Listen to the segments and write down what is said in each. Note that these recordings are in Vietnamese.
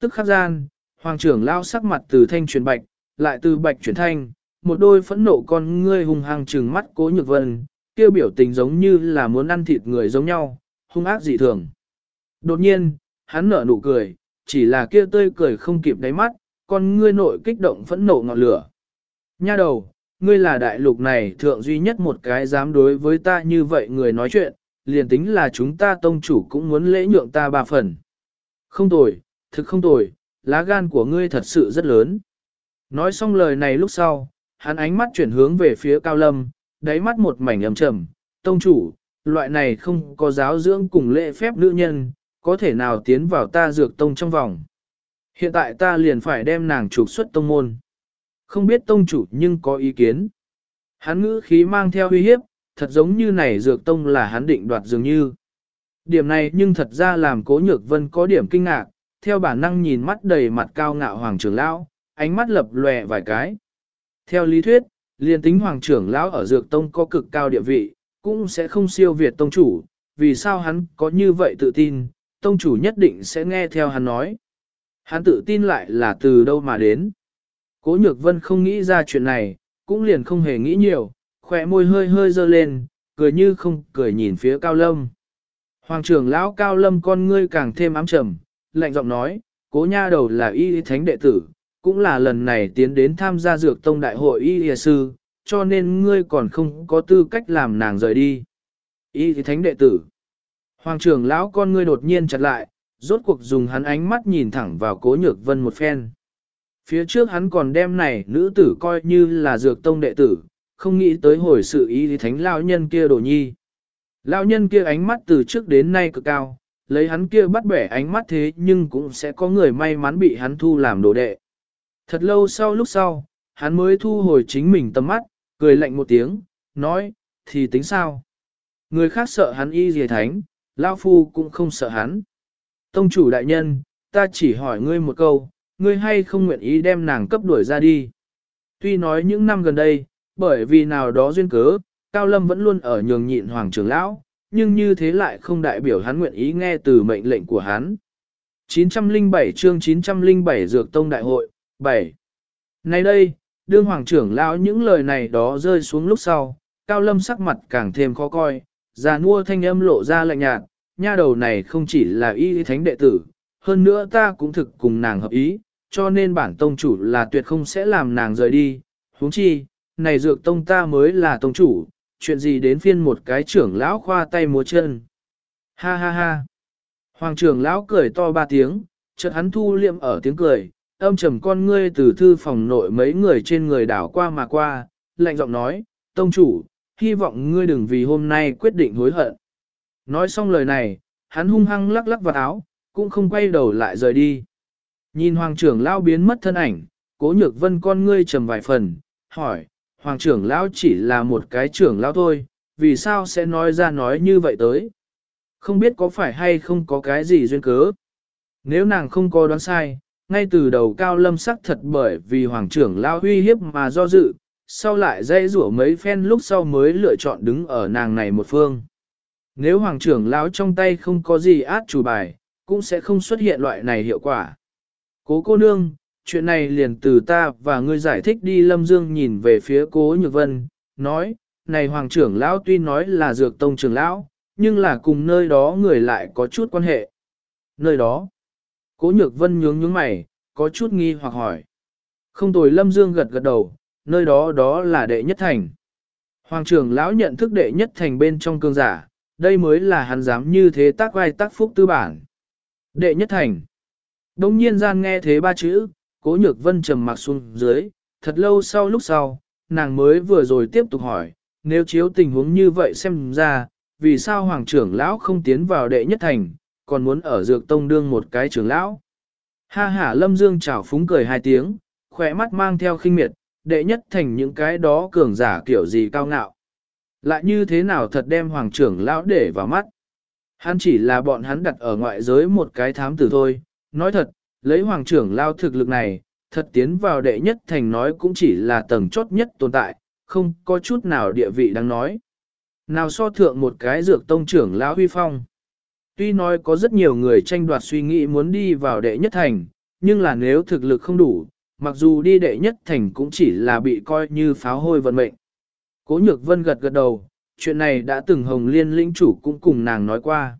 Tức khắc gian, hoàng trưởng lao sắc mặt từ thanh chuyển bạch, lại từ bạch chuyển thanh, một đôi phẫn nộ con ngươi hung hăng trừng mắt cố nhược vân, kêu biểu tình giống như là muốn ăn thịt người giống nhau, hung ác dị thường. Đột nhiên, hắn nở nụ cười, chỉ là kia tươi cười không kịp đáy mắt, con ngươi nội kích động phẫn nộ ngọn lửa. Nha đầu, ngươi là đại lục này thượng duy nhất một cái dám đối với ta như vậy người nói chuyện, liền tính là chúng ta tông chủ cũng muốn lễ nhượng ta ba phần. Không tồi, thực không tồi, lá gan của ngươi thật sự rất lớn. Nói xong lời này lúc sau, hắn ánh mắt chuyển hướng về phía cao lâm, đáy mắt một mảnh ấm trầm, tông chủ, loại này không có giáo dưỡng cùng lễ phép nữ nhân, có thể nào tiến vào ta dược tông trong vòng. Hiện tại ta liền phải đem nàng trục xuất tông môn. Không biết tông chủ nhưng có ý kiến. Hắn ngữ khí mang theo uy hiếp, thật giống như này dược tông là hắn định đoạt dường như. Điểm này nhưng thật ra làm cố nhược vân có điểm kinh ngạc, theo bản năng nhìn mắt đầy mặt cao ngạo hoàng trưởng lão, ánh mắt lập lòe vài cái. Theo lý thuyết, liền tính hoàng trưởng lão ở dược tông có cực cao địa vị, cũng sẽ không siêu việt tông chủ, vì sao hắn có như vậy tự tin, tông chủ nhất định sẽ nghe theo hắn nói. Hắn tự tin lại là từ đâu mà đến. Cố nhược vân không nghĩ ra chuyện này, cũng liền không hề nghĩ nhiều, khỏe môi hơi hơi dơ lên, cười như không cười nhìn phía cao lâm. Hoàng trưởng lão cao lâm con ngươi càng thêm ám trầm, lạnh giọng nói, cố nha đầu là y thánh đệ tử, cũng là lần này tiến đến tham gia dược tông đại hội y sư, cho nên ngươi còn không có tư cách làm nàng rời đi. Y thánh đệ tử. Hoàng trưởng lão con ngươi đột nhiên chặt lại, rốt cuộc dùng hắn ánh mắt nhìn thẳng vào cố nhược vân một phen. Phía trước hắn còn đem này nữ tử coi như là dược tông đệ tử, không nghĩ tới hồi sự Y thánh lão nhân kia đồ nhi. Lão nhân kia ánh mắt từ trước đến nay cực cao, lấy hắn kia bắt bẻ ánh mắt thế nhưng cũng sẽ có người may mắn bị hắn thu làm đồ đệ. Thật lâu sau lúc sau, hắn mới thu hồi chính mình tầm mắt, cười lạnh một tiếng, nói, thì tính sao? Người khác sợ hắn y dì thánh, Lao Phu cũng không sợ hắn. Tông chủ đại nhân, ta chỉ hỏi ngươi một câu, ngươi hay không nguyện ý đem nàng cấp đuổi ra đi. Tuy nói những năm gần đây, bởi vì nào đó duyên cớ, Cao Lâm vẫn luôn ở nhường nhịn Hoàng trưởng lão, nhưng như thế lại không đại biểu hắn nguyện ý nghe từ mệnh lệnh của hắn. 907 chương 907 Dược Tông Đại hội, 7. Nay đây, đương Hoàng trưởng lão những lời này đó rơi xuống lúc sau, Cao Lâm sắc mặt càng thêm khó coi, già nua thanh âm lộ ra lạnh nhạt, nha đầu này không chỉ là y thánh đệ tử, hơn nữa ta cũng thực cùng nàng hợp ý, cho nên bản tông chủ là tuyệt không sẽ làm nàng rời đi, huống chi, này dược tông ta mới là tông chủ, chuyện gì đến phiên một cái trưởng lão khoa tay múa chân. Ha ha ha. Hoàng trưởng lão cười to ba tiếng, chợt hắn thu liệm ở tiếng cười, âm trầm con ngươi từ thư phòng nội mấy người trên người đảo qua mà qua, lạnh giọng nói, tông chủ, hy vọng ngươi đừng vì hôm nay quyết định hối hận. Nói xong lời này, hắn hung hăng lắc lắc vào áo, cũng không quay đầu lại rời đi. Nhìn hoàng trưởng lão biến mất thân ảnh, cố nhược vân con ngươi trầm vài phần, hỏi, hoàng trưởng lão chỉ là một cái trưởng lão thôi, vì sao sẽ nói ra nói như vậy tới? Không biết có phải hay không có cái gì duyên cớ. Nếu nàng không có đoán sai, ngay từ đầu cao lâm sắc thật bởi vì hoàng trưởng lão huy hiếp mà do dự, sau lại dây rủa mấy phen lúc sau mới lựa chọn đứng ở nàng này một phương. Nếu hoàng trưởng lão trong tay không có gì át chủ bài, cũng sẽ không xuất hiện loại này hiệu quả. Cố cô nương, chuyện này liền từ ta và ngươi giải thích đi Lâm Dương nhìn về phía cố Nhược Vân, nói, này hoàng trưởng lão tuy nói là dược tông trưởng lão, nhưng là cùng nơi đó người lại có chút quan hệ. Nơi đó, cố Nhược Vân nhướng nhướng mày, có chút nghi hoặc hỏi. Không tồi Lâm Dương gật gật đầu, nơi đó đó là đệ nhất thành. Hoàng trưởng lão nhận thức đệ nhất thành bên trong cương giả, đây mới là hắn dám như thế tác vai tác phúc tư bản. Đệ nhất thành. Đông nhiên gian nghe thế ba chữ, cố nhược vân trầm mặc xuống dưới, thật lâu sau lúc sau, nàng mới vừa rồi tiếp tục hỏi, nếu chiếu tình huống như vậy xem ra, vì sao hoàng trưởng lão không tiến vào đệ nhất thành, còn muốn ở dược tông đương một cái trưởng lão. Ha ha lâm dương chảo phúng cười hai tiếng, khỏe mắt mang theo khinh miệt, đệ nhất thành những cái đó cường giả kiểu gì cao ngạo. Lại như thế nào thật đem hoàng trưởng lão để vào mắt. Hắn chỉ là bọn hắn đặt ở ngoại giới một cái thám tử thôi, nói thật, lấy hoàng trưởng lao thực lực này, thật tiến vào đệ nhất thành nói cũng chỉ là tầng chốt nhất tồn tại, không có chút nào địa vị đáng nói. Nào so thượng một cái dược tông trưởng lão huy phong. Tuy nói có rất nhiều người tranh đoạt suy nghĩ muốn đi vào đệ nhất thành, nhưng là nếu thực lực không đủ, mặc dù đi đệ nhất thành cũng chỉ là bị coi như pháo hôi vận mệnh. Cố nhược vân gật gật đầu, chuyện này đã từng hồng liên lĩnh chủ cũng cùng nàng nói qua.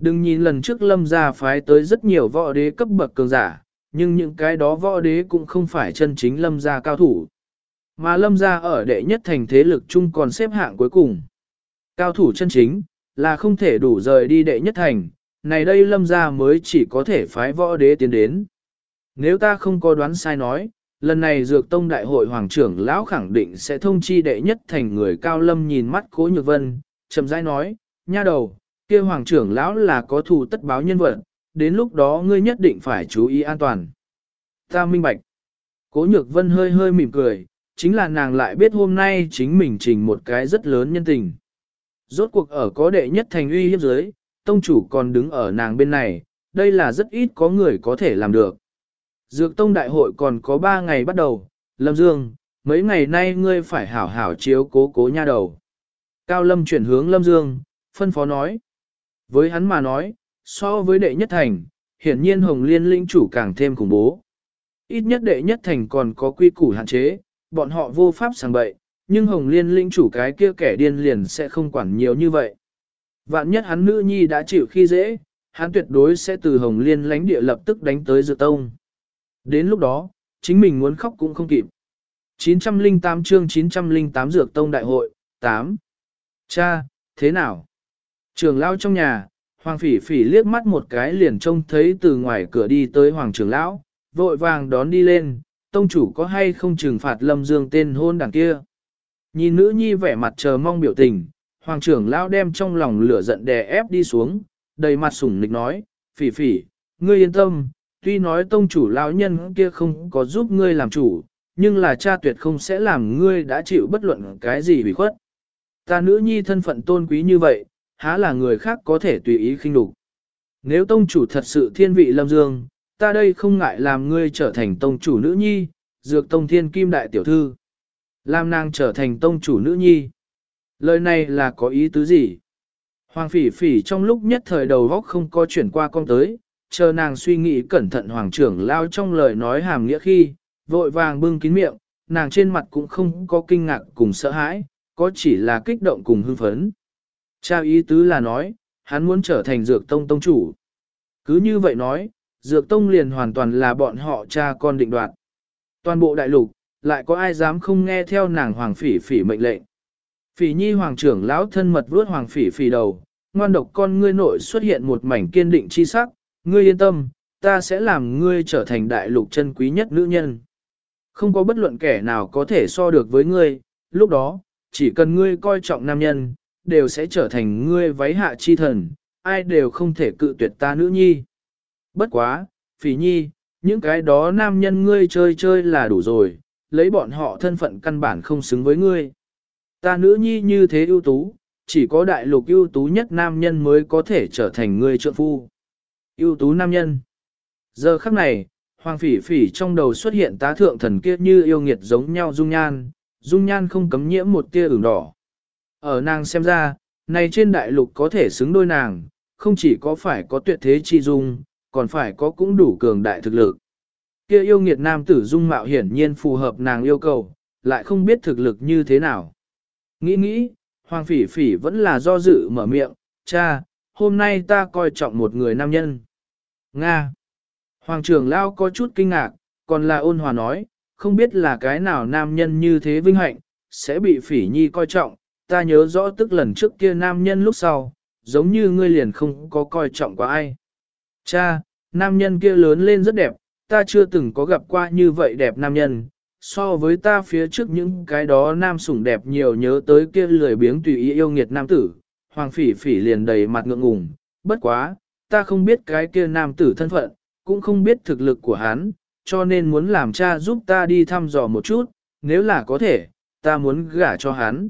Đừng nhìn lần trước lâm gia phái tới rất nhiều võ đế cấp bậc cường giả, nhưng những cái đó võ đế cũng không phải chân chính lâm gia cao thủ. Mà lâm gia ở đệ nhất thành thế lực chung còn xếp hạng cuối cùng. Cao thủ chân chính, là không thể đủ rời đi đệ nhất thành, này đây lâm gia mới chỉ có thể phái võ đế tiến đến. Nếu ta không có đoán sai nói, lần này dược tông đại hội hoàng trưởng lão khẳng định sẽ thông chi đệ nhất thành người cao lâm nhìn mắt cố nhược vân, chậm rãi nói, nha đầu, kia hoàng trưởng lão là có thù tất báo nhân vật, đến lúc đó ngươi nhất định phải chú ý an toàn. Ta minh bạch. Cố nhược vân hơi hơi mỉm cười, chính là nàng lại biết hôm nay chính mình trình một cái rất lớn nhân tình. Rốt cuộc ở có đệ nhất thành uy hiếp giới, tông chủ còn đứng ở nàng bên này, đây là rất ít có người có thể làm được. Dược tông đại hội còn có 3 ngày bắt đầu, Lâm Dương, mấy ngày nay ngươi phải hảo hảo chiếu cố cố nha đầu. Cao Lâm chuyển hướng Lâm Dương, phân phó nói. Với hắn mà nói, so với đệ nhất thành, hiển nhiên Hồng Liên linh chủ càng thêm khủng bố. Ít nhất đệ nhất thành còn có quy củ hạn chế, bọn họ vô pháp sang bậy, nhưng Hồng Liên linh chủ cái kia kẻ điên liền sẽ không quản nhiều như vậy. Vạn nhất hắn nữ nhi đã chịu khi dễ, hắn tuyệt đối sẽ từ Hồng Liên lãnh địa lập tức đánh tới Dược Tông. Đến lúc đó, chính mình muốn khóc cũng không kịp. 908 chương 908 Dược Tông Đại hội, 8. Cha, thế nào? Trường lão trong nhà, Hoàng Phỉ Phỉ liếc mắt một cái liền trông thấy từ ngoài cửa đi tới Hoàng Trường Lão, vội vàng đón đi lên, tông chủ có hay không trừng phạt Lâm Dương tên hôn đằng kia. Nhìn nữ nhi vẻ mặt chờ mong biểu tình, Hoàng trưởng Lão đem trong lòng lửa giận đè ép đi xuống, đầy mặt sủng nịch nói, Phỉ Phỉ, ngươi yên tâm, tuy nói tông chủ lão nhân kia không có giúp ngươi làm chủ, nhưng là cha tuyệt không sẽ làm ngươi đã chịu bất luận cái gì bị khuất. Ta nữ nhi thân phận tôn quý như vậy, há là người khác có thể tùy ý khinh đục. Nếu tông chủ thật sự thiên vị lâm dương, ta đây không ngại làm ngươi trở thành tông chủ nữ nhi, dược tông thiên kim đại tiểu thư. Làm nàng trở thành tông chủ nữ nhi. Lời này là có ý tứ gì? Hoàng phỉ phỉ trong lúc nhất thời đầu góc không có chuyển qua con tới, chờ nàng suy nghĩ cẩn thận hoàng trưởng lao trong lời nói hàm nghĩa khi, vội vàng bưng kín miệng, nàng trên mặt cũng không có kinh ngạc cùng sợ hãi, có chỉ là kích động cùng hưng phấn. Cha ý tứ là nói, hắn muốn trở thành dược tông tông chủ. Cứ như vậy nói, dược tông liền hoàn toàn là bọn họ cha con định đoạt. Toàn bộ đại lục, lại có ai dám không nghe theo nàng hoàng phỉ phỉ mệnh lệnh. Phỉ nhi hoàng trưởng lão thân mật vuốt hoàng phỉ phỉ đầu, ngoan độc con ngươi nội xuất hiện một mảnh kiên định chi sắc, ngươi yên tâm, ta sẽ làm ngươi trở thành đại lục chân quý nhất nữ nhân. Không có bất luận kẻ nào có thể so được với ngươi, lúc đó, chỉ cần ngươi coi trọng nam nhân, đều sẽ trở thành ngươi váy hạ chi thần, ai đều không thể cự tuyệt ta nữ nhi. Bất quá, phỉ nhi, những cái đó nam nhân ngươi chơi chơi là đủ rồi, lấy bọn họ thân phận căn bản không xứng với ngươi. Ta nữ nhi như thế ưu tú, chỉ có đại lục ưu tú nhất nam nhân mới có thể trở thành ngươi trợ phu. ưu tú nam nhân. Giờ khắc này, hoàng phỉ phỉ trong đầu xuất hiện tá thượng thần kia như yêu nghiệt giống nhau dung nhan, dung nhan không cấm nhiễm một tia ửng đỏ. Ở nàng xem ra, này trên đại lục có thể xứng đôi nàng, không chỉ có phải có tuyệt thế chi dung, còn phải có cũng đủ cường đại thực lực. Kia yêu nghiệt nam tử dung mạo hiển nhiên phù hợp nàng yêu cầu, lại không biết thực lực như thế nào. Nghĩ nghĩ, Hoàng Phỉ Phỉ vẫn là do dự mở miệng, cha, hôm nay ta coi trọng một người nam nhân. Nga. Hoàng trưởng Lao có chút kinh ngạc, còn là ôn hòa nói, không biết là cái nào nam nhân như thế vinh hạnh, sẽ bị Phỉ Nhi coi trọng, ta nhớ rõ tức lần trước kia nam nhân lúc sau, giống như ngươi liền không có coi trọng qua ai. Cha, nam nhân kia lớn lên rất đẹp, ta chưa từng có gặp qua như vậy đẹp nam nhân, so với ta phía trước những cái đó nam sủng đẹp nhiều nhớ tới kia lười biếng tùy ý yêu nghiệt nam tử, hoàng phỉ phỉ liền đầy mặt ngượng ngùng, bất quá, ta không biết cái kia nam tử thân phận, cũng không biết thực lực của hắn, cho nên muốn làm cha giúp ta đi thăm dò một chút, nếu là có thể, ta muốn gả cho hắn.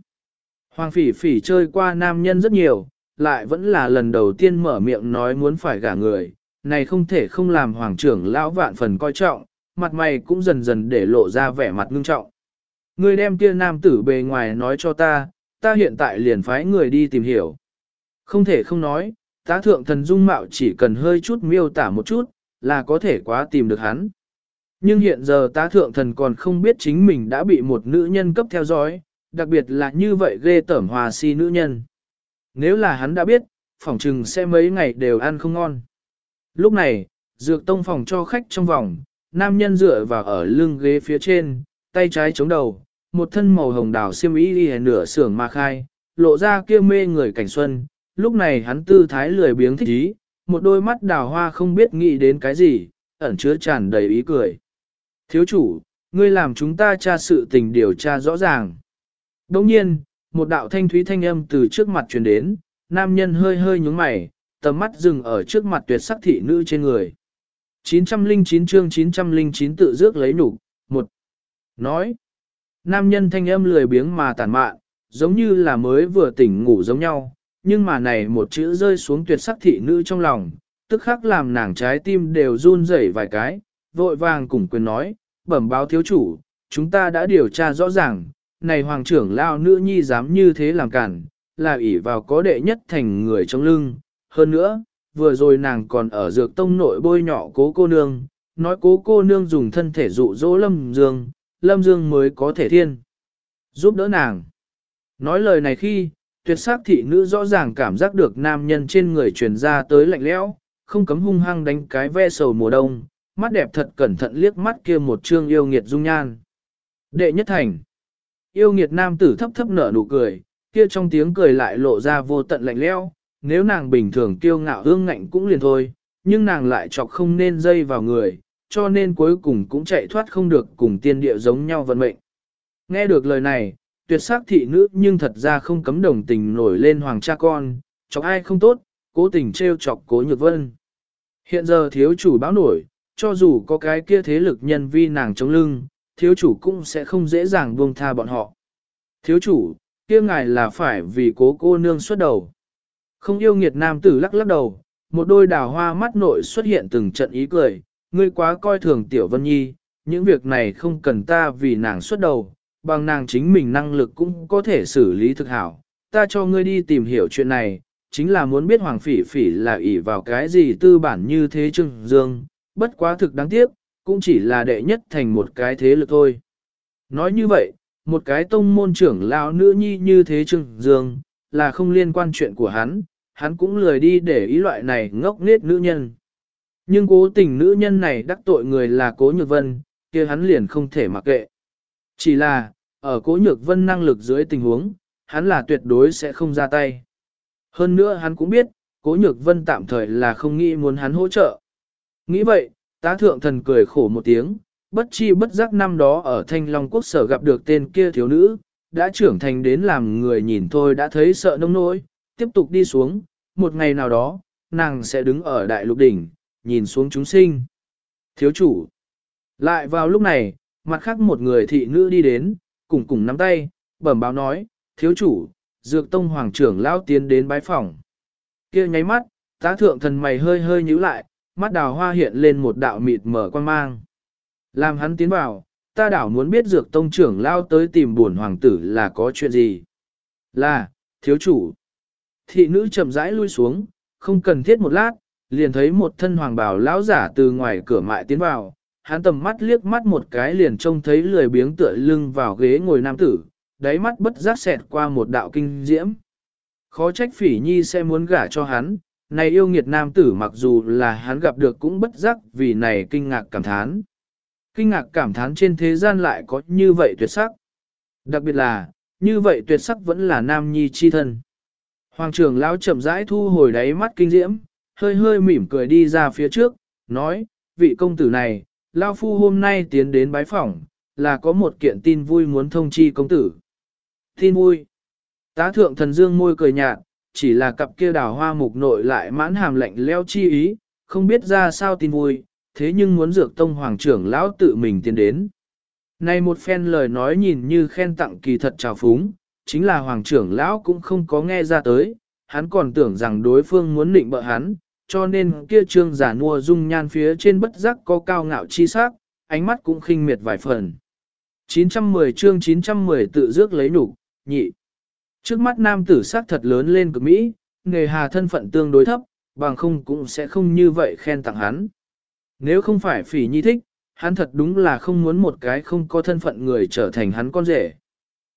Hoàng phỉ phỉ chơi qua nam nhân rất nhiều, lại vẫn là lần đầu tiên mở miệng nói muốn phải gả người, này không thể không làm hoàng trưởng lão vạn phần coi trọng, mặt mày cũng dần dần để lộ ra vẻ mặt ngưng trọng. Người đem kia nam tử bề ngoài nói cho ta, ta hiện tại liền phái người đi tìm hiểu. Không thể không nói, tá thượng thần dung mạo chỉ cần hơi chút miêu tả một chút, là có thể quá tìm được hắn. Nhưng hiện giờ tá thượng thần còn không biết chính mình đã bị một nữ nhân cấp theo dõi, đặc biệt là như vậy ghê tởm hòa si nữ nhân. Nếu là hắn đã biết, phòng trừng sẽ mấy ngày đều ăn không ngon. Lúc này, dược tông phòng cho khách trong vòng, nam nhân dựa vào ở lưng ghế phía trên, tay trái chống đầu, một thân màu hồng đào xiêm y đi nửa sưởng ma khai, lộ ra kia mê người cảnh xuân, lúc này hắn tư thái lười biếng thích ý, một đôi mắt đào hoa không biết nghĩ đến cái gì, ẩn chứa tràn đầy ý cười. Thiếu chủ, ngươi làm chúng ta tra sự tình điều tra rõ ràng. Đồng nhiên, một đạo thanh thúy thanh âm từ trước mặt truyền đến, nam nhân hơi hơi nhúng mày, tầm mắt dừng ở trước mặt tuyệt sắc thị nữ trên người. 909 chương 909 tự dước lấy nụ, một Nói, nam nhân thanh âm lười biếng mà tàn mạn, giống như là mới vừa tỉnh ngủ giống nhau, nhưng mà này một chữ rơi xuống tuyệt sắc thị nữ trong lòng, tức khắc làm nàng trái tim đều run rẩy vài cái, vội vàng cùng quyền nói, bẩm báo thiếu chủ, chúng ta đã điều tra rõ ràng, này hoàng trưởng lao nữ nhi dám như thế làm cản, là ỷ vào có đệ nhất thành người trong lưng, hơn nữa, vừa rồi nàng còn ở dược tông nội bôi nhỏ cố cô nương, nói cố cô nương dùng thân thể dụ dỗ lâm dương, lâm dương mới có thể thiên, giúp đỡ nàng. Nói lời này khi, tuyệt sắc thị nữ rõ ràng cảm giác được nam nhân trên người truyền ra tới lạnh lẽo, không cấm hung hăng đánh cái ve sầu mùa đông, mắt đẹp thật cẩn thận liếc mắt kia một trương yêu nghiệt dung nhan. Đệ nhất thành. Yêu nghiệt nam tử thấp thấp nở nụ cười, kia trong tiếng cười lại lộ ra vô tận lạnh lẽo. nếu nàng bình thường kiêu ngạo hương ngạnh cũng liền thôi, nhưng nàng lại chọc không nên dây vào người, cho nên cuối cùng cũng chạy thoát không được cùng tiên địa giống nhau vận mệnh. Nghe được lời này, tuyệt sắc thị nữ nhưng thật ra không cấm đồng tình nổi lên hoàng cha con, chọc ai không tốt, cố tình trêu chọc cố nhược vân. Hiện giờ thiếu chủ báo nổi, cho dù có cái kia thế lực nhân vi nàng chống lưng, thiếu chủ cũng sẽ không dễ dàng buông tha bọn họ. Thiếu chủ, kia ngài là phải vì cố cô nương xuất đầu. Không yêu nghiệt nam tử lắc lắc đầu, một đôi đào hoa mắt nội xuất hiện từng trận ý cười, ngươi quá coi thường tiểu vân nhi, những việc này không cần ta vì nàng xuất đầu, bằng nàng chính mình năng lực cũng có thể xử lý thực hảo. Ta cho ngươi đi tìm hiểu chuyện này, chính là muốn biết Hoàng Phỉ Phỉ là ỷ vào cái gì tư bản như thế Trương Dương, bất quá thực đáng tiếc, cũng chỉ là đệ nhất thành một cái thế lực thôi. Nói như vậy, một cái tông môn trưởng lão nữ nhi như thế trưng Dương, là không liên quan chuyện của hắn, hắn cũng lười đi để ý loại này ngốc nết nữ nhân. Nhưng cố tình nữ nhân này đắc tội người là cố nhược vân, kia hắn liền không thể mặc kệ. Chỉ là, ở cố nhược vân năng lực dưới tình huống, hắn là tuyệt đối sẽ không ra tay. Hơn nữa hắn cũng biết, cố nhược vân tạm thời là không nghĩ muốn hắn hỗ trợ. Nghĩ vậy, tá thượng thần cười khổ một tiếng, bất chi bất giác năm đó ở Thanh Long Quốc sở gặp được tên kia thiếu nữ, đã trưởng thành đến làm người nhìn thôi đã thấy sợ nông nỗi, tiếp tục đi xuống, một ngày nào đó, nàng sẽ đứng ở đại lục đỉnh, nhìn xuống chúng sinh. Thiếu chủ. Lại vào lúc này, mặt khác một người thị nữ đi đến, cùng cùng nắm tay, bẩm báo nói, thiếu chủ, dược tông hoàng trưởng lao tiến đến bái phòng. kia nháy mắt, tá thượng thần mày hơi hơi nhíu lại, mắt đào hoa hiện lên một đạo mịt mở quan mang. Làm hắn tiến vào, ta đảo muốn biết dược tông trưởng lao tới tìm buồn hoàng tử là có chuyện gì. Là, thiếu chủ. Thị nữ chậm rãi lui xuống, không cần thiết một lát, liền thấy một thân hoàng bào lão giả từ ngoài cửa mại tiến vào, hắn tầm mắt liếc mắt một cái liền trông thấy lười biếng tựa lưng vào ghế ngồi nam tử, đáy mắt bất giác xẹt qua một đạo kinh diễm. Khó trách phỉ nhi sẽ muốn gả cho hắn, này yêu nghiệt nam tử mặc dù là hắn gặp được cũng bất giác vì này kinh ngạc cảm thán. Kinh ngạc cảm thán trên thế gian lại có như vậy tuyệt sắc. Đặc biệt là, như vậy tuyệt sắc vẫn là nam nhi chi thân. Hoàng trưởng lão chậm rãi thu hồi đáy mắt kinh diễm, hơi hơi mỉm cười đi ra phía trước, nói, vị công tử này, Lao Phu hôm nay tiến đến bái phỏng, là có một kiện tin vui muốn thông chi công tử. Tin vui. Tá thượng thần dương môi cười nhạt, chỉ là cặp kia đào hoa mục nội lại mãn hàm lạnh leo chi ý, không biết ra sao tin vui, thế nhưng muốn dược tông hoàng trưởng lão tự mình tiến đến. Này một phen lời nói nhìn như khen tặng kỳ thật trào phúng, chính là hoàng trưởng lão cũng không có nghe ra tới, hắn còn tưởng rằng đối phương muốn định bợ hắn, cho nên kia trương giả nua dung nhan phía trên bất giác có cao ngạo chi sắc, ánh mắt cũng khinh miệt vài phần. 910 chương 910 tự dước lấy nụ, nhị. Trước mắt nam tử sắc thật lớn lên cực Mỹ, nghề hà thân phận tương đối thấp, bằng không cũng sẽ không như vậy khen tặng hắn. Nếu không phải phỉ nhi thích, hắn thật đúng là không muốn một cái không có thân phận người trở thành hắn con rể.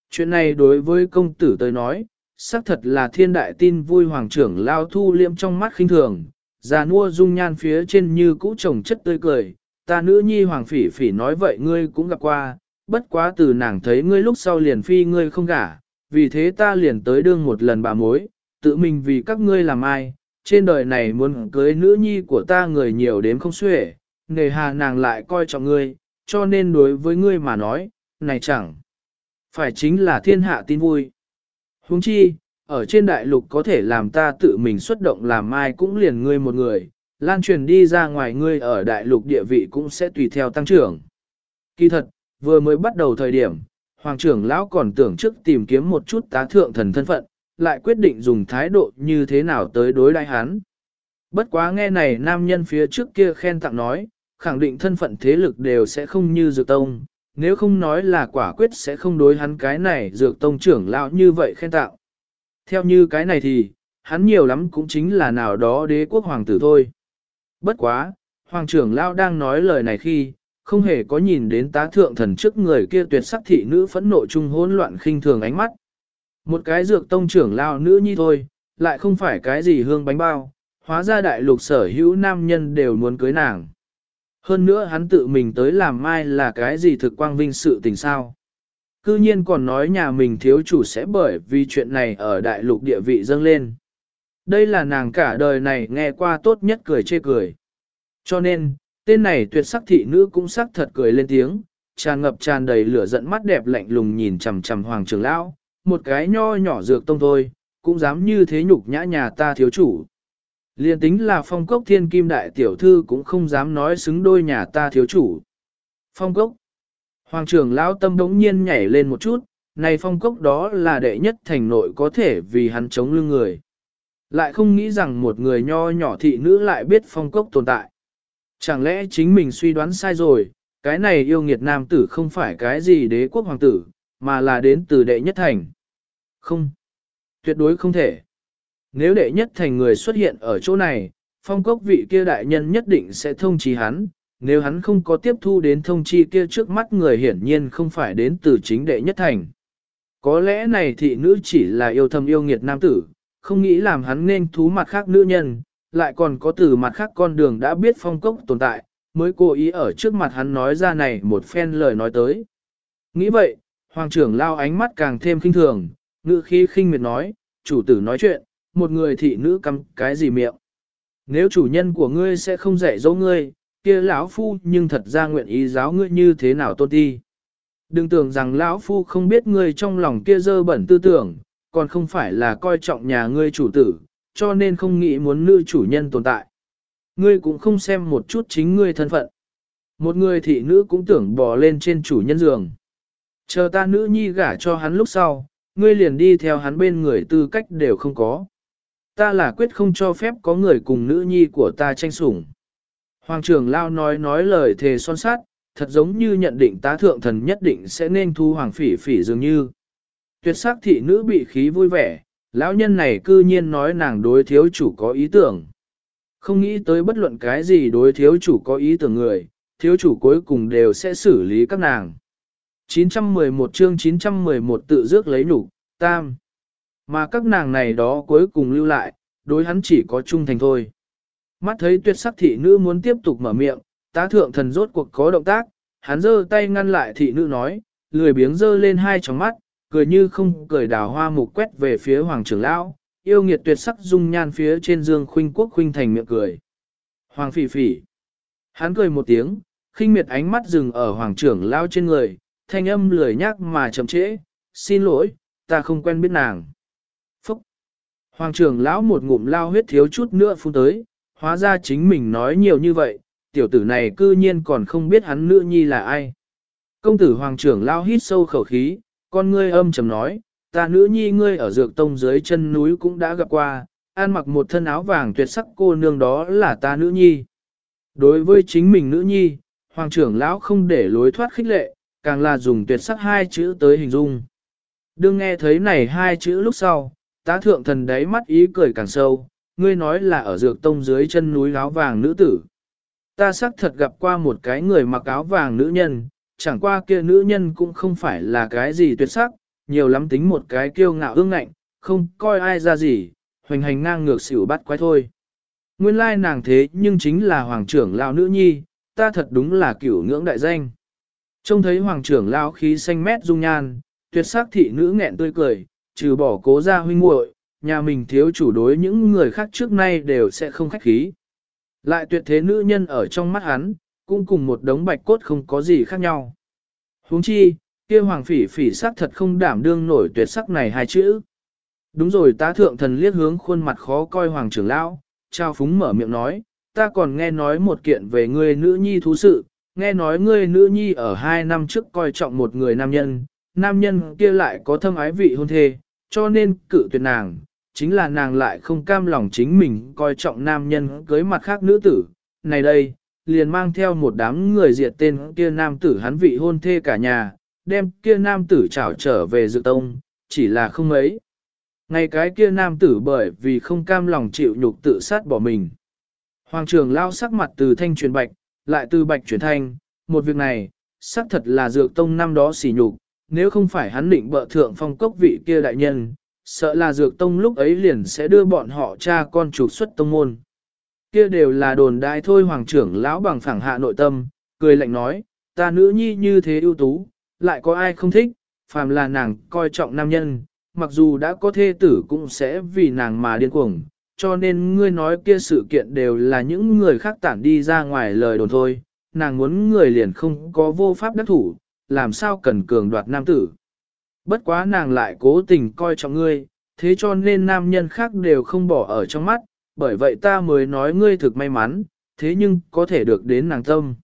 Chuyện này đối với công tử tới nói, xác thật là thiên đại tin vui hoàng trưởng lao thu liễm trong mắt khinh thường, già nua dung nhan phía trên như cũ trồng chất tươi cười, ta nữ nhi hoàng phỉ phỉ nói vậy ngươi cũng gặp qua, bất quá từ nàng thấy ngươi lúc sau liền phi ngươi không gả, vì thế ta liền tới đương một lần bà mối, tự mình vì các ngươi làm ai, trên đời này muốn cưới nữ nhi của ta người nhiều đến không xuể, nề hà nàng lại coi trọng ngươi, cho nên đối với ngươi mà nói, này chẳng phải chính là thiên hạ tin vui. Huống chi, ở trên đại lục có thể làm ta tự mình xuất động làm ai cũng liền ngươi một người, lan truyền đi ra ngoài ngươi ở đại lục địa vị cũng sẽ tùy theo tăng trưởng. Kỳ thật, vừa mới bắt đầu thời điểm, Hoàng trưởng lão còn tưởng trước tìm kiếm một chút tá thượng thần thân phận, lại quyết định dùng thái độ như thế nào tới đối đại hắn. Bất quá nghe này nam nhân phía trước kia khen tặng nói, khẳng định thân phận thế lực đều sẽ không như dược tông, nếu không nói là quả quyết sẽ không đối hắn cái này dược tông trưởng lão như vậy khen tặng. Theo như cái này thì, hắn nhiều lắm cũng chính là nào đó đế quốc hoàng tử thôi. Bất quá, hoàng trưởng lão đang nói lời này khi, không hề có nhìn đến tá thượng thần trước người kia tuyệt sắc thị nữ phẫn nộ trung hỗn loạn khinh thường ánh mắt. Một cái dược tông trưởng lao nữ nhi thôi, lại không phải cái gì hương bánh bao, hóa ra đại lục sở hữu nam nhân đều muốn cưới nàng. Hơn nữa hắn tự mình tới làm mai là cái gì thực quang vinh sự tình sao. Cư nhiên còn nói nhà mình thiếu chủ sẽ bởi vì chuyện này ở đại lục địa vị dâng lên. Đây là nàng cả đời này nghe qua tốt nhất cười chê cười. Cho nên, tên này tuyệt sắc thị nữ cũng sắc thật cười lên tiếng, tràn ngập tràn đầy lửa giận mắt đẹp lạnh lùng nhìn chằm chằm hoàng trưởng lão, một cái nho nhỏ dược tông thôi, cũng dám như thế nhục nhã nhà ta thiếu chủ. Liên tính là phong cốc thiên kim đại tiểu thư cũng không dám nói xứng đôi nhà ta thiếu chủ. Phong cốc. Hoàng trưởng lão tâm đống nhiên nhảy lên một chút, này phong cốc đó là đệ nhất thành nội có thể vì hắn chống lưng người. Lại không nghĩ rằng một người nho nhỏ thị nữ lại biết phong cốc tồn tại. Chẳng lẽ chính mình suy đoán sai rồi, cái này yêu nghiệt nam tử không phải cái gì đế quốc hoàng tử, mà là đến từ đệ nhất thành. Không, tuyệt đối không thể. Nếu đệ nhất thành người xuất hiện ở chỗ này, phong cốc vị kia đại nhân nhất định sẽ thông trí hắn, nếu hắn không có tiếp thu đến thông chi kia trước mắt người hiển nhiên không phải đến từ chính đệ nhất thành. Có lẽ này thị nữ chỉ là yêu thầm yêu nghiệt nam tử, không nghĩ làm hắn nên thú mặt khác nữ nhân, lại còn có từ mặt khác con đường đã biết phong cốc tồn tại, mới cố ý ở trước mặt hắn nói ra này một phen lời nói tới. Nghĩ vậy, hoàng trưởng lao ánh mắt càng thêm kinh thường, ngữ khí khinh miệt nói, chủ tử nói chuyện, một người thị nữ cắm cái gì miệng. Nếu chủ nhân của ngươi sẽ không dạy dỗ ngươi, kia lão phu nhưng thật ra nguyện ý giáo ngươi như thế nào tôn ti. Đừng tưởng rằng lão phu không biết ngươi trong lòng kia dơ bẩn tư tưởng, còn không phải là coi trọng nhà ngươi chủ tử, cho nên không nghĩ muốn nữ chủ nhân tồn tại. Ngươi cũng không xem một chút chính ngươi thân phận. Một người thị nữ cũng tưởng bò lên trên chủ nhân giường. Chờ ta nữ nhi gả cho hắn lúc sau, ngươi liền đi theo hắn bên người tư cách đều không có. Ta là quyết không cho phép có người cùng nữ nhi của ta tranh sủng. Hoàng trưởng lao nói nói lời thề son sát, thật giống như nhận định tá thượng thần nhất định sẽ nên thu hoàng phỉ phỉ dường như. Tuyệt sắc thị nữ bị khí vui vẻ, lão nhân này cư nhiên nói nàng đối thiếu chủ có ý tưởng. Không nghĩ tới bất luận cái gì đối thiếu chủ có ý tưởng người, thiếu chủ cuối cùng đều sẽ xử lý các nàng. 911 chương 911 tự dước lấy nhục tam. Mà các nàng này đó cuối cùng lưu lại, đối hắn chỉ có trung thành thôi. Mắt thấy tuyệt sắc thị nữ muốn tiếp tục mở miệng, tá thượng thần rốt cuộc có động tác, hắn giơ tay ngăn lại thị nữ nói, lười biếng giơ lên hai tròng mắt, cười như không cười đào hoa mục quét về phía hoàng trưởng lão, yêu nghiệt tuyệt sắc dung nhan phía trên dương khuynh quốc khuynh thành miệng cười. Hoàng phỉ phỉ. Hắn cười một tiếng, khinh miệt ánh mắt dừng ở hoàng trưởng lão trên người, thanh âm lười nhác mà chậm trễ, xin lỗi, ta không quen biết nàng. Phúc! Hoàng trưởng lão một ngụm lao huyết thiếu chút nữa phun tới, hóa ra chính mình nói nhiều như vậy, tiểu tử này cư nhiên còn không biết hắn nữ nhi là ai. Công tử hoàng trưởng lao hít sâu khẩu khí, con ngươi âm trầm nói, ta nữ nhi ngươi ở dược tông dưới chân núi cũng đã gặp qua, ăn mặc một thân áo vàng tuyệt sắc cô nương đó là ta nữ nhi. Đối với chính mình nữ nhi, hoàng trưởng lão không để lối thoát khích lệ, càng là dùng tuyệt sắc hai chữ tới hình dung. Đương nghe thấy này hai chữ lúc sau, tá thượng thần đáy mắt ý cười càng sâu, ngươi nói là ở dược tông dưới chân núi áo vàng nữ tử. Ta xác thật gặp qua một cái người mặc áo vàng nữ nhân, chẳng qua kia nữ nhân cũng không phải là cái gì tuyệt sắc, nhiều lắm tính một cái kiêu ngạo ương ngạnh, không coi ai ra gì, hoành hành ngang ngược xỉu bắt quái thôi. Nguyên lai nàng thế nhưng chính là hoàng trưởng lão nữ nhi, ta thật đúng là cửu ngưỡng đại danh. Trông thấy hoàng trưởng lão khí xanh mét dung nhan, tuyệt sắc thị nữ nghẹn tươi cười, trừ bỏ cố ra huynh muội, nhà mình thiếu chủ đối những người khác trước nay đều sẽ không khách khí. Lại tuyệt thế nữ nhân ở trong mắt hắn, cũng cùng một đống bạch cốt không có gì khác nhau. huống chi, kia hoàng phỉ phỉ sắc thật không đảm đương nổi tuyệt sắc này hai chữ. Đúng rồi tá thượng thần liếc hướng khuôn mặt khó coi hoàng trưởng lão, trao phúng mở miệng nói, ta còn nghe nói một kiện về ngươi nữ nhi thú sự, nghe nói ngươi nữ nhi ở hai năm trước coi trọng một người nam nhân, nam nhân kia lại có thâm ái vị hôn thê, cho nên cự tuyệt nàng, chính là nàng lại không cam lòng chính mình coi trọng nam nhân cưới mặt khác nữ tử. Này đây, liền mang theo một đám người diệt tên kia nam tử hắn vị hôn thê cả nhà, đem kia nam tử trảo trở về dự tông, chỉ là không ấy Ngày cái kia nam tử bởi vì không cam lòng chịu nhục tự sát bỏ mình. Hoàng trường lao sắc mặt từ thanh truyền bạch, lại từ bạch chuyển thanh, một việc này, xác thật là dược tông năm đó xỉ nhục, nếu không phải hắn định bợ thượng phong cốc vị kia đại nhân, sợ là dược tông lúc ấy liền sẽ đưa bọn họ cha con trục xuất tông môn. Kia đều là đồn đại thôi hoàng trưởng lão bằng phẳng hạ nội tâm, cười lạnh nói, ta nữ nhi như thế ưu tú, lại có ai không thích, phàm là nàng coi trọng nam nhân, mặc dù đã có thê tử cũng sẽ vì nàng mà điên cuồng, cho nên ngươi nói kia sự kiện đều là những người khác tản đi ra ngoài lời đồn thôi, nàng muốn người liền không có vô pháp đắc thủ, làm sao cần cường đoạt nam tử. Bất quá nàng lại cố tình coi trọng ngươi, thế cho nên nam nhân khác đều không bỏ ở trong mắt, bởi vậy ta mới nói ngươi thực may mắn, thế nhưng có thể được đến nàng tâm.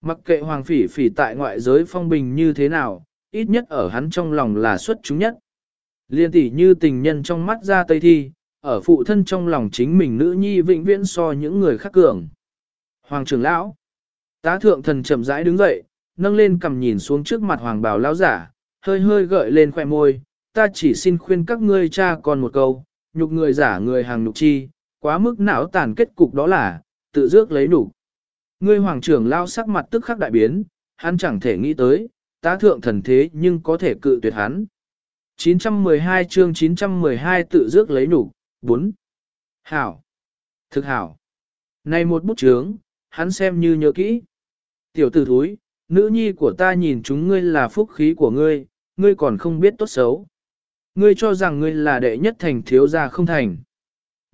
Mặc kệ hoàng phỉ phỉ tại ngoại giới phong bình như thế nào, ít nhất ở hắn trong lòng là xuất chúng nhất. Liên tỷ như tình nhân trong mắt ra tây thi, ở phụ thân trong lòng chính mình nữ nhi vĩnh viễn so những người khác cường. Hoàng trưởng lão, tá thượng thần chậm rãi đứng dậy, nâng lên cầm nhìn xuống trước mặt hoàng bào lão giả, hơi hơi gợi lên khoẻ môi, ta chỉ xin khuyên các ngươi cha con một câu, nhục người giả người hàng nhục chi, quá mức não tàn kết cục đó là, tự dước lấy đủ. Ngươi hoàng trưởng lao sắc mặt tức khắc đại biến, hắn chẳng thể nghĩ tới, tá thượng thần thế nhưng có thể cự tuyệt hắn. 912 chương 912 tự dước lấy đủ. 4. Hảo. Thực hảo. Này một bút chướng, hắn xem như nhớ kỹ. Tiểu tử thúi, nữ nhi của ta nhìn chúng ngươi là phúc khí của ngươi, ngươi còn không biết tốt xấu. Ngươi cho rằng ngươi là đệ nhất thành thiếu gia không thành.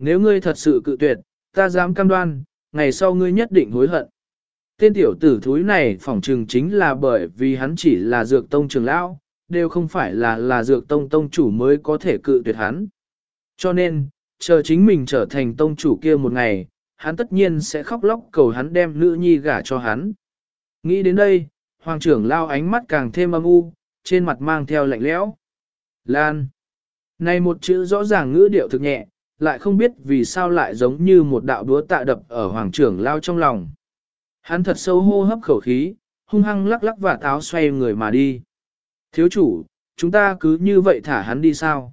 Nếu ngươi thật sự cự tuyệt, ta dám cam đoan, ngày sau ngươi nhất định hối hận. Tên tiểu tử thúi này phỏng trừng chính là bởi vì hắn chỉ là dược tông trường lão, đều không phải là là dược tông tông chủ mới có thể cự tuyệt hắn. Cho nên, chờ chính mình trở thành tông chủ kia một ngày, hắn tất nhiên sẽ khóc lóc cầu hắn đem nữ nhi gả cho hắn. Nghĩ đến đây, hoàng trưởng lao ánh mắt càng thêm âm u, trên mặt mang theo lạnh lẽo. Lan. Này một chữ rõ ràng ngữ điệu thực nhẹ, lại không biết vì sao lại giống như một đạo đúa tạ đập ở hoàng trưởng lao trong lòng. Hắn thật sâu hô hấp khẩu khí, hung hăng lắc lắc và táo xoay người mà đi. Thiếu chủ, chúng ta cứ như vậy thả hắn đi sao?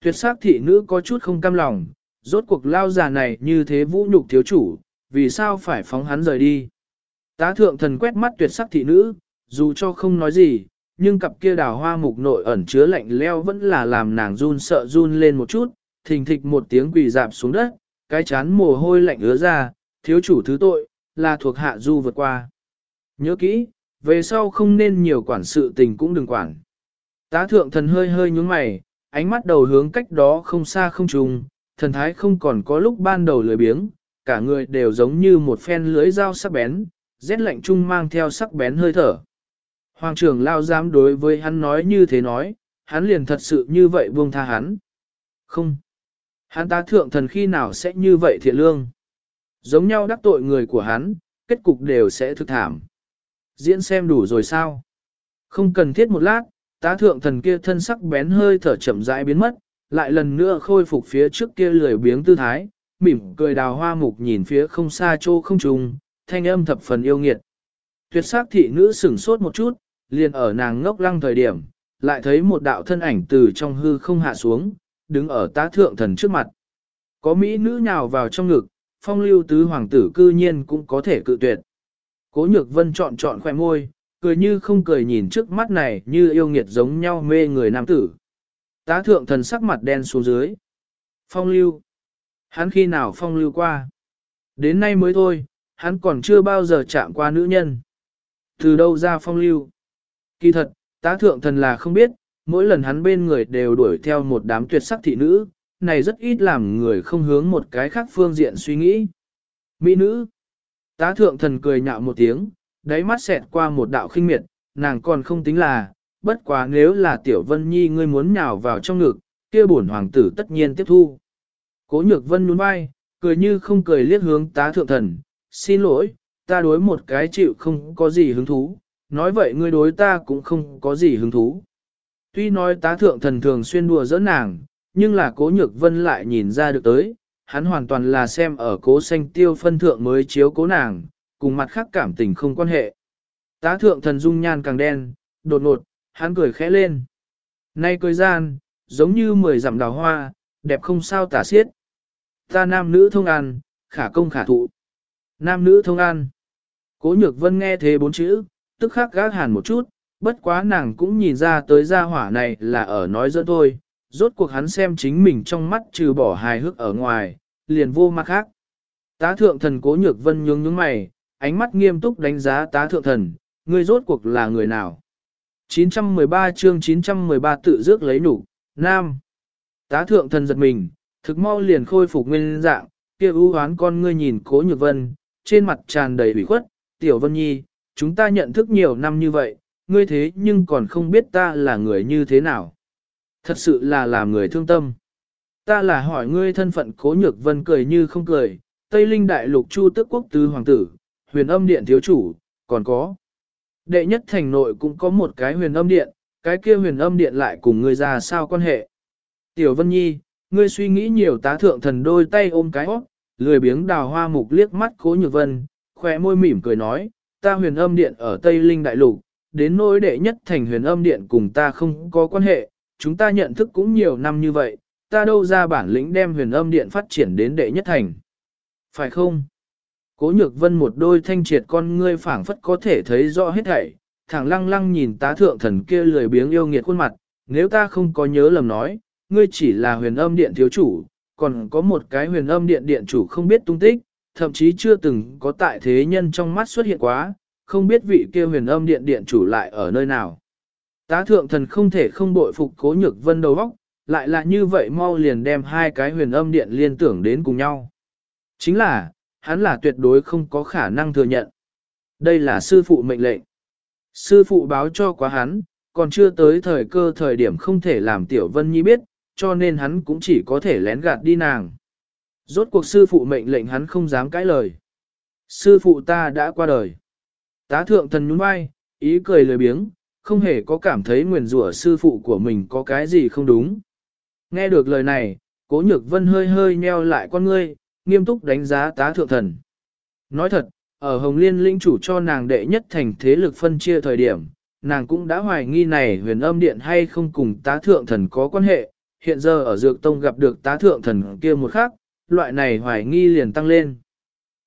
Tuyệt sắc thị nữ có chút không cam lòng, rốt cuộc lao già này như thế vũ nhục thiếu chủ, vì sao phải phóng hắn rời đi? Tá thượng thần quét mắt tuyệt sắc thị nữ, dù cho không nói gì, nhưng cặp kia đào hoa mục nội ẩn chứa lạnh leo vẫn là làm nàng run sợ run lên một chút, thình thịch một tiếng quỳ dạp xuống đất, cái chán mồ hôi lạnh ứa ra, thiếu chủ thứ tội, là thuộc hạ du vượt qua. Nhớ kỹ, về sau không nên nhiều quản sự tình cũng đừng quản. Tá thượng thần hơi hơi nhúng mày, ánh mắt đầu hướng cách đó không xa không trùng, thần thái không còn có lúc ban đầu lười biếng, cả người đều giống như một phen lưới dao sắc bén, rét lạnh chung mang theo sắc bén hơi thở. Hoàng trưởng lao dám đối với hắn nói như thế nói, hắn liền thật sự như vậy buông tha hắn. Không. Hắn ta thượng thần khi nào sẽ như vậy thiện lương. Giống nhau đắc tội người của hắn, kết cục đều sẽ thực thảm. Diễn xem đủ rồi sao? Không cần thiết một lát, tá thượng thần kia thân sắc bén hơi thở chậm rãi biến mất, lại lần nữa khôi phục phía trước kia lười biếng tư thái, mỉm cười đào hoa mục nhìn phía không xa chỗ không trùng, thanh âm thập phần yêu nghiệt. Tuyệt sắc thị nữ sửng sốt một chút, liền ở nàng ngốc lăng thời điểm, lại thấy một đạo thân ảnh từ trong hư không hạ xuống, đứng ở tá thượng thần trước mặt. Có mỹ nữ nhào vào trong ngực, phong lưu tứ hoàng tử cư nhiên cũng có thể cự tuyệt. Cố nhược vân chọn chọn khoẻ môi, cười như không cười nhìn trước mắt này như yêu nghiệt giống nhau mê người nam tử. Tá thượng thần sắc mặt đen xuống dưới. Phong lưu. Hắn khi nào phong lưu qua? Đến nay mới thôi, hắn còn chưa bao giờ chạm qua nữ nhân. Từ đâu ra phong lưu? Kỳ thật, tá thượng thần là không biết, mỗi lần hắn bên người đều đuổi theo một đám tuyệt sắc thị nữ, này rất ít làm người không hướng một cái khác phương diện suy nghĩ. Mỹ nữ. Tá thượng thần cười nhạo một tiếng, đáy mắt xẹt qua một đạo khinh miệt, nàng còn không tính là, bất quá nếu là tiểu vân nhi ngươi muốn nhào vào trong ngực, kia bổn hoàng tử tất nhiên tiếp thu. Cố nhược vân nhún vai, cười như không cười liếc hướng tá thượng thần, xin lỗi, ta đối một cái chịu không có gì hứng thú, nói vậy ngươi đối ta cũng không có gì hứng thú. Tuy nói tá thượng thần thường xuyên đùa giỡn nàng, nhưng là cố nhược vân lại nhìn ra được tới, hắn hoàn toàn là xem ở cố xanh tiêu phân thượng mới chiếu cố nàng, cùng mặt khác cảm tình không quan hệ. Tá thượng thần dung nhan càng đen, đột ngột, hắn cười khẽ lên. Nay cười gian, giống như mười dặm đào hoa, đẹp không sao tả xiết. Ta nam nữ thông an, khả công khả thụ. Nam nữ thông an. Cố nhược vân nghe thế bốn chữ, tức khắc gác hẳn một chút, bất quá nàng cũng nhìn ra tới gia hỏa này là ở nói giỡn thôi. Rốt cuộc hắn xem chính mình trong mắt trừ bỏ hài hước ở ngoài, liền vô mặt khác. Tá thượng thần cố nhược vân nhướng nhướng mày, ánh mắt nghiêm túc đánh giá tá thượng thần, ngươi rốt cuộc là người nào? 913 chương 913 tự dước lấy nụ, Nam. Tá thượng thần giật mình, thực mau liền khôi phục nguyên dạng, kia ưu hoán con ngươi nhìn cố nhược vân, trên mặt tràn đầy ủy khuất, tiểu vân nhi, chúng ta nhận thức nhiều năm như vậy, ngươi thế nhưng còn không biết ta là người như thế nào. Thật sự là làm người thương tâm. Ta là hỏi ngươi thân phận cố nhược vân cười như không cười, Tây Linh Đại Lục Chu Tức Quốc Tứ Hoàng tử, huyền âm điện thiếu chủ, còn có. Đệ nhất thành nội cũng có một cái huyền âm điện, cái kia huyền âm điện lại cùng ngươi ra sao quan hệ. Tiểu Vân Nhi, ngươi suy nghĩ nhiều tá thượng thần đôi tay ôm cái hót, lười biếng đào hoa mục liếc mắt cố nhược vân, khỏe môi mỉm cười nói, ta huyền âm điện ở Tây Linh Đại Lục, đến nỗi đệ nhất thành huyền âm điện cùng ta không có quan hệ, chúng ta nhận thức cũng nhiều năm như vậy, ta đâu ra bản lĩnh đem huyền âm điện phát triển đến đệ nhất thành. Phải không? Cố nhược vân một đôi thanh triệt con ngươi phảng phất có thể thấy rõ hết thảy, thẳng lăng lăng nhìn tá thượng thần kia lười biếng yêu nghiệt khuôn mặt, nếu ta không có nhớ lầm nói, ngươi chỉ là huyền âm điện thiếu chủ, còn có một cái huyền âm điện điện chủ không biết tung tích, thậm chí chưa từng có tại thế nhân trong mắt xuất hiện quá, không biết vị kia huyền âm điện điện chủ lại ở nơi nào. Tá thượng thần không thể không bội phục cố nhược vân đầu óc, lại là như vậy mau liền đem hai cái huyền âm điện liên tưởng đến cùng nhau. Chính là, hắn là tuyệt đối không có khả năng thừa nhận. Đây là sư phụ mệnh lệnh. Sư phụ báo cho quá hắn, còn chưa tới thời cơ thời điểm không thể làm Tiểu Vân Nhi biết, cho nên hắn cũng chỉ có thể lén gạt đi nàng. Rốt cuộc sư phụ mệnh lệnh hắn không dám cãi lời. Sư phụ ta đã qua đời. Tá thượng thần nhún vai, ý cười lười biếng, không hề có cảm thấy nguyền rủa sư phụ của mình có cái gì không đúng. Nghe được lời này, cố nhược vân hơi hơi nheo lại con ngươi, nghiêm túc đánh giá tá thượng thần. Nói thật, ở Hồng Liên linh chủ cho nàng đệ nhất thành thế lực phân chia thời điểm, nàng cũng đã hoài nghi này huyền âm điện hay không cùng tá thượng thần có quan hệ, hiện giờ ở Dược Tông gặp được tá thượng thần kia một khác, loại này hoài nghi liền tăng lên.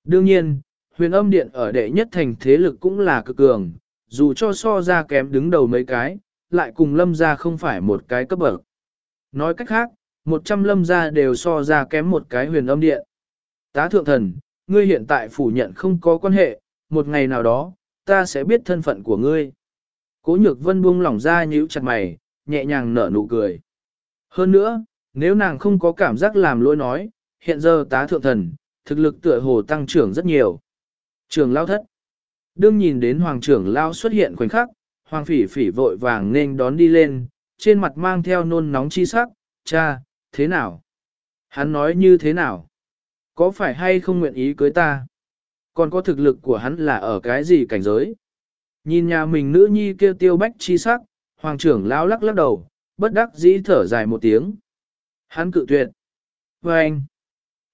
Đương nhiên, huyền âm điện ở đệ nhất thành thế lực cũng là cực cường, dù cho so ra kém đứng đầu mấy cái, lại cùng lâm ra không phải một cái cấp bậc. Nói cách khác, 100 lâm ra đều so ra kém một cái huyền âm điện. Tá thượng thần, ngươi hiện tại phủ nhận không có quan hệ, một ngày nào đó, ta sẽ biết thân phận của ngươi. Cố nhược vân buông lỏng ra nhíu chặt mày, nhẹ nhàng nở nụ cười. Hơn nữa, nếu nàng không có cảm giác làm lỗi nói, hiện giờ tá thượng thần, thực lực tựa hồ tăng trưởng rất nhiều. Trường lao thất. Đương nhìn đến hoàng trưởng lao xuất hiện khoảnh khắc, hoàng phỉ phỉ vội vàng nên đón đi lên, trên mặt mang theo nôn nóng chi sắc, cha, thế nào? Hắn nói như thế nào? Có phải hay không nguyện ý cưới ta? Còn có thực lực của hắn là ở cái gì cảnh giới? Nhìn nhà mình nữ nhi kêu tiêu bách chi sắc, hoàng trưởng lao lắc lắc đầu, bất đắc dĩ thở dài một tiếng. Hắn cự tuyệt. Và anh,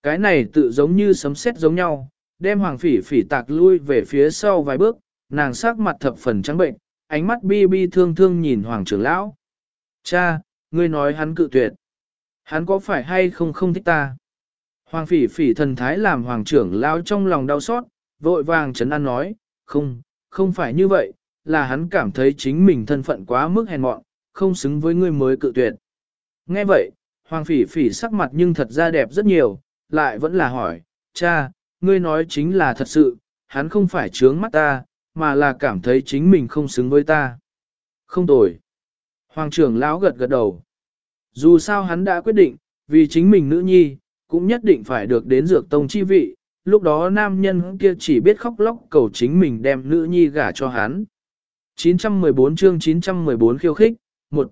cái này tự giống như sấm sét giống nhau, đem hoàng phỉ phỉ tạc lui về phía sau vài bước, nàng sắc mặt thập phần trắng bệnh, ánh mắt bi bi thương thương nhìn hoàng trưởng lão. Cha, ngươi nói hắn cự tuyệt. Hắn có phải hay không không thích ta? Hoàng phỉ phỉ thần thái làm hoàng trưởng lão trong lòng đau xót, vội vàng chấn an nói, không, không phải như vậy, là hắn cảm thấy chính mình thân phận quá mức hèn mọn, không xứng với ngươi mới cự tuyệt. Nghe vậy, hoàng phỉ phỉ sắc mặt nhưng thật ra đẹp rất nhiều, lại vẫn là hỏi, cha, ngươi nói chính là thật sự, hắn không phải trướng mắt ta, mà là cảm thấy chính mình không xứng với ta. Không tồi. Hoàng trưởng lão gật gật đầu. Dù sao hắn đã quyết định, vì chính mình nữ nhi, cũng nhất định phải được đến dược tông chi vị, lúc đó nam nhân kia chỉ biết khóc lóc cầu chính mình đem nữ nhi gả cho hắn. 914 chương 914 khiêu khích, 1.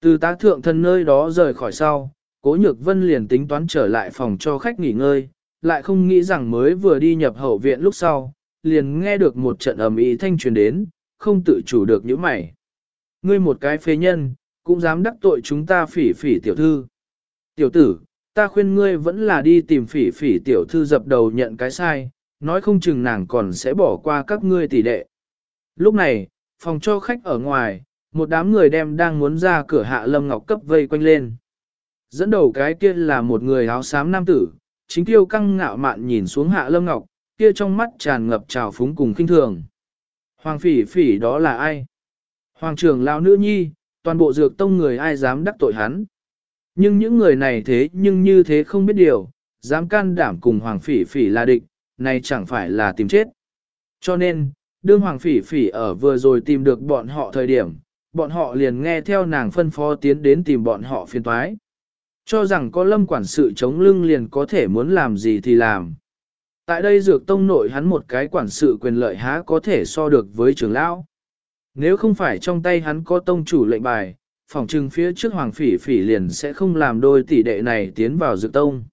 Từ tá thượng thân nơi đó rời khỏi sau, cố nhược vân liền tính toán trở lại phòng cho khách nghỉ ngơi, lại không nghĩ rằng mới vừa đi nhập hậu viện lúc sau, liền nghe được một trận ầm ĩ thanh truyền đến, không tự chủ được những mày. Ngươi một cái phế nhân, cũng dám đắc tội chúng ta phỉ phỉ tiểu thư. Tiểu tử, ta khuyên ngươi vẫn là đi tìm phỉ phỉ tiểu thư dập đầu nhận cái sai, nói không chừng nàng còn sẽ bỏ qua các ngươi tỷ đệ. Lúc này, phòng cho khách ở ngoài, một đám người đem đang muốn ra cửa hạ lâm ngọc cấp vây quanh lên. Dẫn đầu cái kia là một người áo xám nam tử, chính tiêu căng ngạo mạn nhìn xuống hạ lâm ngọc, kia trong mắt tràn ngập trào phúng cùng kinh thường. Hoàng phỉ phỉ đó là ai? Hoàng trưởng lão nữ nhi, toàn bộ dược tông người ai dám đắc tội hắn. Nhưng những người này thế nhưng như thế không biết điều, dám can đảm cùng hoàng phỉ phỉ là địch, này chẳng phải là tìm chết. Cho nên, đương hoàng phỉ phỉ ở vừa rồi tìm được bọn họ thời điểm, bọn họ liền nghe theo nàng phân phó tiến đến tìm bọn họ phiền toái. Cho rằng có lâm quản sự chống lưng liền có thể muốn làm gì thì làm. Tại đây dược tông nội hắn một cái quản sự quyền lợi há có thể so được với trưởng lão. Nếu không phải trong tay hắn có tông chủ lệnh bài, phòng trừng phía trước hoàng phỉ phỉ liền sẽ không làm đôi tỷ đệ này tiến vào dược tông.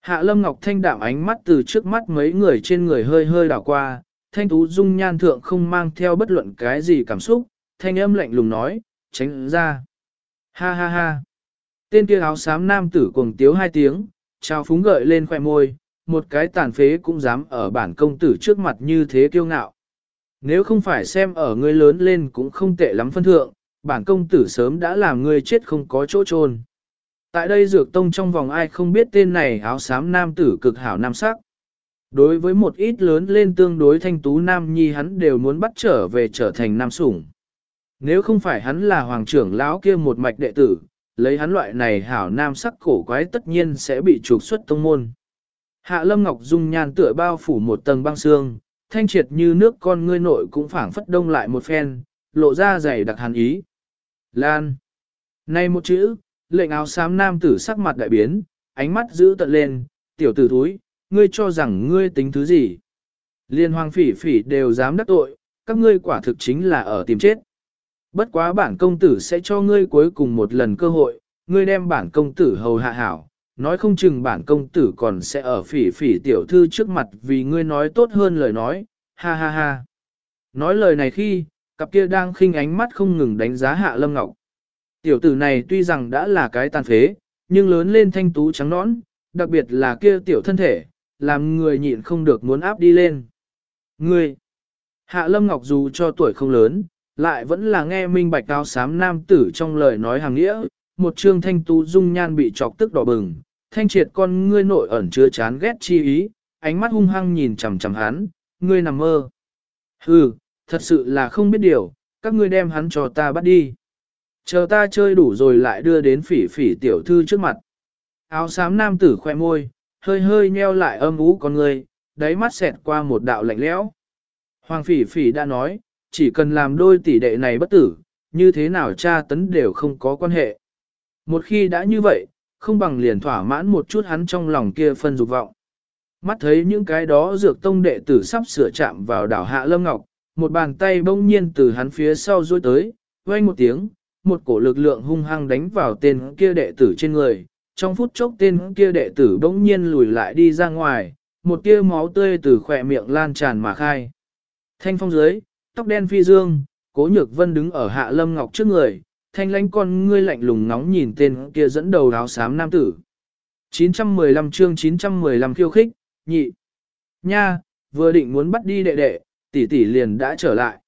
Hạ lâm ngọc thanh đạm ánh mắt từ trước mắt mấy người trên người hơi hơi đảo qua, thanh tú dung nhan thượng không mang theo bất luận cái gì cảm xúc, thanh âm lạnh lùng nói, tránh ra. Ha ha ha. Tên kia áo xám nam tử cuồng tiếu hai tiếng, trao phúng gợi lên khoẻ môi, một cái tàn phế cũng dám ở bản công tử trước mặt như thế kiêu ngạo. Nếu không phải xem ở ngươi lớn lên cũng không tệ lắm phân thượng, bản công tử sớm đã làm ngươi chết không có chỗ chôn. Tại đây dược tông trong vòng ai không biết tên này áo xám nam tử cực hảo nam sắc. Đối với một ít lớn lên tương đối thanh tú nam nhi hắn đều muốn bắt trở về trở thành nam sủng. Nếu không phải hắn là hoàng trưởng lão kia một mạch đệ tử, lấy hắn loại này hảo nam sắc cổ quái tất nhiên sẽ bị trục xuất tông môn. Hạ Lâm Ngọc dung nhan tựa bao phủ một tầng băng xương, thanh triệt như nước con ngươi nội cũng phảng phất đông lại một phen, lộ ra dày đặc hàn ý. Lan. Này một chữ, lệnh áo xám nam tử sắc mặt đại biến, ánh mắt giữ tận lên, tiểu tử thúi, ngươi cho rằng ngươi tính thứ gì. Liên hoàng phỉ phỉ đều dám đắc tội, các ngươi quả thực chính là ở tìm chết. Bất quá bản công tử sẽ cho ngươi cuối cùng một lần cơ hội, ngươi đem bản công tử hầu hạ hảo, nói không chừng bản công tử còn sẽ ở phỉ phỉ tiểu thư trước mặt vì ngươi nói tốt hơn lời nói, ha ha ha. Nói lời này khi, cặp kia đang khinh ánh mắt không ngừng đánh giá hạ lâm ngọc. Tiểu tử này tuy rằng đã là cái tàn phế, nhưng lớn lên thanh tú trắng nõn, đặc biệt là kia tiểu thân thể, làm người nhịn không được muốn áp đi lên. Ngươi, hạ lâm ngọc dù cho tuổi không lớn, lại vẫn là nghe minh bạch áo sám nam tử trong lời nói hàng nghĩa, một trương thanh tú dung nhan bị chọc tức đỏ bừng, thanh triệt con ngươi nội ẩn chứa chán ghét chi ý, ánh mắt hung hăng nhìn chằm chằm hắn, ngươi nằm mơ. Hừ, thật sự là không biết điều, các ngươi đem hắn cho ta bắt đi. Chờ ta chơi đủ rồi lại đưa đến phỉ phỉ tiểu thư trước mặt. Áo xám nam tử khoe môi, hơi hơi nheo lại âm ú con ngươi đáy mắt xẹt qua một đạo lạnh lẽo. Hoàng phỉ phỉ đã nói, chỉ cần làm đôi tỷ đệ này bất tử, như thế nào cha tấn đều không có quan hệ. Một khi đã như vậy, không bằng liền thỏa mãn một chút hắn trong lòng kia phân dục vọng. Mắt thấy những cái đó dược tông đệ tử sắp sửa chạm vào đảo Hạ Lâm Ngọc, một bàn tay bỗng nhiên từ hắn phía sau duỗi tới, vang một tiếng, một cổ lực lượng hung hăng đánh vào tên kia đệ tử trên người. Trong phút chốc tên kia đệ tử bỗng nhiên lùi lại đi ra ngoài, một tia máu tươi từ khỏe miệng lan tràn mà khai. Thanh phong dưới, tóc đen phi dương, cố nhược vân đứng ở hạ lâm ngọc trước người, thanh lãnh con ngươi lạnh lùng ngóng nhìn tên kia dẫn đầu áo xám nam tử. 915 chương 915 khiêu khích, nhị. Nha, vừa định muốn bắt đi đệ đệ, tỷ tỷ liền đã trở lại.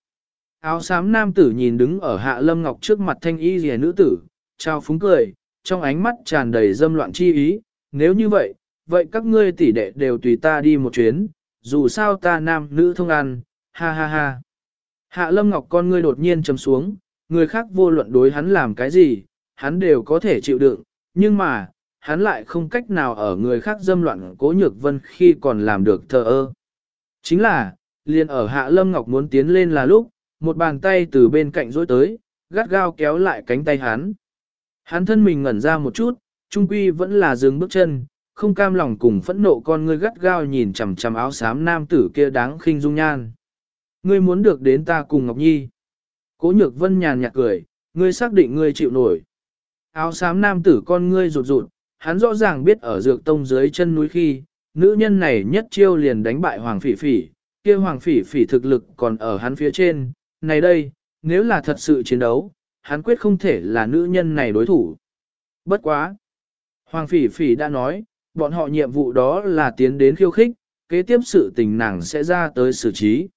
Áo xám nam tử nhìn đứng ở hạ lâm ngọc trước mặt thanh y rìa nữ tử, trao phúng cười, trong ánh mắt tràn đầy dâm loạn chi ý, nếu như vậy, vậy các ngươi tỷ đệ đều tùy ta đi một chuyến, dù sao ta nam nữ thông ăn, ha ha ha. Hạ Lâm Ngọc con ngươi đột nhiên trầm xuống, người khác vô luận đối hắn làm cái gì, hắn đều có thể chịu đựng, nhưng mà, hắn lại không cách nào ở người khác dâm loạn cố nhược vân khi còn làm được thờ ơ. Chính là, liền ở Hạ Lâm Ngọc muốn tiến lên là lúc, một bàn tay từ bên cạnh dối tới, gắt gao kéo lại cánh tay hắn. Hắn thân mình ngẩn ra một chút, trung quy vẫn là dừng bước chân, không cam lòng cùng phẫn nộ con ngươi gắt gao nhìn chằm chằm áo xám nam tử kia đáng khinh dung nhan. Ngươi muốn được đến ta cùng Ngọc Nhi. Cố nhược vân nhàn nhạt cười, ngươi xác định ngươi chịu nổi. Áo xám nam tử con ngươi rụt rụt, hắn rõ ràng biết ở dược tông dưới chân núi khi, nữ nhân này nhất chiêu liền đánh bại hoàng phỉ phỉ, kia hoàng phỉ phỉ thực lực còn ở hắn phía trên, này đây, nếu là thật sự chiến đấu, hắn quyết không thể là nữ nhân này đối thủ. Bất quá. Hoàng phỉ phỉ đã nói, bọn họ nhiệm vụ đó là tiến đến khiêu khích, kế tiếp sự tình nàng sẽ ra tới xử trí.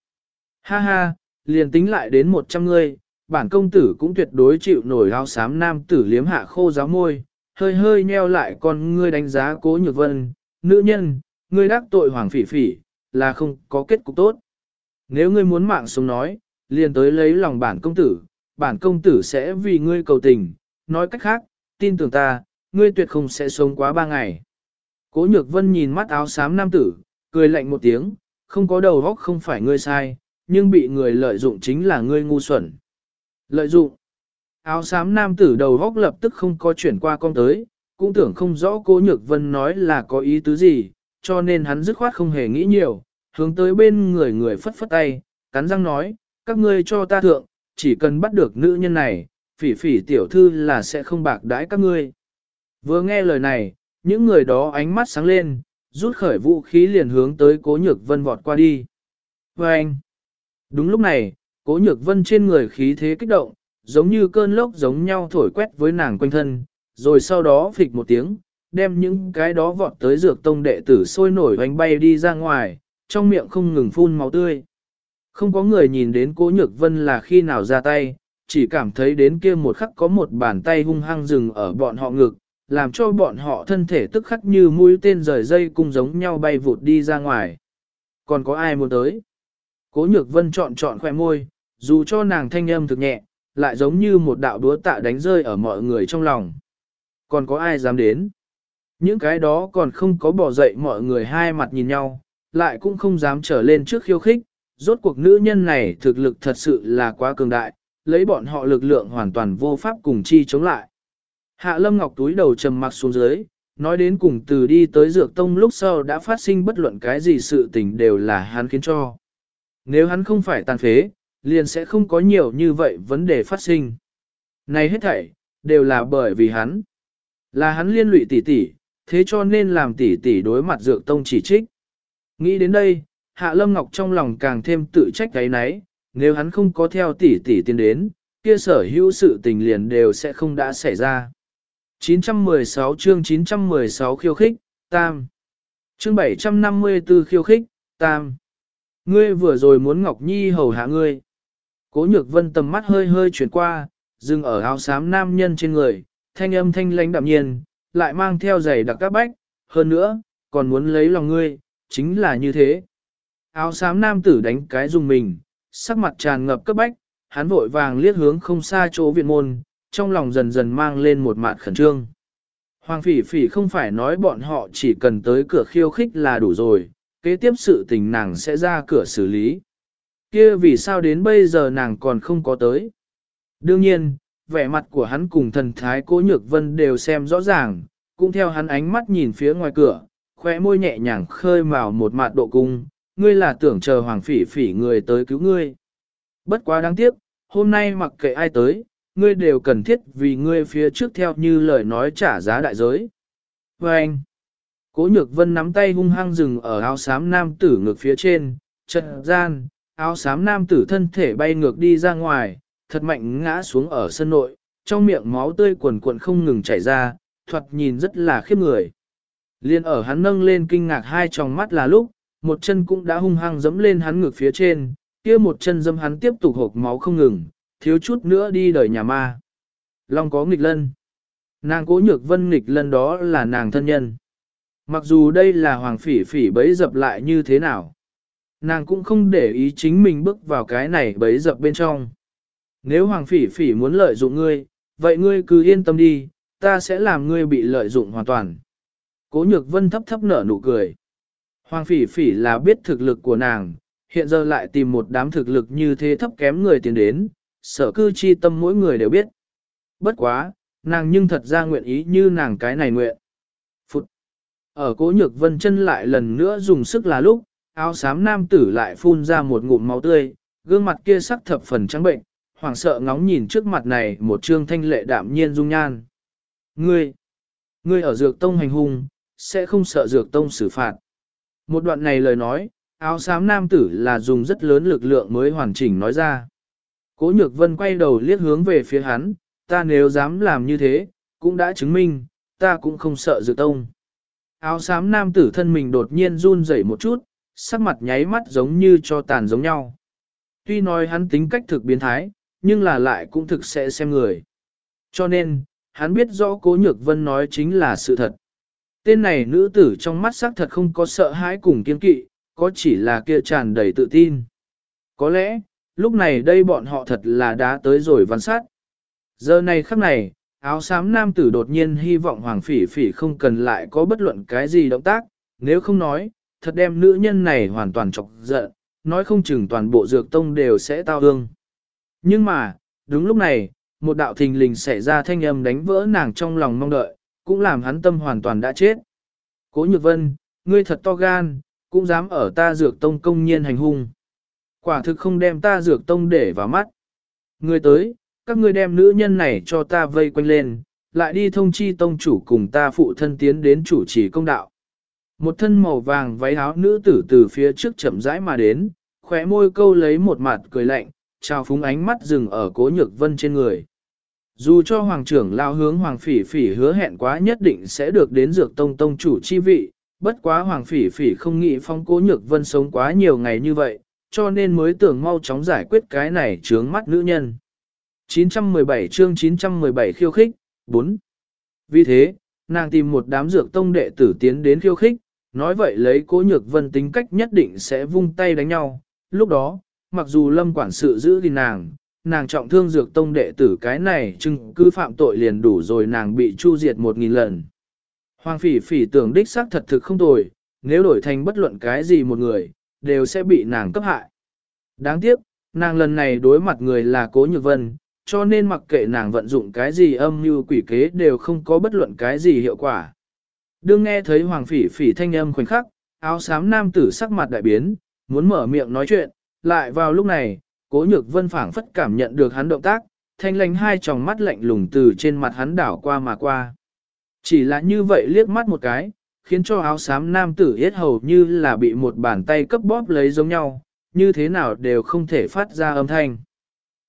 Ha ha, liền tính lại đến 100 người, bản công tử cũng tuyệt đối chịu nổi áo xám nam tử liếm hạ khô giáo môi, hơi hơi nheo lại con ngươi đánh giá cố nhược vân, nữ nhân, ngươi đắc tội hoàng phỉ phỉ, là không có kết cục tốt. Nếu ngươi muốn mạng sống nói, liền tới lấy lòng bản công tử, bản công tử sẽ vì ngươi cầu tình, nói cách khác, tin tưởng ta, ngươi tuyệt không sẽ sống quá ba ngày. Cố nhược vân nhìn mắt áo xám nam tử, cười lạnh một tiếng, không có đầu góc không phải ngươi sai, nhưng bị người lợi dụng chính là ngươi ngu xuẩn. Lợi dụng. Áo xám nam tử đầu góc lập tức không có chuyển qua con tới, cũng tưởng không rõ cố nhược vân nói là có ý tứ gì, cho nên hắn dứt khoát không hề nghĩ nhiều, hướng tới bên người người phất phất tay, cắn răng nói, các ngươi cho ta thượng, chỉ cần bắt được nữ nhân này, phỉ phỉ tiểu thư là sẽ không bạc đãi các ngươi. Vừa nghe lời này, những người đó ánh mắt sáng lên, rút khởi vũ khí liền hướng tới cố nhược vân vọt qua đi. Và anh, đúng lúc này, cố nhược vân trên người khí thế kích động, giống như cơn lốc giống nhau thổi quét với nàng quanh thân, rồi sau đó phịch một tiếng, đem những cái đó vọt tới dược tông đệ tử sôi nổi hoành bay đi ra ngoài, trong miệng không ngừng phun máu tươi. Không có người nhìn đến cố nhược vân là khi nào ra tay, chỉ cảm thấy đến kia một khắc có một bàn tay hung hăng dừng ở bọn họ ngực, làm cho bọn họ thân thể tức khắc như mũi tên rời dây cung giống nhau bay vụt đi ra ngoài. Còn có ai muốn tới? Cố nhược vân chọn chọn khoe môi, dù cho nàng thanh âm thực nhẹ, lại giống như một đạo đúa tạ đánh rơi ở mọi người trong lòng. Còn có ai dám đến? Những cái đó còn không có bỏ dậy mọi người hai mặt nhìn nhau, lại cũng không dám trở lên trước khiêu khích, rốt cuộc nữ nhân này thực lực thật sự là quá cường đại, lấy bọn họ lực lượng hoàn toàn vô pháp cùng chi chống lại. Hạ Lâm Ngọc túi đầu trầm mặc xuống dưới, nói đến cùng từ đi tới dược tông lúc sau đã phát sinh bất luận cái gì sự tình đều là hắn khiến cho. Nếu hắn không phải tàn phế, liền sẽ không có nhiều như vậy vấn đề phát sinh. Này hết thảy, đều là bởi vì hắn. Là hắn liên lụy tỷ tỷ, thế cho nên làm tỷ tỷ đối mặt dược tông chỉ trích. Nghĩ đến đây, Hạ Lâm Ngọc trong lòng càng thêm tự trách cái nấy, nếu hắn không có theo tỷ tỷ tiến đến, kia sở hữu sự tình liền đều sẽ không đã xảy ra. 916 chương 916 khiêu khích, tam. Chương 754 khiêu khích, tam. Ngươi vừa rồi muốn Ngọc Nhi hầu hạ ngươi. Cố nhược vân tầm mắt hơi hơi chuyển qua, dừng ở áo xám nam nhân trên người, thanh âm thanh lãnh đạm nhiên, lại mang theo giày đặc các bách, hơn nữa, còn muốn lấy lòng ngươi, chính là như thế. Áo xám nam tử đánh cái dùng mình, sắc mặt tràn ngập cấp bách, hắn vội vàng liếc hướng không xa chỗ viện môn, trong lòng dần dần mang lên một mạt khẩn trương. Hoàng phỉ phỉ không phải nói bọn họ chỉ cần tới cửa khiêu khích là đủ rồi, kế tiếp sự tình nàng sẽ ra cửa xử lý. Kia vì sao đến bây giờ nàng còn không có tới? Đương nhiên, vẻ mặt của hắn cùng thần thái cố nhược vân đều xem rõ ràng, cũng theo hắn ánh mắt nhìn phía ngoài cửa, khóe môi nhẹ nhàng khơi mào một mạt độ cung, ngươi là tưởng chờ hoàng phỉ phỉ người tới cứu ngươi. Bất quá đáng tiếc, hôm nay mặc kệ ai tới, ngươi đều cần thiết vì ngươi phía trước theo như lời nói trả giá đại giới. Và anh, cố nhược vân nắm tay hung hăng dừng ở áo xám nam tử ngược phía trên, trận gian, áo xám nam tử thân thể bay ngược đi ra ngoài, thật mạnh ngã xuống ở sân nội, trong miệng máu tươi quần cuộn không ngừng chảy ra, thuật nhìn rất là khiếp người. Liên ở hắn nâng lên kinh ngạc hai tròng mắt là lúc, một chân cũng đã hung hăng dẫm lên hắn ngược phía trên, kia một chân dâm hắn tiếp tục hộp máu không ngừng, thiếu chút nữa đi đời nhà ma. Long có nghịch lân. Nàng cố nhược vân nghịch lân đó là nàng thân nhân. Mặc dù đây là hoàng phỉ phỉ bấy dập lại như thế nào. Nàng cũng không để ý chính mình bước vào cái này bấy dập bên trong. Nếu hoàng phỉ phỉ muốn lợi dụng ngươi, vậy ngươi cứ yên tâm đi, ta sẽ làm ngươi bị lợi dụng hoàn toàn. Cố nhược vân thấp thấp nở nụ cười. Hoàng phỉ phỉ là biết thực lực của nàng, hiện giờ lại tìm một đám thực lực như thế thấp kém người tiến đến, sở cư chi tâm mỗi người đều biết. Bất quá, nàng nhưng thật ra nguyện ý như nàng cái này nguyện. Ở cố nhược vân chân lại lần nữa dùng sức là lúc, áo xám nam tử lại phun ra một ngụm máu tươi, gương mặt kia sắc thập phần trắng bệnh, hoảng sợ ngóng nhìn trước mặt này một trương thanh lệ đạm nhiên dung nhan. Ngươi! Ngươi ở dược tông hành hung, sẽ không sợ dược tông xử phạt. Một đoạn này lời nói, áo xám nam tử là dùng rất lớn lực lượng mới hoàn chỉnh nói ra. Cố nhược vân quay đầu liếc hướng về phía hắn, ta nếu dám làm như thế, cũng đã chứng minh, ta cũng không sợ dược tông. Áo xám nam tử thân mình đột nhiên run rẩy một chút, sắc mặt nháy mắt giống như cho tàn giống nhau. Tuy nói hắn tính cách thực biến thái, nhưng là lại cũng thực sẽ xem người. Cho nên, hắn biết rõ cố nhược vân nói chính là sự thật. Tên này nữ tử trong mắt sắc thật không có sợ hãi cùng kiên kỵ, có chỉ là kia tràn đầy tự tin. Có lẽ, lúc này đây bọn họ thật là đã tới rồi văn sát. Giờ này khắc này, áo xám nam tử đột nhiên hy vọng hoàng phỉ phỉ không cần lại có bất luận cái gì động tác, nếu không nói, thật đem nữ nhân này hoàn toàn chọc giận, nói không chừng toàn bộ dược tông đều sẽ tao hương. Nhưng mà, đúng lúc này, một đạo thình lình xảy ra thanh âm đánh vỡ nàng trong lòng mong đợi, cũng làm hắn tâm hoàn toàn đã chết. Cố nhược vân, ngươi thật to gan, cũng dám ở ta dược tông công nhiên hành hung. Quả thực không đem ta dược tông để vào mắt. Ngươi tới, các ngươi đem nữ nhân này cho ta vây quanh lên, lại đi thông chi tông chủ cùng ta phụ thân tiến đến chủ trì công đạo. Một thân màu vàng váy áo nữ tử từ phía trước chậm rãi mà đến, khóe môi câu lấy một mặt cười lạnh, trao phúng ánh mắt dừng ở cố nhược vân trên người. Dù cho hoàng trưởng lao hướng hoàng phỉ phỉ hứa hẹn quá nhất định sẽ được đến dược tông tông chủ chi vị, bất quá hoàng phỉ phỉ không nghĩ phong cố nhược vân sống quá nhiều ngày như vậy, cho nên mới tưởng mau chóng giải quyết cái này trướng mắt nữ nhân. 917 chương 917 khiêu khích, 4. Vì thế, nàng tìm một đám dược tông đệ tử tiến đến khiêu khích, nói vậy lấy cố nhược vân tính cách nhất định sẽ vung tay đánh nhau. Lúc đó, mặc dù lâm quản sự giữ thì nàng, nàng trọng thương dược tông đệ tử cái này chừng cứ phạm tội liền đủ rồi nàng bị chu diệt một nghìn lần. Hoàng phỉ phỉ tưởng đích xác thật thực không tồi, nếu đổi thành bất luận cái gì một người, đều sẽ bị nàng cấp hại. Đáng tiếc, nàng lần này đối mặt người là cố nhược vân, cho nên mặc kệ nàng vận dụng cái gì âm mưu quỷ kế đều không có bất luận cái gì hiệu quả. Đương nghe thấy hoàng phỉ phỉ thanh âm khoảnh khắc, áo xám nam tử sắc mặt đại biến, muốn mở miệng nói chuyện, lại vào lúc này, cố nhược vân phảng phất cảm nhận được hắn động tác, thanh lánh hai tròng mắt lạnh lùng từ trên mặt hắn đảo qua mà qua. Chỉ là như vậy liếc mắt một cái, khiến cho áo xám nam tử yết hầu như là bị một bàn tay cấp bóp lấy giống nhau, như thế nào đều không thể phát ra âm thanh.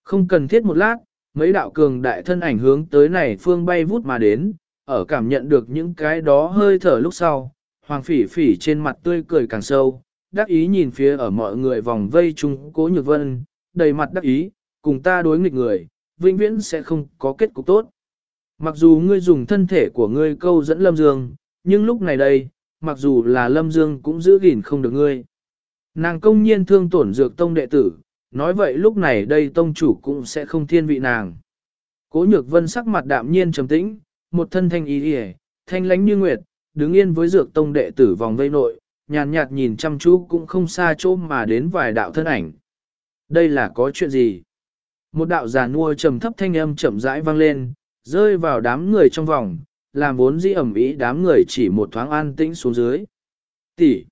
Không cần thiết một lát, mấy đạo cường đại thân ảnh hướng tới này phương bay vút mà đến, ở cảm nhận được những cái đó hơi thở lúc sau, hoàng phỉ phỉ trên mặt tươi cười càng sâu, đắc ý nhìn phía ở mọi người vòng vây chung cố nhược vân, đầy mặt đắc ý, cùng ta đối nghịch người, vĩnh viễn sẽ không có kết cục tốt. Mặc dù ngươi dùng thân thể của ngươi câu dẫn Lâm Dương, nhưng lúc này đây, mặc dù là Lâm Dương cũng giữ gìn không được ngươi. Nàng công nhiên thương tổn dược tông đệ tử, nói vậy lúc này đây tông chủ cũng sẽ không thiên vị nàng. Cố nhược vân sắc mặt đạm nhiên trầm tĩnh, một thân thanh ý hề, thanh lánh như nguyệt, đứng yên với dược tông đệ tử vòng vây nội, nhàn nhạt nhìn chăm chú cũng không xa chỗ mà đến vài đạo thân ảnh. Đây là có chuyện gì? Một đạo già nua trầm thấp thanh âm chậm rãi vang lên, rơi vào đám người trong vòng, làm vốn dĩ ẩm ý đám người chỉ một thoáng an tĩnh xuống dưới. Tỷ.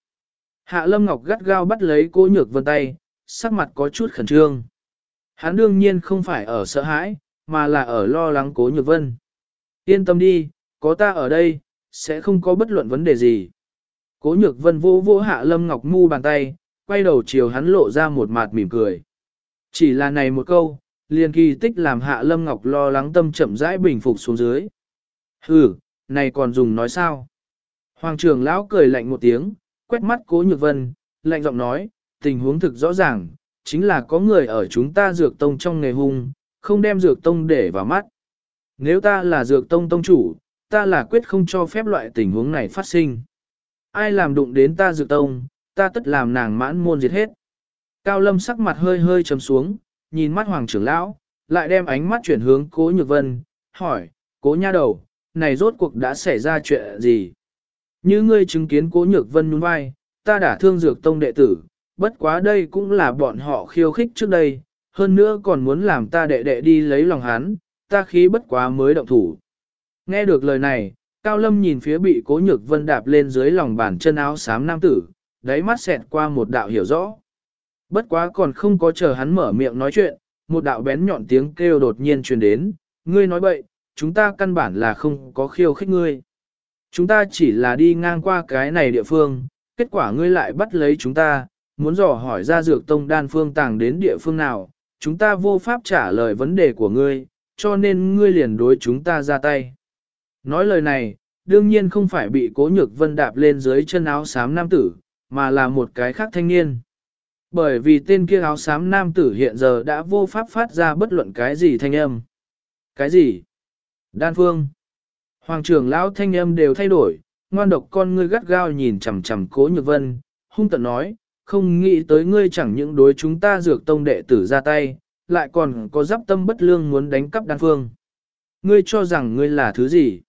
Hạ Lâm Ngọc gắt gao bắt lấy cô nhược vân tay, sắc mặt có chút khẩn trương. Hắn đương nhiên không phải ở sợ hãi, mà là ở lo lắng cố nhược vân. Yên tâm đi, có ta ở đây, sẽ không có bất luận vấn đề gì. Cố nhược vân vô vô hạ Lâm Ngọc mu bàn tay, quay đầu chiều hắn lộ ra một mặt mỉm cười. Chỉ là này một câu, liền kỳ tích làm hạ Lâm Ngọc lo lắng tâm chậm rãi bình phục xuống dưới. Hừ, này còn dùng nói sao? Hoàng trưởng lão cười lạnh một tiếng, quét mắt cố nhược vân, lạnh giọng nói, tình huống thực rõ ràng, chính là có người ở chúng ta dược tông trong nghề hung, không đem dược tông để vào mắt. Nếu ta là dược tông tông chủ, ta là quyết không cho phép loại tình huống này phát sinh. Ai làm đụng đến ta dược tông, ta tất làm nàng mãn môn diệt hết. Cao lâm sắc mặt hơi hơi trầm xuống, nhìn mắt hoàng trưởng lão, lại đem ánh mắt chuyển hướng cố nhược vân, hỏi, cố nha đầu, này rốt cuộc đã xảy ra chuyện gì? Như ngươi chứng kiến cố nhược vân nhún vai, ta đã thương dược tông đệ tử, bất quá đây cũng là bọn họ khiêu khích trước đây, hơn nữa còn muốn làm ta đệ đệ đi lấy lòng hắn, ta khí bất quá mới động thủ. Nghe được lời này, Cao Lâm nhìn phía bị cố nhược vân đạp lên dưới lòng bàn chân áo xám nam tử, đáy mắt xẹt qua một đạo hiểu rõ. Bất quá còn không có chờ hắn mở miệng nói chuyện, một đạo bén nhọn tiếng kêu đột nhiên truyền đến, ngươi nói bậy, chúng ta căn bản là không có khiêu khích ngươi. Chúng ta chỉ là đi ngang qua cái này địa phương, kết quả ngươi lại bắt lấy chúng ta, muốn dò hỏi ra dược tông đan phương tàng đến địa phương nào, chúng ta vô pháp trả lời vấn đề của ngươi, cho nên ngươi liền đối chúng ta ra tay. Nói lời này, đương nhiên không phải bị cố nhược vân đạp lên dưới chân áo xám nam tử, mà là một cái khác thanh niên. Bởi vì tên kia áo xám nam tử hiện giờ đã vô pháp phát ra bất luận cái gì thanh âm. Cái gì? Đan phương. Hoàng trưởng lão thanh âm đều thay đổi, ngoan độc con ngươi gắt gao nhìn chằm chằm cố nhược vân, hung tận nói, không nghĩ tới ngươi chẳng những đối chúng ta dược tông đệ tử ra tay, lại còn có giáp tâm bất lương muốn đánh cắp đan phương. Ngươi cho rằng ngươi là thứ gì?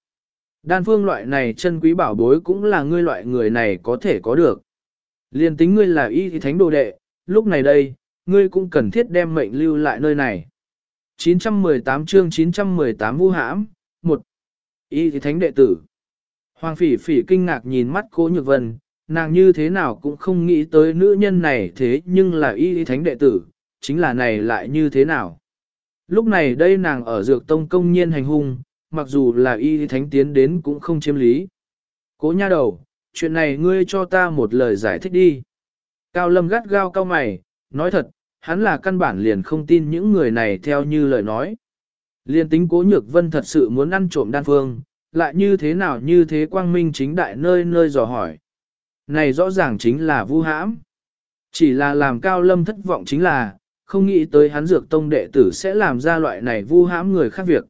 Đan phương loại này chân quý bảo bối cũng là ngươi loại người này có thể có được. Liên tính ngươi là y thì thánh đồ đệ, lúc này đây, ngươi cũng cần thiết đem mệnh lưu lại nơi này. 918 chương 918 vũ hãm, 1. Y thì thánh đệ tử. Hoàng phỉ phỉ kinh ngạc nhìn mắt cố nhược vân, nàng như thế nào cũng không nghĩ tới nữ nhân này thế nhưng là y y thánh đệ tử, chính là này lại như thế nào. Lúc này đây nàng ở dược tông công nhiên hành hung, mặc dù là y y thánh tiến đến cũng không chiếm lý. Cố nha đầu, chuyện này ngươi cho ta một lời giải thích đi. Cao lâm gắt gao cao mày, nói thật, hắn là căn bản liền không tin những người này theo như lời nói. Liên tính cố nhược vân thật sự muốn ăn trộm đan phương, lại như thế nào như thế quang minh chính đại nơi nơi dò hỏi. Này rõ ràng chính là vu hãm. Chỉ là làm cao lâm thất vọng chính là, không nghĩ tới hắn dược tông đệ tử sẽ làm ra loại này vu hãm người khác việc.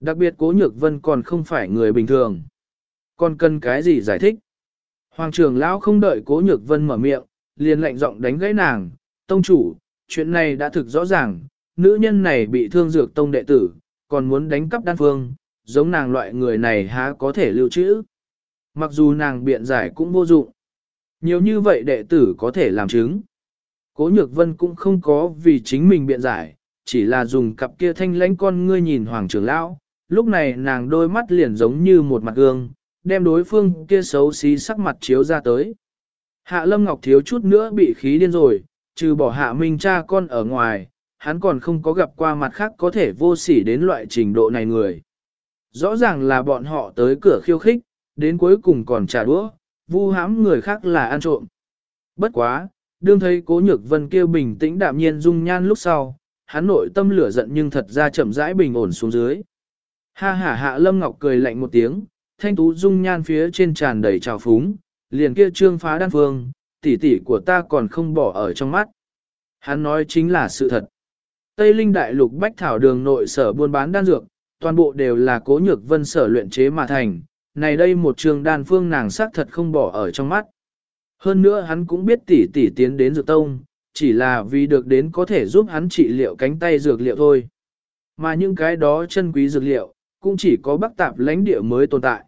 Đặc biệt cố nhược vân còn không phải người bình thường. Còn cần cái gì giải thích? Hoàng trưởng lão không đợi cố nhược vân mở miệng, liền lạnh giọng đánh gãy nàng, tông chủ, chuyện này đã thực rõ ràng, nữ nhân này bị thương dược tông đệ tử, còn muốn đánh cắp đan phương, giống nàng loại người này há có thể lưu trữ. Mặc dù nàng biện giải cũng vô dụng. Nhiều như vậy đệ tử có thể làm chứng. Cố nhược vân cũng không có vì chính mình biện giải, chỉ là dùng cặp kia thanh lãnh con ngươi nhìn hoàng trưởng lão. Lúc này nàng đôi mắt liền giống như một mặt gương, đem đối phương kia xấu xí sắc mặt chiếu ra tới. Hạ Lâm Ngọc thiếu chút nữa bị khí điên rồi, trừ bỏ hạ minh cha con ở ngoài, hắn còn không có gặp qua mặt khác có thể vô sỉ đến loại trình độ này người. Rõ ràng là bọn họ tới cửa khiêu khích, đến cuối cùng còn trả đũa, vu hãm người khác là ăn trộm. Bất quá, đương thấy cố nhược vân kêu bình tĩnh đạm nhiên dung nhan lúc sau, hắn nội tâm lửa giận nhưng thật ra chậm rãi bình ổn xuống dưới. Ha ha hạ lâm ngọc cười lạnh một tiếng, thanh tú dung nhan phía trên tràn đầy trào phúng, liền kia trương phá đan phương, tỷ tỷ của ta còn không bỏ ở trong mắt. Hắn nói chính là sự thật. Tây Linh Đại Lục Bách Thảo Đường nội sở buôn bán đan dược, toàn bộ đều là cố nhược vân sở luyện chế mà thành, này đây một trường đan phương nàng xác thật không bỏ ở trong mắt. Hơn nữa hắn cũng biết tỷ tỷ tiến đến dược tông, chỉ là vì được đến có thể giúp hắn trị liệu cánh tay dược liệu thôi. Mà những cái đó chân quý dược liệu, cũng chỉ có bắc tạp lãnh địa mới tồn tại.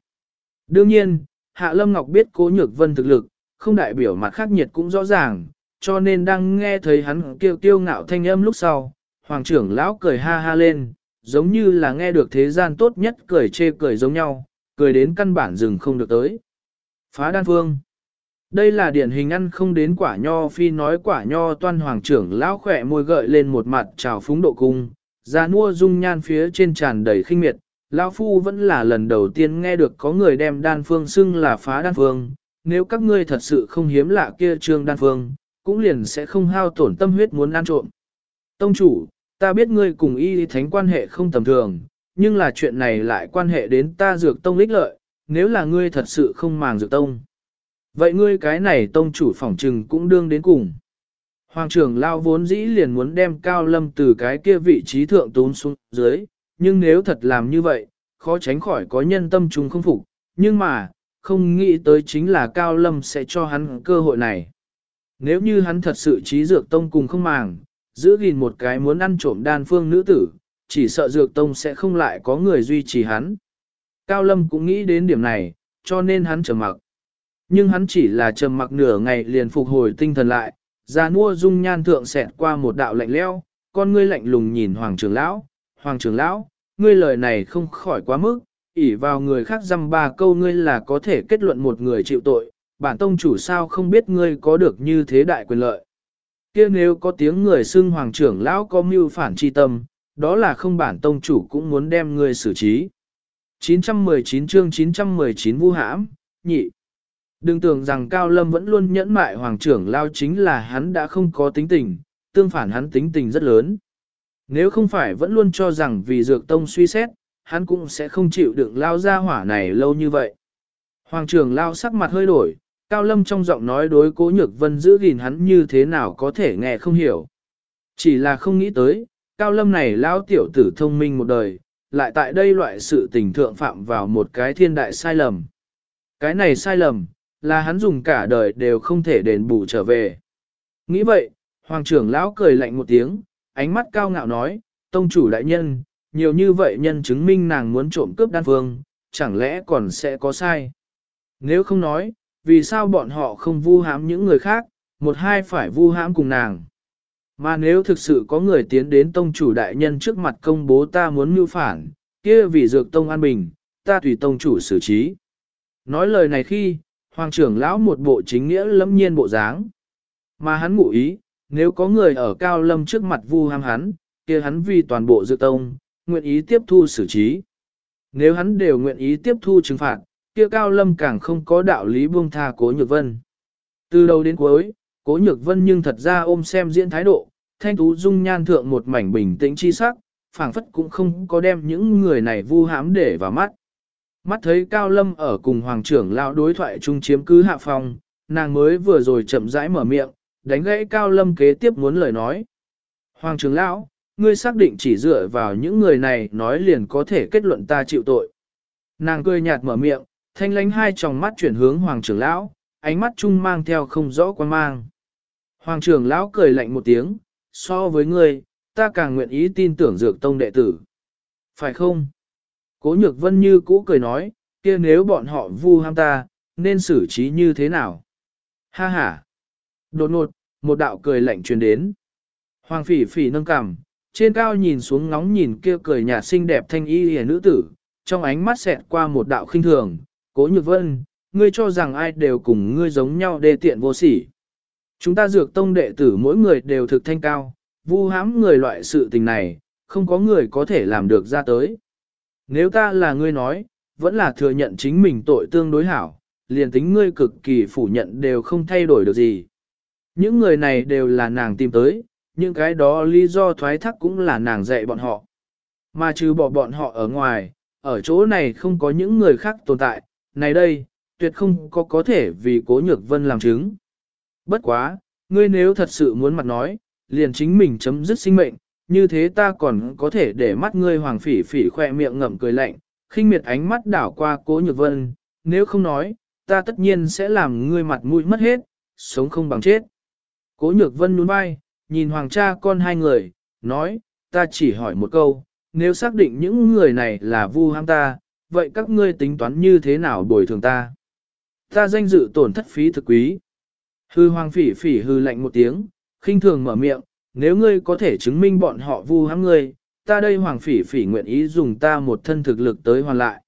Đương nhiên, Hạ Lâm Ngọc biết cố nhược vân thực lực, không đại biểu mặt khác nhiệt cũng rõ ràng, cho nên đang nghe thấy hắn kêu tiêu ngạo thanh âm lúc sau, hoàng trưởng lão cười ha ha lên, giống như là nghe được thế gian tốt nhất cười chê cười giống nhau, cười đến căn bản rừng không được tới. Phá đan phương. Đây là điển hình ăn không đến quả nho phi nói quả nho toan hoàng trưởng lão khỏe môi gợi lên một mặt trào phúng độ cung, ra nua dung nhan phía trên tràn đầy khinh miệt. Lão Phu vẫn là lần đầu tiên nghe được có người đem đan phương xưng là phá đan phương, nếu các ngươi thật sự không hiếm lạ kia trương đan phương, cũng liền sẽ không hao tổn tâm huyết muốn ăn trộm. Tông chủ, ta biết ngươi cùng y thánh quan hệ không tầm thường, nhưng là chuyện này lại quan hệ đến ta dược tông lích lợi, nếu là ngươi thật sự không màng dược tông. Vậy ngươi cái này tông chủ phỏng trừng cũng đương đến cùng. Hoàng trưởng lao vốn dĩ liền muốn đem cao lâm từ cái kia vị trí thượng tốn xuống dưới, nhưng nếu thật làm như vậy, khó tránh khỏi có nhân tâm chúng không phục, nhưng mà, không nghĩ tới chính là Cao Lâm sẽ cho hắn cơ hội này. Nếu như hắn thật sự trí dược tông cùng không màng, giữ gìn một cái muốn ăn trộm đan phương nữ tử, chỉ sợ dược tông sẽ không lại có người duy trì hắn. Cao Lâm cũng nghĩ đến điểm này, cho nên hắn trầm mặc. Nhưng hắn chỉ là trầm mặc nửa ngày liền phục hồi tinh thần lại, ra mua dung nhan thượng xẹt qua một đạo lạnh leo, con ngươi lạnh lùng nhìn Hoàng trưởng lão, Hoàng trưởng lão, ngươi lời này không khỏi quá mức, ỉ vào người khác dăm ba câu ngươi là có thể kết luận một người chịu tội, bản tông chủ sao không biết ngươi có được như thế đại quyền lợi. kia nếu có tiếng người xưng Hoàng trưởng lão có mưu phản chi tâm, đó là không bản tông chủ cũng muốn đem ngươi xử trí. 919 chương 919 vu hãm, nhị. Đừng tưởng rằng Cao Lâm vẫn luôn nhẫn mại hoàng trưởng lao chính là hắn đã không có tính tình, tương phản hắn tính tình rất lớn. Nếu không phải vẫn luôn cho rằng vì dược tông suy xét, hắn cũng sẽ không chịu đựng lao ra hỏa này lâu như vậy. Hoàng trưởng lao sắc mặt hơi đổi, Cao Lâm trong giọng nói đối cố nhược vân giữ gìn hắn như thế nào có thể nghe không hiểu. Chỉ là không nghĩ tới, Cao Lâm này lão tiểu tử thông minh một đời, lại tại đây loại sự tình thượng phạm vào một cái thiên đại sai lầm. Cái này sai lầm, là hắn dùng cả đời đều không thể đền bù trở về. Nghĩ vậy, Hoàng trưởng lão cười lạnh một tiếng, ánh mắt cao ngạo nói, tông chủ đại nhân, nhiều như vậy nhân chứng minh nàng muốn trộm cướp đan phương, chẳng lẽ còn sẽ có sai. Nếu không nói, vì sao bọn họ không vu hãm những người khác, một hai phải vu hãm cùng nàng. Mà nếu thực sự có người tiến đến tông chủ đại nhân trước mặt công bố ta muốn mưu phản, kia vì dược tông an bình, ta tùy tông chủ xử trí. Nói lời này khi, hoàng trưởng lão một bộ chính nghĩa lâm nhiên bộ dáng. Mà hắn ngụ ý, nếu có người ở cao lâm trước mặt vu ham hắn, kia hắn vì toàn bộ dược tông, nguyện ý tiếp thu xử trí. Nếu hắn đều nguyện ý tiếp thu trừng phạt, kia cao lâm càng không có đạo lý buông tha cố nhược vân. Từ đầu đến cuối, cố nhược vân nhưng thật ra ôm xem diễn thái độ, thanh tú dung nhan thượng một mảnh bình tĩnh chi sắc, phảng phất cũng không có đem những người này vu hãm để vào mắt. Mắt thấy Cao Lâm ở cùng Hoàng trưởng lão đối thoại chung chiếm cứ hạ phòng, nàng mới vừa rồi chậm rãi mở miệng, đánh gãy Cao Lâm kế tiếp muốn lời nói. Hoàng trưởng lão, ngươi xác định chỉ dựa vào những người này nói liền có thể kết luận ta chịu tội. Nàng cười nhạt mở miệng, thanh lánh hai tròng mắt chuyển hướng Hoàng trưởng lão, ánh mắt chung mang theo không rõ quan mang. Hoàng trưởng lão cười lạnh một tiếng, so với ngươi, ta càng nguyện ý tin tưởng dược tông đệ tử. Phải không? Cố nhược vân như cũ cười nói, kia nếu bọn họ vu ham ta, nên xử trí như thế nào? Ha ha! Đột ngột, một đạo cười lạnh truyền đến. Hoàng phỉ phỉ nâng cằm, trên cao nhìn xuống ngóng nhìn kia cười nhà xinh đẹp thanh y hề nữ tử, trong ánh mắt xẹt qua một đạo khinh thường. Cố nhược vân, ngươi cho rằng ai đều cùng ngươi giống nhau đê tiện vô sỉ. Chúng ta dược tông đệ tử mỗi người đều thực thanh cao, vu hãm người loại sự tình này, không có người có thể làm được ra tới. Nếu ta là ngươi nói, vẫn là thừa nhận chính mình tội tương đối hảo, liền tính ngươi cực kỳ phủ nhận đều không thay đổi được gì. Những người này đều là nàng tìm tới, những cái đó lý do thoái thác cũng là nàng dạy bọn họ. Mà trừ bỏ bọn họ ở ngoài, ở chỗ này không có những người khác tồn tại, này đây, tuyệt không có có thể vì cố nhược vân làm chứng. Bất quá, ngươi nếu thật sự muốn mặt nói, liền chính mình chấm dứt sinh mệnh, như thế ta còn có thể để mắt ngươi hoàng phỉ phỉ khoe miệng ngậm cười lạnh, khinh miệt ánh mắt đảo qua cố nhược vân, nếu không nói, ta tất nhiên sẽ làm ngươi mặt mũi mất hết, sống không bằng chết. Cố nhược vân nhún vai, nhìn hoàng cha con hai người, nói, ta chỉ hỏi một câu, nếu xác định những người này là vu ham ta, vậy các ngươi tính toán như thế nào bồi thường ta? Ta danh dự tổn thất phí thực quý. Hư hoàng phỉ phỉ hư lạnh một tiếng, khinh thường mở miệng, nếu ngươi có thể chứng minh bọn họ vu hãm ngươi, ta đây hoàng phỉ phỉ nguyện ý dùng ta một thân thực lực tới hoàn lại.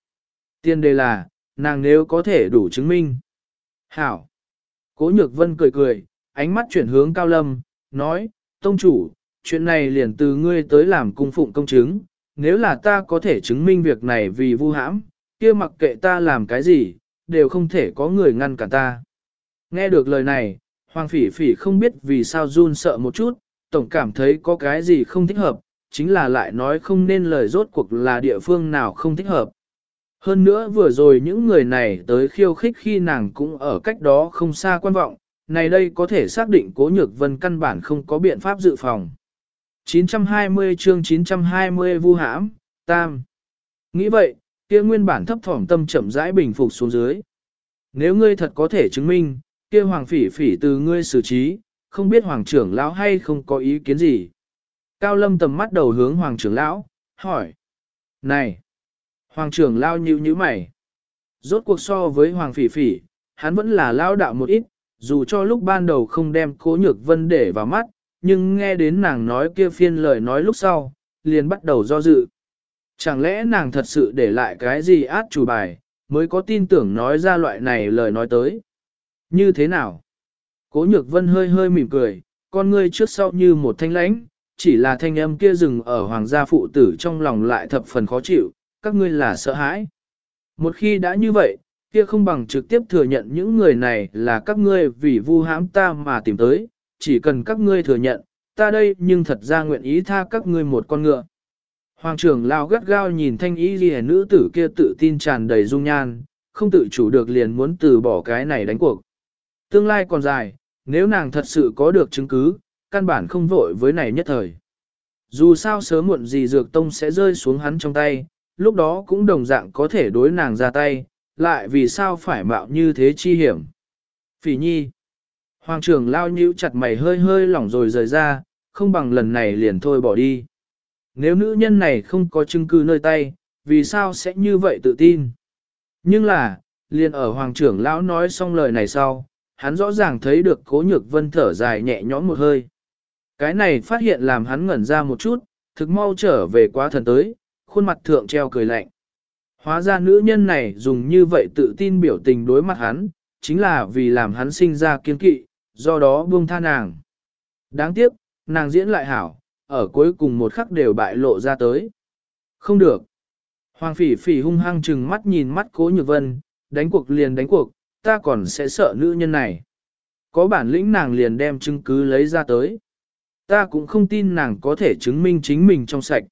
Tiên đề là, nàng nếu có thể đủ chứng minh. Hảo. Cố nhược vân cười cười, ánh mắt chuyển hướng cao lâm, nói, tông chủ, chuyện này liền từ ngươi tới làm cung phụng công chứng, nếu là ta có thể chứng minh việc này vì vu hãm, kia mặc kệ ta làm cái gì, đều không thể có người ngăn cả ta. Nghe được lời này, Hoàng phỉ phỉ không biết vì sao run sợ một chút, tổng cảm thấy có cái gì không thích hợp, chính là lại nói không nên lời rốt cuộc là địa phương nào không thích hợp. Hơn nữa vừa rồi những người này tới khiêu khích khi nàng cũng ở cách đó không xa quan vọng, này đây có thể xác định cố nhược vân căn bản không có biện pháp dự phòng. 920 chương 920 vu hãm, tam. Nghĩ vậy, kia nguyên bản thấp thỏm tâm chậm rãi bình phục xuống dưới. Nếu ngươi thật có thể chứng minh, kia hoàng phỉ phỉ từ ngươi xử trí, không biết hoàng trưởng lão hay không có ý kiến gì. Cao lâm tầm mắt đầu hướng hoàng trưởng lão, hỏi. Này! Hoàng trưởng lão nhíu nhíu mày. Rốt cuộc so với hoàng phỉ phỉ, hắn vẫn là lão đạo một ít, dù cho lúc ban đầu không đem cố nhược vân để vào mắt, nhưng nghe đến nàng nói kia phiên lời nói lúc sau, liền bắt đầu do dự. Chẳng lẽ nàng thật sự để lại cái gì át chủ bài, mới có tin tưởng nói ra loại này lời nói tới. Như thế nào? Cố nhược vân hơi hơi mỉm cười, con ngươi trước sau như một thanh lãnh, chỉ là thanh âm kia dừng ở hoàng gia phụ tử trong lòng lại thập phần khó chịu, các ngươi là sợ hãi. Một khi đã như vậy, kia không bằng trực tiếp thừa nhận những người này là các ngươi vì vu hãm ta mà tìm tới, chỉ cần các ngươi thừa nhận, ta đây nhưng thật ra nguyện ý tha các ngươi một con ngựa. Hoàng trưởng lao gắt gao nhìn thanh ý ghi nữ tử kia tự tin tràn đầy dung nhan, không tự chủ được liền muốn từ bỏ cái này đánh cuộc. Tương lai còn dài, nếu nàng thật sự có được chứng cứ, căn bản không vội với này nhất thời. Dù sao sớm muộn gì dược tông sẽ rơi xuống hắn trong tay, lúc đó cũng đồng dạng có thể đối nàng ra tay, lại vì sao phải mạo như thế chi hiểm. Phỉ nhi. Hoàng trưởng lao nhíu chặt mày hơi hơi lỏng rồi rời ra, không bằng lần này liền thôi bỏ đi. Nếu nữ nhân này không có chứng cứ nơi tay, vì sao sẽ như vậy tự tin? Nhưng là, liền ở hoàng trưởng lão nói xong lời này sau, hắn rõ ràng thấy được cố nhược vân thở dài nhẹ nhõm một hơi. Cái này phát hiện làm hắn ngẩn ra một chút, thực mau trở về quá thần tới, khuôn mặt thượng treo cười lạnh. Hóa ra nữ nhân này dùng như vậy tự tin biểu tình đối mặt hắn, chính là vì làm hắn sinh ra kiên kỵ, do đó buông tha nàng. Đáng tiếc, nàng diễn lại hảo, ở cuối cùng một khắc đều bại lộ ra tới. Không được. Hoàng phỉ phỉ hung hăng chừng mắt nhìn mắt cố nhược vân, đánh cuộc liền đánh cuộc, ta còn sẽ sợ nữ nhân này. Có bản lĩnh nàng liền đem chứng cứ lấy ra tới. Ta cũng không tin nàng có thể chứng minh chính mình trong sạch.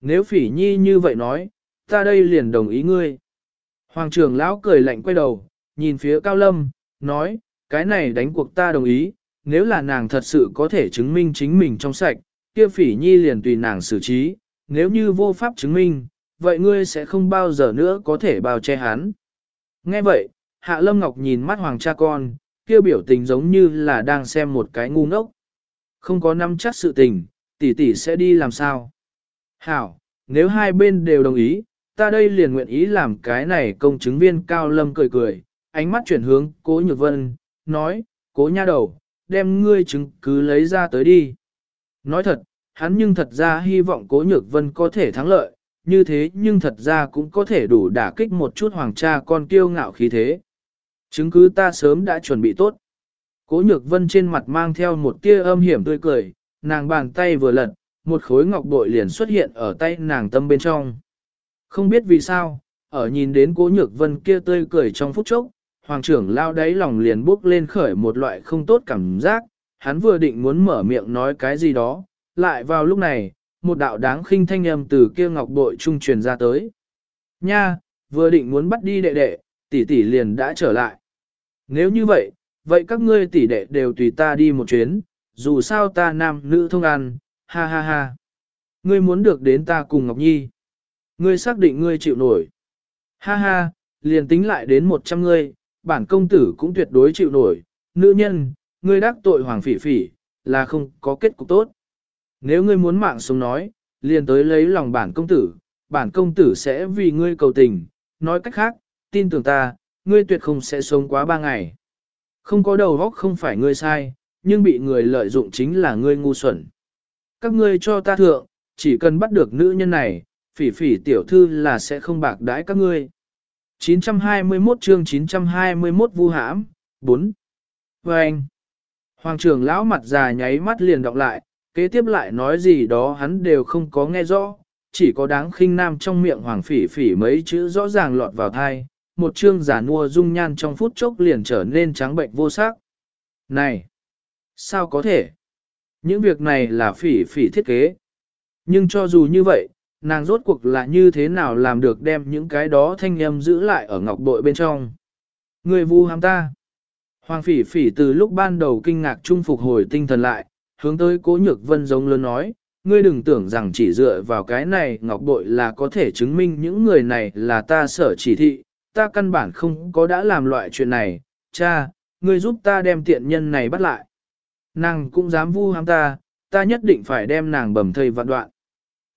Nếu phỉ nhi như vậy nói, ta đây liền đồng ý ngươi. Hoàng trưởng lão cười lạnh quay đầu, nhìn phía cao lâm, nói, cái này đánh cuộc ta đồng ý, nếu là nàng thật sự có thể chứng minh chính mình trong sạch, kia phỉ nhi liền tùy nàng xử trí, nếu như vô pháp chứng minh, vậy ngươi sẽ không bao giờ nữa có thể bao che hắn. Nghe vậy, Hạ Lâm Ngọc nhìn mắt hoàng cha con, kia biểu tình giống như là đang xem một cái ngu ngốc. Không có nắm chắc sự tình, tỷ tỷ sẽ đi làm sao? Hảo, nếu hai bên đều đồng ý, ta đây liền nguyện ý làm cái này công chứng viên Cao Lâm cười cười, ánh mắt chuyển hướng cố nhược vân, nói, cố nha đầu, đem ngươi chứng cứ lấy ra tới đi. Nói thật, hắn nhưng thật ra hy vọng cố nhược vân có thể thắng lợi, như thế nhưng thật ra cũng có thể đủ đả kích một chút hoàng cha con kiêu ngạo khí thế. Chứng cứ ta sớm đã chuẩn bị tốt. Cố nhược vân trên mặt mang theo một tia âm hiểm tươi cười, nàng bàn tay vừa lật, một khối ngọc bội liền xuất hiện ở tay nàng tâm bên trong. Không biết vì sao, ở nhìn đến cố nhược vân kia tươi cười trong phút chốc, hoàng trưởng lao đáy lòng liền bước lên khởi một loại không tốt cảm giác, hắn vừa định muốn mở miệng nói cái gì đó, lại vào lúc này, một đạo đáng khinh thanh âm từ kia ngọc bội trung truyền ra tới. Nha, vừa định muốn bắt đi đệ đệ, tỷ tỷ liền đã trở lại. Nếu như vậy, vậy các ngươi tỷ đệ đều tùy ta đi một chuyến, dù sao ta nam nữ thông ăn, ha ha ha. Ngươi muốn được đến ta cùng Ngọc Nhi. Ngươi xác định ngươi chịu nổi. Ha ha, liền tính lại đến một trăm ngươi, bản công tử cũng tuyệt đối chịu nổi. Nữ nhân, ngươi đắc tội hoàng phỉ phỉ, là không có kết cục tốt. Nếu ngươi muốn mạng sống nói, liền tới lấy lòng bản công tử, bản công tử sẽ vì ngươi cầu tình, nói cách khác, tin tưởng ta, ngươi tuyệt không sẽ sống quá ba ngày. Không có đầu óc không phải ngươi sai, nhưng bị người lợi dụng chính là ngươi ngu xuẩn. Các ngươi cho ta thượng, chỉ cần bắt được nữ nhân này, phỉ phỉ tiểu thư là sẽ không bạc đãi các ngươi. 921 chương 921 vu hãm, 4. Và anh, Hoàng trưởng lão mặt già nháy mắt liền đọc lại, kế tiếp lại nói gì đó hắn đều không có nghe rõ, chỉ có đáng khinh nam trong miệng hoàng phỉ phỉ mấy chữ rõ ràng lọt vào thai, một chương giả nua dung nhan trong phút chốc liền trở nên trắng bệnh vô sắc. Này! Sao có thể? Những việc này là phỉ phỉ thiết kế. Nhưng cho dù như vậy, nàng rốt cuộc là như thế nào làm được đem những cái đó thanh âm giữ lại ở ngọc bội bên trong. Người vu hàm ta. Hoàng phỉ phỉ từ lúc ban đầu kinh ngạc trung phục hồi tinh thần lại, hướng tới cố nhược vân giống lớn nói, ngươi đừng tưởng rằng chỉ dựa vào cái này ngọc bội là có thể chứng minh những người này là ta sở chỉ thị, ta căn bản không có đã làm loại chuyện này, cha, ngươi giúp ta đem tiện nhân này bắt lại. Nàng cũng dám vu ham ta, ta nhất định phải đem nàng bầm thây vạn đoạn.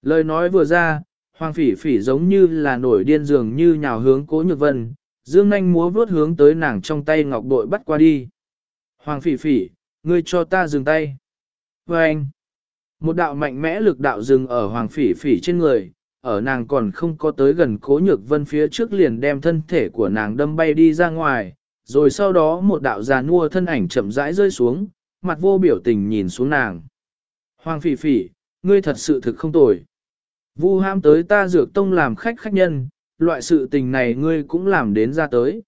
Lời nói vừa ra, hoàng phỉ phỉ giống như là nổi điên dường như nhào hướng cố nhược vân, dương nanh múa vuốt hướng tới nàng trong tay ngọc bội bắt qua đi. Hoàng phỉ phỉ, ngươi cho ta dừng tay. Và anh, một đạo mạnh mẽ lực đạo dừng ở hoàng phỉ phỉ trên người, ở nàng còn không có tới gần cố nhược vân phía trước liền đem thân thể của nàng đâm bay đi ra ngoài, rồi sau đó một đạo già nua thân ảnh chậm rãi rơi xuống, mặt vô biểu tình nhìn xuống nàng. Hoàng phỉ phỉ, ngươi thật sự thực không tồi. Vu ham tới ta dược tông làm khách khách nhân, loại sự tình này ngươi cũng làm đến ra tới.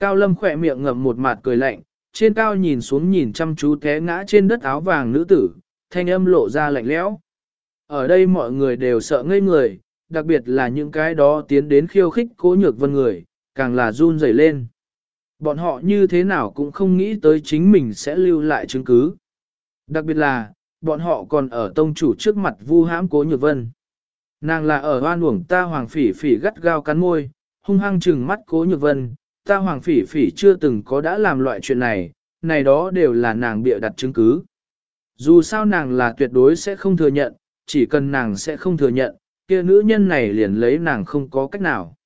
Cao lâm khỏe miệng ngậm một mặt cười lạnh, trên cao nhìn xuống nhìn chăm chú té ngã trên đất áo vàng nữ tử, thanh âm lộ ra lạnh lẽo. Ở đây mọi người đều sợ ngây người, đặc biệt là những cái đó tiến đến khiêu khích cố nhược vân người, càng là run rẩy lên. Bọn họ như thế nào cũng không nghĩ tới chính mình sẽ lưu lại chứng cứ. Đặc biệt là, bọn họ còn ở tông chủ trước mặt vu hãm cố nhược vân. Nàng là ở hoan uổng ta hoàng phỉ phỉ gắt gao cắn môi, hung hăng trừng mắt cố nhược vân, ta hoàng phỉ phỉ chưa từng có đã làm loại chuyện này, này đó đều là nàng bịa đặt chứng cứ. Dù sao nàng là tuyệt đối sẽ không thừa nhận, chỉ cần nàng sẽ không thừa nhận, kia nữ nhân này liền lấy nàng không có cách nào.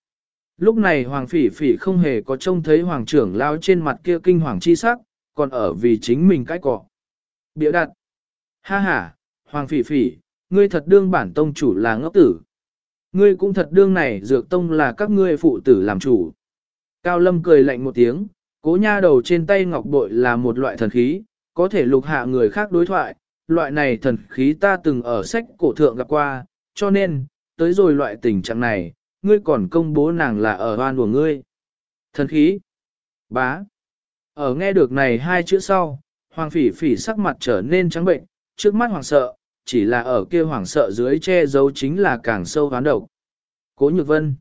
Lúc này hoàng phỉ phỉ không hề có trông thấy hoàng trưởng lao trên mặt kia kinh hoàng chi sắc, còn ở vì chính mình cái cọ. Biểu đặt. Ha ha, hoàng phỉ phỉ, ngươi thật đương bản tông chủ là ngốc tử. Ngươi cũng thật đương này dược tông là các ngươi phụ tử làm chủ. Cao Lâm cười lạnh một tiếng, cố nha đầu trên tay ngọc bội là một loại thần khí, có thể lục hạ người khác đối thoại, loại này thần khí ta từng ở sách cổ thượng gặp qua, cho nên, tới rồi loại tình trạng này, ngươi còn công bố nàng là ở hoan của ngươi. Thần khí. Bá. Ở nghe được này hai chữ sau, hoàng phỉ phỉ sắc mặt trở nên trắng bệnh, trước mắt hoàng sợ, chỉ là ở kia hoàng sợ dưới che giấu chính là càng sâu hoán độc. Cố nhược vân.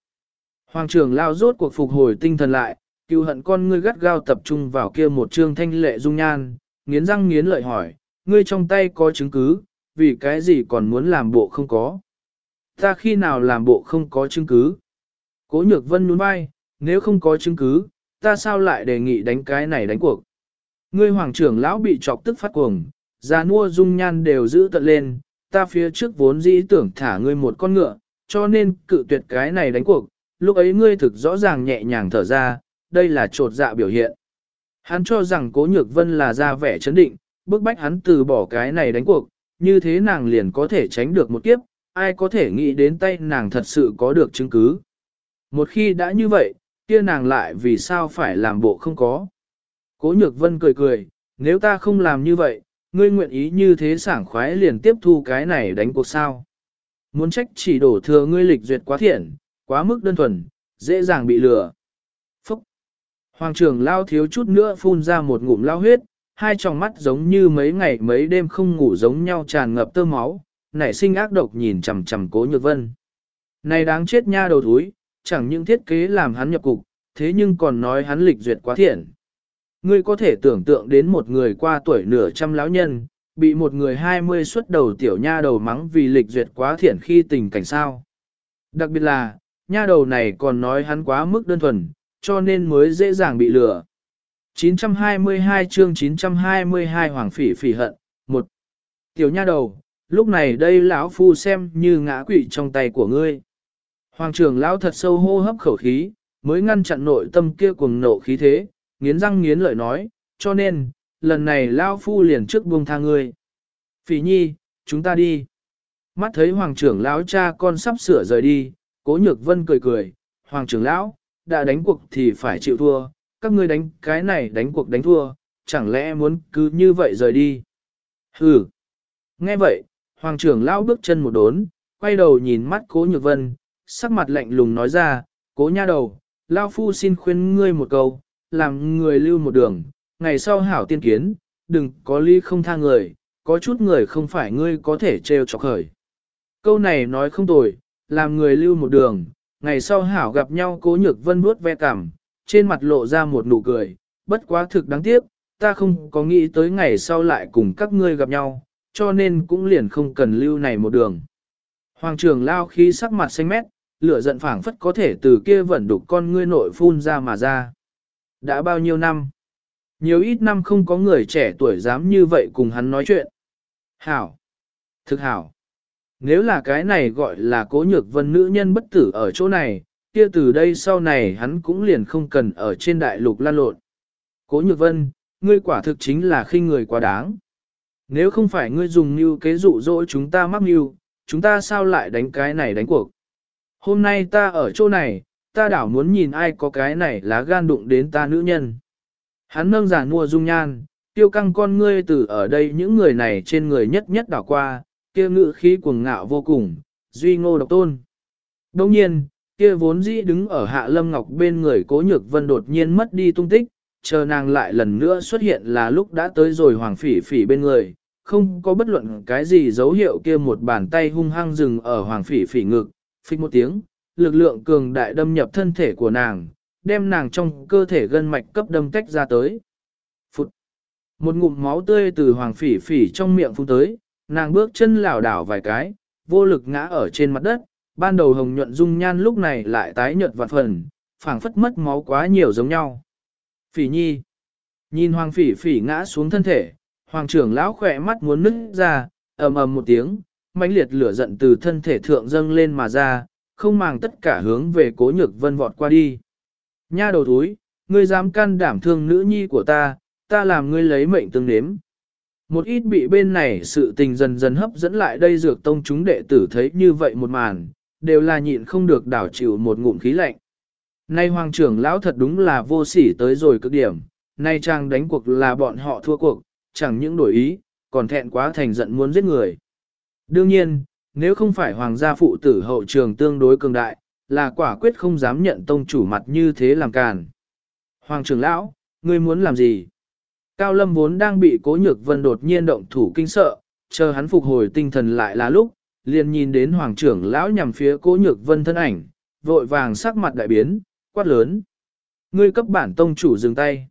Hoàng trưởng lao rốt cuộc phục hồi tinh thần lại, cựu hận con ngươi gắt gao tập trung vào kia một trương thanh lệ dung nhan, nghiến răng nghiến lợi hỏi, ngươi trong tay có chứng cứ, vì cái gì còn muốn làm bộ không có. Ta khi nào làm bộ không có chứng cứ? Cố nhược vân nhún vai, nếu không có chứng cứ, ta sao lại đề nghị đánh cái này đánh cuộc? Ngươi hoàng trưởng lão bị chọc tức phát cuồng, già nua dung nhan đều giữ tận lên, ta phía trước vốn dĩ tưởng thả ngươi một con ngựa, cho nên cự tuyệt cái này đánh cuộc, lúc ấy ngươi thực rõ ràng nhẹ nhàng thở ra, đây là trột dạ biểu hiện. Hắn cho rằng cố nhược vân là ra vẻ chấn định, bức bách hắn từ bỏ cái này đánh cuộc, như thế nàng liền có thể tránh được một kiếp, ai có thể nghĩ đến tay nàng thật sự có được chứng cứ. Một khi đã như vậy, kia nàng lại vì sao phải làm bộ không có. Cố nhược vân cười cười, nếu ta không làm như vậy, ngươi nguyện ý như thế sảng khoái liền tiếp thu cái này đánh cuộc sao. Muốn trách chỉ đổ thừa ngươi lịch duyệt quá thiện, quá mức đơn thuần, dễ dàng bị lừa. Phúc! Hoàng trưởng lao thiếu chút nữa phun ra một ngụm lao huyết, hai tròng mắt giống như mấy ngày mấy đêm không ngủ giống nhau tràn ngập tơ máu, nảy sinh ác độc nhìn chằm chằm cố nhược vân. Này đáng chết nha đầu thúi, chẳng những thiết kế làm hắn nhập cục, thế nhưng còn nói hắn lịch duyệt quá thiện. Ngươi có thể tưởng tượng đến một người qua tuổi nửa trăm lão nhân, bị một người hai mươi xuất đầu tiểu nha đầu mắng vì lịch duyệt quá thiện khi tình cảnh sao. Đặc biệt là, nha đầu này còn nói hắn quá mức đơn thuần, cho nên mới dễ dàng bị lừa. 922 chương 922 Hoàng Phỉ Phỉ Hận, một Tiểu nha đầu, lúc này đây lão phu xem như ngã quỵ trong tay của ngươi. Hoàng trưởng lão thật sâu hô hấp khẩu khí, mới ngăn chặn nội tâm kia cuồng nộ khí thế, nghiến răng nghiến lợi nói, cho nên, lần này lão phu liền trước buông tha ngươi. Phỉ nhi, chúng ta đi. Mắt thấy hoàng trưởng lão cha con sắp sửa rời đi, cố nhược vân cười cười, hoàng trưởng lão, đã đánh cuộc thì phải chịu thua, các ngươi đánh cái này đánh cuộc đánh thua, chẳng lẽ muốn cứ như vậy rời đi. Hừ. Nghe vậy, hoàng trưởng lão bước chân một đốn, quay đầu nhìn mắt cố nhược vân, sắc mặt lạnh lùng nói ra, cố nha đầu, lão phu xin khuyên ngươi một câu, làm người lưu một đường, ngày sau hảo tiên kiến, đừng có ly không tha người, có chút người không phải ngươi có thể trêu chọc khởi. Câu này nói không tồi, làm người lưu một đường, ngày sau hảo gặp nhau cố nhược vân bước ve cảm, trên mặt lộ ra một nụ cười, bất quá thực đáng tiếc, ta không có nghĩ tới ngày sau lại cùng các ngươi gặp nhau, cho nên cũng liền không cần lưu này một đường. Hoàng trưởng lao khí sắc mặt xanh mét, lửa giận phảng phất có thể từ kia vẫn đục con ngươi nội phun ra mà ra. Đã bao nhiêu năm? Nhiều ít năm không có người trẻ tuổi dám như vậy cùng hắn nói chuyện. Hảo! Thực hảo! Nếu là cái này gọi là cố nhược vân nữ nhân bất tử ở chỗ này, kia từ đây sau này hắn cũng liền không cần ở trên đại lục lan lộn. Cố nhược vân, ngươi quả thực chính là khinh người quá đáng. Nếu không phải ngươi dùng mưu kế dụ dỗ chúng ta mắc mưu, chúng ta sao lại đánh cái này đánh cuộc. Hôm nay ta ở chỗ này, ta đảo muốn nhìn ai có cái này lá gan đụng đến ta nữ nhân. Hắn nâng giả mua dung nhan, tiêu căng con ngươi từ ở đây những người này trên người nhất nhất đảo qua, kia ngự khí cuồng ngạo vô cùng, duy ngô độc tôn. Đồng nhiên, kia vốn dĩ đứng ở hạ lâm ngọc bên người cố nhược vân đột nhiên mất đi tung tích, chờ nàng lại lần nữa xuất hiện là lúc đã tới rồi hoàng phỉ phỉ bên người, không có bất luận cái gì dấu hiệu kia một bàn tay hung hăng dừng ở hoàng phỉ phỉ ngực, phích một tiếng, lực lượng cường đại đâm nhập thân thể của nàng, đem nàng trong cơ thể gân mạch cấp đâm tách ra tới. Phụt! Một ngụm máu tươi từ hoàng phỉ phỉ trong miệng phun tới, nàng bước chân lảo đảo vài cái, vô lực ngã ở trên mặt đất, ban đầu hồng nhuận dung nhan lúc này lại tái nhợt vạn phần, phảng phất mất máu quá nhiều giống nhau. Phỉ nhi! Nhìn hoàng phỉ phỉ ngã xuống thân thể, hoàng trưởng lão khỏe mắt muốn nứt ra, ầm ầm một tiếng, mãnh liệt lửa giận từ thân thể thượng dâng lên mà ra, không màng tất cả hướng về cố nhược vân vọt qua đi. Nha đầu túi, ngươi dám can đảm thương nữ nhi của ta, ta làm ngươi lấy mệnh tương nếm. Một ít bị bên này sự tình dần dần hấp dẫn lại đây dược tông chúng đệ tử thấy như vậy một màn, đều là nhịn không được đảo chịu một ngụm khí lạnh. Nay hoàng trưởng lão thật đúng là vô sỉ tới rồi cực điểm, nay trang đánh cuộc là bọn họ thua cuộc, chẳng những đổi ý, còn thẹn quá thành giận muốn giết người. Đương nhiên, nếu không phải hoàng gia phụ tử hậu trường tương đối cường đại, là quả quyết không dám nhận tông chủ mặt như thế làm càn. Hoàng trưởng lão, ngươi muốn làm gì? Cao Lâm vốn đang bị cố nhược vân đột nhiên động thủ kinh sợ, chờ hắn phục hồi tinh thần lại là lúc, liền nhìn đến hoàng trưởng lão nhằm phía cố nhược vân thân ảnh, vội vàng sắc mặt đại biến, quát lớn. Ngươi cấp bản tông chủ dừng tay.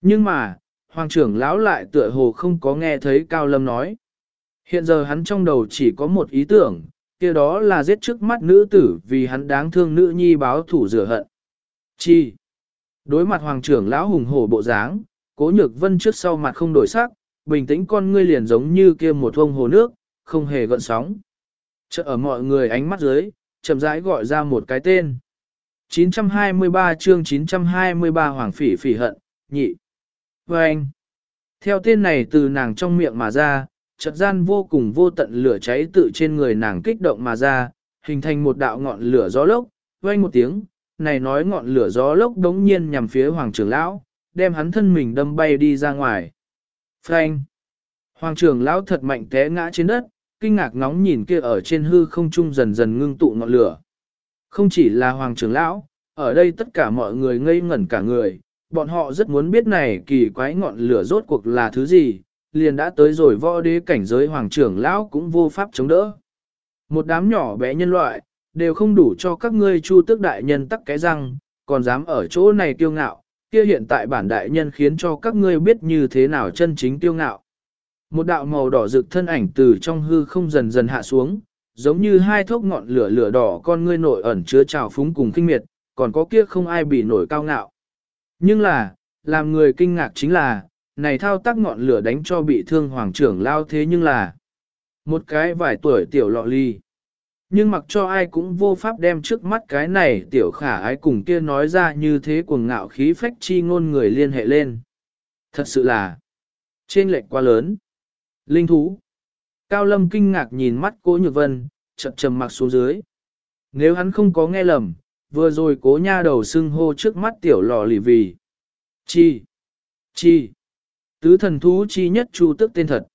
Nhưng mà, hoàng trưởng lão lại tựa hồ không có nghe thấy Cao Lâm nói. Hiện giờ hắn trong đầu chỉ có một ý tưởng, kia đó là giết trước mắt nữ tử vì hắn đáng thương nữ nhi báo thủ rửa hận. Chi? Đối mặt hoàng trưởng lão hùng hổ bộ dáng, cố nhược vân trước sau mặt không đổi sắc, bình tĩnh con ngươi liền giống như kia một vông hồ nước, không hề gợn sóng. Chợ ở mọi người ánh mắt dưới, chậm rãi gọi ra một cái tên. 923 chương 923 Hoàng Phỉ Phỉ Hận, nhị. Và anh, theo tên này từ nàng trong miệng mà ra, chợt gian vô cùng vô tận lửa cháy tự trên người nàng kích động mà ra, hình thành một đạo ngọn lửa gió lốc, vang một tiếng, này nói ngọn lửa gió lốc đống nhiên nhằm phía Hoàng trưởng lão, đem hắn thân mình đâm bay đi ra ngoài. Frank! Hoàng trưởng lão thật mạnh té ngã trên đất, kinh ngạc ngóng nhìn kia ở trên hư không trung dần dần ngưng tụ ngọn lửa. Không chỉ là Hoàng trưởng lão, ở đây tất cả mọi người ngây ngẩn cả người, bọn họ rất muốn biết này kỳ quái ngọn lửa rốt cuộc là thứ gì, liền đã tới rồi võ đế cảnh giới hoàng trưởng lão cũng vô pháp chống đỡ. Một đám nhỏ bé nhân loại, đều không đủ cho các ngươi chu tước đại nhân tắc cái răng, còn dám ở chỗ này kiêu ngạo, kia hiện tại bản đại nhân khiến cho các ngươi biết như thế nào chân chính kiêu ngạo. Một đạo màu đỏ rực thân ảnh từ trong hư không dần dần hạ xuống, giống như hai thốc ngọn lửa lửa đỏ con ngươi nội ẩn chứa trào phúng cùng kinh miệt, còn có kia không ai bị nổi cao ngạo. Nhưng là, làm người kinh ngạc chính là, này thao tác ngọn lửa đánh cho bị thương hoàng trưởng lao thế nhưng là một cái vài tuổi tiểu lọ ly. Nhưng mặc cho ai cũng vô pháp đem trước mắt cái này tiểu khả ái cùng kia nói ra như thế cuồng ngạo khí phách chi ngôn người liên hệ lên. Thật sự là trên lệch quá lớn. Linh thú. Cao Lâm kinh ngạc nhìn mắt cố nhược vân, chậm trầm mặc xuống dưới. Nếu hắn không có nghe lầm, vừa rồi cố nha đầu xưng hô trước mắt tiểu lò lì vì. Chi? Chi? Tứ thần thú chi nhất chu tức tên thật.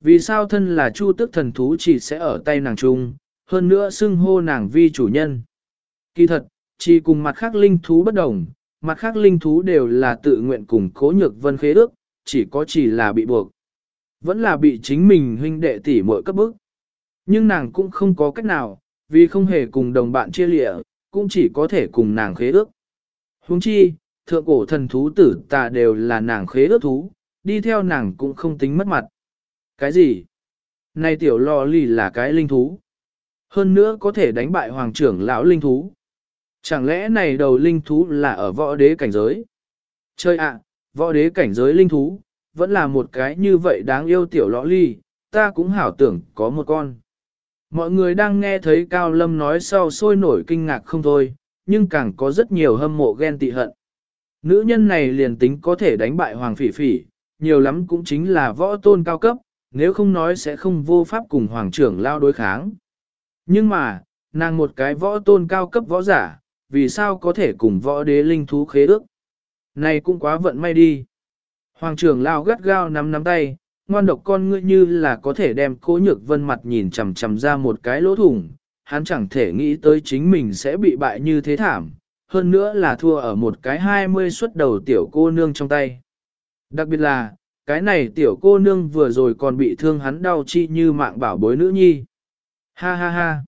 Vì sao thân là chu tức thần thú chỉ sẽ ở tay nàng trung, hơn nữa xưng hô nàng vi chủ nhân. Kỳ thật, chỉ cùng mặt khác linh thú bất đồng, mặt khác linh thú đều là tự nguyện cùng cố nhược vân khế ước, chỉ có chỉ là bị buộc. Vẫn là bị chính mình huynh đệ tỷ muội cấp bức. Nhưng nàng cũng không có cách nào, vì không hề cùng đồng bạn chia lịa, cũng chỉ có thể cùng nàng khế ước. Huống chi, thượng cổ thần thú tử tà đều là nàng khế ước thú, đi theo nàng cũng không tính mất mặt. Cái gì? Này tiểu lò lì là cái linh thú. hơn nữa có thể đánh bại hoàng trưởng lão linh thú. Chẳng lẽ này đầu linh thú là ở võ đế cảnh giới? Chơi ạ, võ đế cảnh giới linh thú, vẫn là một cái như vậy đáng yêu tiểu lõ ly, ta cũng hảo tưởng có một con. Mọi người đang nghe thấy Cao Lâm nói sau sôi nổi kinh ngạc không thôi, nhưng càng có rất nhiều hâm mộ ghen tị hận. Nữ nhân này liền tính có thể đánh bại Hoàng Phỉ Phỉ, nhiều lắm cũng chính là võ tôn cao cấp, nếu không nói sẽ không vô pháp cùng Hoàng trưởng lao đối kháng. Nhưng mà, nàng một cái võ tôn cao cấp võ giả, vì sao có thể cùng võ đế linh thú khế ước? Này cũng quá vận may đi. Hoàng trưởng lao gắt gao nắm nắm tay, ngoan độc con ngươi như là có thể đem cố nhược vân mặt nhìn chằm chằm ra một cái lỗ thủng, hắn chẳng thể nghĩ tới chính mình sẽ bị bại như thế thảm, hơn nữa là thua ở một cái 20 suất đầu tiểu cô nương trong tay. Đặc biệt là, cái này tiểu cô nương vừa rồi còn bị thương hắn đau chi như mạng bảo bối nữ nhi. Ha ha ha.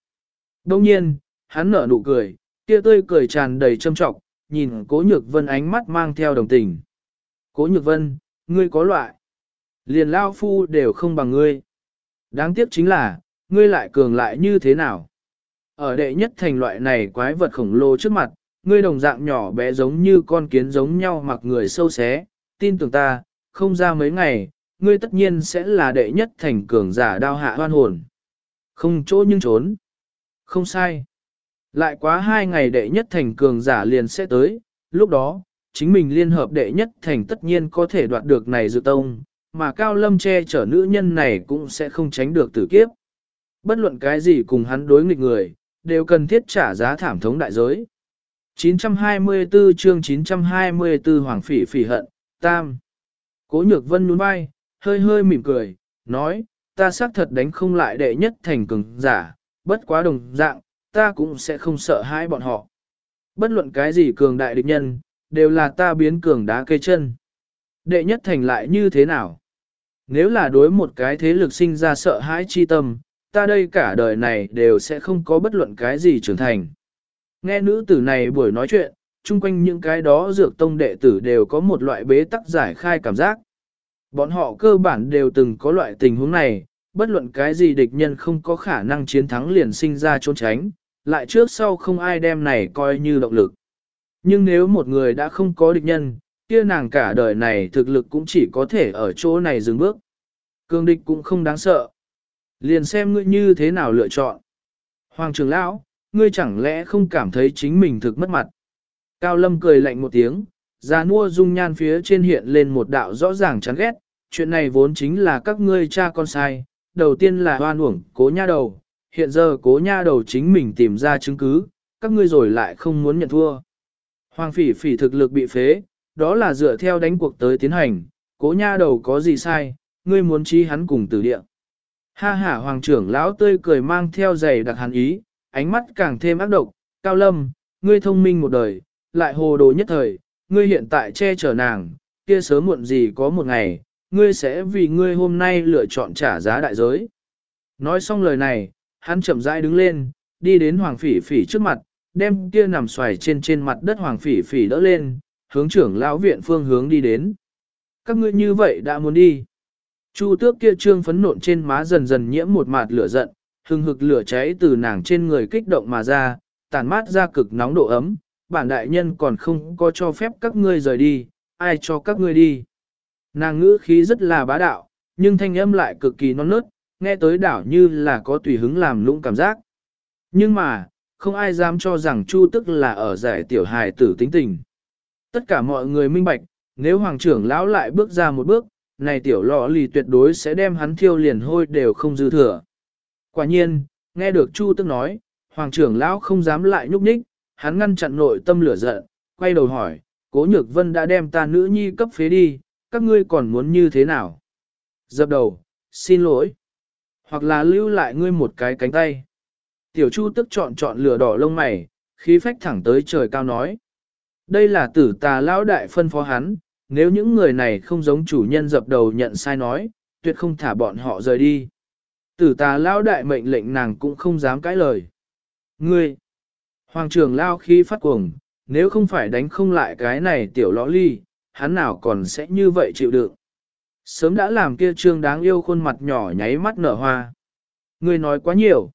Đông nhiên, hắn nở nụ cười, kia tươi cười tràn đầy châm trọng, nhìn cố nhược vân ánh mắt mang theo đồng tình. Cố nhược vân, ngươi có loại. Liền lao phu đều không bằng ngươi. Đáng tiếc chính là, ngươi lại cường lại như thế nào. Ở đệ nhất thành loại này quái vật khổng lồ trước mặt, ngươi đồng dạng nhỏ bé giống như con kiến giống nhau mặc người sâu xé, tin tưởng ta, không ra mấy ngày, ngươi tất nhiên sẽ là đệ nhất thành cường giả đao hạ hoan hồn. Không chỗ nhưng trốn. Không sai. Lại quá hai ngày đệ nhất thành cường giả liền sẽ tới, lúc đó, chính mình liên hợp đệ nhất thành tất nhiên có thể đoạt được này dự tông, mà Cao Lâm che chở nữ nhân này cũng sẽ không tránh được tử kiếp. Bất luận cái gì cùng hắn đối nghịch người, đều cần thiết trả giá thảm thống đại giới. 924 chương 924 Hoàng Phỉ Phỉ Hận, Tam. Cố nhược vân nhún vai, hơi hơi mỉm cười, nói, ta xác thật đánh không lại đệ nhất thành cường giả, bất quá đồng dạng, ta cũng sẽ không sợ hãi bọn họ. Bất luận cái gì cường đại địch nhân, đều là ta biến cường đá cây chân. Đệ nhất thành lại như thế nào? Nếu là đối một cái thế lực sinh ra sợ hãi chi tâm, ta đây cả đời này đều sẽ không có bất luận cái gì trưởng thành. Nghe nữ tử này buổi nói chuyện, chung quanh những cái đó dược tông đệ tử đều có một loại bế tắc giải khai cảm giác. Bọn họ cơ bản đều từng có loại tình huống này, bất luận cái gì địch nhân không có khả năng chiến thắng liền sinh ra trốn tránh, lại trước sau không ai đem này coi như động lực. Nhưng nếu một người đã không có địch nhân, kia nàng cả đời này thực lực cũng chỉ có thể ở chỗ này dừng bước. Cương địch cũng không đáng sợ. Liền xem ngươi như thế nào lựa chọn. Hoàng trưởng lão, ngươi chẳng lẽ không cảm thấy chính mình thực mất mặt. Cao Lâm cười lạnh một tiếng, ra nua dung nhan phía trên hiện lên một đạo rõ ràng chán ghét, chuyện này vốn chính là các ngươi cha con sai, đầu tiên là hoan uổng cố nha đầu, hiện giờ cố nha đầu chính mình tìm ra chứng cứ, các ngươi rồi lại không muốn nhận thua. Hoàng phỉ phỉ thực lực bị phế, đó là dựa theo đánh cuộc tới tiến hành, cố nha đầu có gì sai, ngươi muốn chi hắn cùng tử địa. Ha ha hoàng trưởng lão tươi cười mang theo giày đặc hàn ý, ánh mắt càng thêm ác độc, cao lâm, ngươi thông minh một đời, lại hồ đồ nhất thời, ngươi hiện tại che chở nàng, kia sớm muộn gì có một ngày, ngươi sẽ vì ngươi hôm nay lựa chọn trả giá đại giới. Nói xong lời này, hắn chậm rãi đứng lên, đi đến hoàng phỉ phỉ trước mặt, đem kia nằm xoài trên trên mặt đất hoàng phỉ phỉ đỡ lên, hướng trưởng lão viện phương hướng đi đến. Các ngươi như vậy đã muốn đi. Chu tước kia trương phấn nộn trên má dần dần nhiễm một mạt lửa giận, hừng hực lửa cháy từ nàng trên người kích động mà ra, tản mát ra cực nóng độ ấm, bản đại nhân còn không có cho phép các ngươi rời đi, ai cho các ngươi đi. Nàng ngữ khí rất là bá đạo, nhưng thanh âm lại cực kỳ non nớt, nghe tới đảo như là có tùy hứng làm lũng cảm giác. Nhưng mà, không ai dám cho rằng Chu tức là ở giải tiểu hài tử tính tình. Tất cả mọi người minh bạch, nếu hoàng trưởng lão lại bước ra một bước, này tiểu lọ lì tuyệt đối sẽ đem hắn thiêu liền hôi đều không dư thừa. Quả nhiên, nghe được Chu tức nói, hoàng trưởng lão không dám lại nhúc nhích, hắn ngăn chặn nội tâm lửa giận, quay đầu hỏi, cố nhược vân đã đem ta nữ nhi cấp phế đi, các ngươi còn muốn như thế nào? Dập đầu, xin lỗi. Hoặc là lưu lại ngươi một cái cánh tay. Tiểu Chu tức chọn chọn lửa đỏ lông mày, khí phách thẳng tới trời cao nói. Đây là tử tà lão đại phân phó hắn, nếu những người này không giống chủ nhân dập đầu nhận sai nói, tuyệt không thả bọn họ rời đi. Tử tà lão đại mệnh lệnh nàng cũng không dám cãi lời. Ngươi! Hoàng trưởng lao khí phát cuồng, nếu không phải đánh không lại cái này tiểu lõ ly, hắn nào còn sẽ như vậy chịu đựng. Sớm đã làm kia trương đáng yêu khuôn mặt nhỏ nháy mắt nở hoa. Ngươi nói quá nhiều.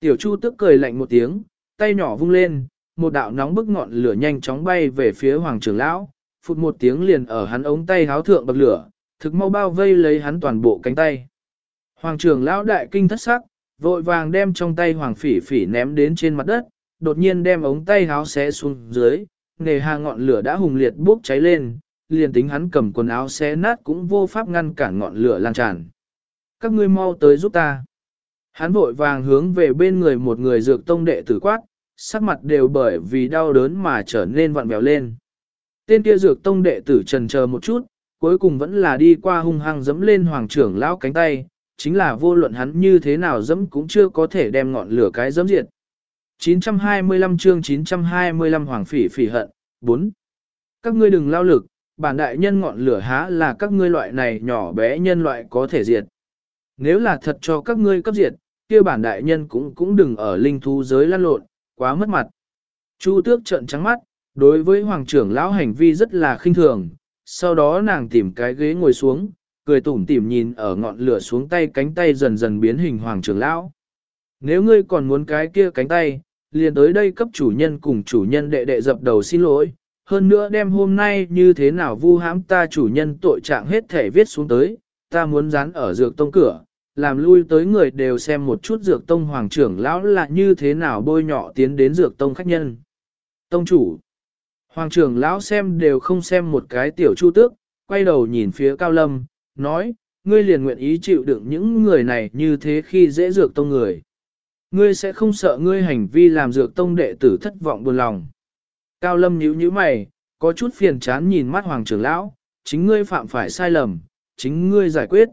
Tiểu Chu tức cười lạnh một tiếng, tay nhỏ vung lên, một đạo nóng bức ngọn lửa nhanh chóng bay về phía hoàng trưởng lão, phụt một tiếng liền ở hắn ống tay háo thượng bậc lửa, thực mau bao vây lấy hắn toàn bộ cánh tay. Hoàng trưởng lão đại kinh thất sắc, vội vàng đem trong tay hoàng phỉ phỉ ném đến trên mặt đất, đột nhiên đem ống tay háo xé xuống dưới, nghề hà ngọn lửa đã hùng liệt bốc cháy lên, liền tính hắn cầm quần áo xé nát cũng vô pháp ngăn cản ngọn lửa lan tràn. Các ngươi mau tới giúp ta. Hắn vội vàng hướng về bên người một người dược tông đệ tử quát, sắc mặt đều bởi vì đau đớn mà trở nên vặn vẹo lên. Tên kia dược tông đệ tử trần chờ một chút, cuối cùng vẫn là đi qua hung hăng dẫm lên hoàng trưởng lão cánh tay, chính là vô luận hắn như thế nào dẫm cũng chưa có thể đem ngọn lửa cái dẫm diệt. 925 chương 925 Hoàng Phỉ Phỉ Hận 4. Các ngươi đừng lao lực, bản đại nhân ngọn lửa há là các ngươi loại này nhỏ bé nhân loại có thể diệt. Nếu là thật cho các ngươi cấp diệt, kia bản đại nhân cũng cũng đừng ở linh thú giới lăn lộn, quá mất mặt. Chu tước trợn trắng mắt, đối với hoàng trưởng lão hành vi rất là khinh thường, sau đó nàng tìm cái ghế ngồi xuống, cười tủm tỉm nhìn ở ngọn lửa xuống tay cánh tay dần dần biến hình hoàng trưởng lão. Nếu ngươi còn muốn cái kia cánh tay, liền tới đây cấp chủ nhân cùng chủ nhân đệ đệ dập đầu xin lỗi, hơn nữa đem hôm nay như thế nào vu hãm ta chủ nhân tội trạng hết thể viết xuống tới, ta muốn dán ở dược tông cửa, làm lui tới người đều xem một chút dược tông hoàng trưởng lão là như thế nào bôi nhọ tiến đến dược tông khách nhân. Tông chủ, hoàng trưởng lão xem đều không xem một cái tiểu chu tước, quay đầu nhìn phía cao lâm, nói, ngươi liền nguyện ý chịu đựng những người này như thế khi dễ dược tông người. Ngươi sẽ không sợ ngươi hành vi làm dược tông đệ tử thất vọng buồn lòng. Cao lâm nhíu nhíu mày, có chút phiền chán nhìn mắt hoàng trưởng lão, chính ngươi phạm phải sai lầm, chính ngươi giải quyết.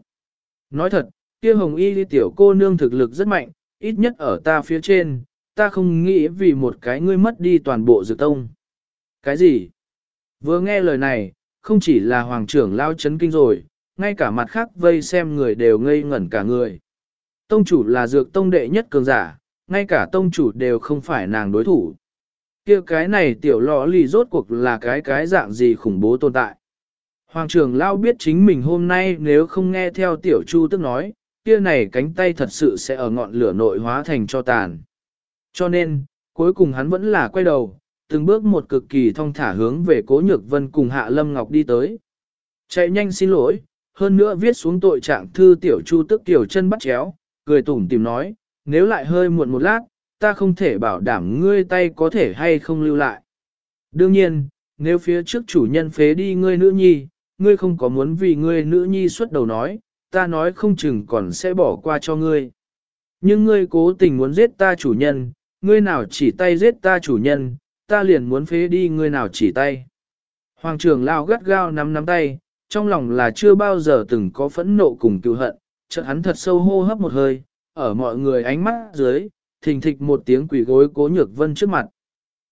Nói thật, kia hồng y đi tiểu cô nương thực lực rất mạnh, ít nhất ở ta phía trên, ta không nghĩ vì một cái ngươi mất đi toàn bộ dược tông. Cái gì? Vừa nghe lời này, không chỉ là hoàng trưởng lao chấn kinh rồi, ngay cả mặt khác vây xem người đều ngây ngẩn cả người. Tông chủ là dược tông đệ nhất cường giả, ngay cả tông chủ đều không phải nàng đối thủ. kia cái này tiểu lọ lì rốt cuộc là cái cái dạng gì khủng bố tồn tại. Hoàng trưởng lao biết chính mình hôm nay nếu không nghe theo tiểu chu tức nói, kia này cánh tay thật sự sẽ ở ngọn lửa nội hóa thành cho tàn. Cho nên, cuối cùng hắn vẫn là quay đầu, từng bước một cực kỳ thong thả hướng về cố nhược vân cùng hạ lâm ngọc đi tới. Chạy nhanh xin lỗi, hơn nữa viết xuống tội trạng thư tiểu chu tức tiểu chân bắt chéo, cười tủm tìm nói, nếu lại hơi muộn một lát, ta không thể bảo đảm ngươi tay có thể hay không lưu lại. Đương nhiên, nếu phía trước chủ nhân phế đi ngươi nữ nhi, ngươi không có muốn vì ngươi nữ nhi xuất đầu nói, ta nói không chừng còn sẽ bỏ qua cho ngươi. Nhưng ngươi cố tình muốn giết ta chủ nhân, ngươi nào chỉ tay giết ta chủ nhân, ta liền muốn phế đi ngươi nào chỉ tay. Hoàng trưởng lao gắt gao nắm nắm tay, trong lòng là chưa bao giờ từng có phẫn nộ cùng cựu hận, chợt hắn thật sâu hô hấp một hơi, ở mọi người ánh mắt dưới, thình thịch một tiếng quỷ gối cố nhược vân trước mặt.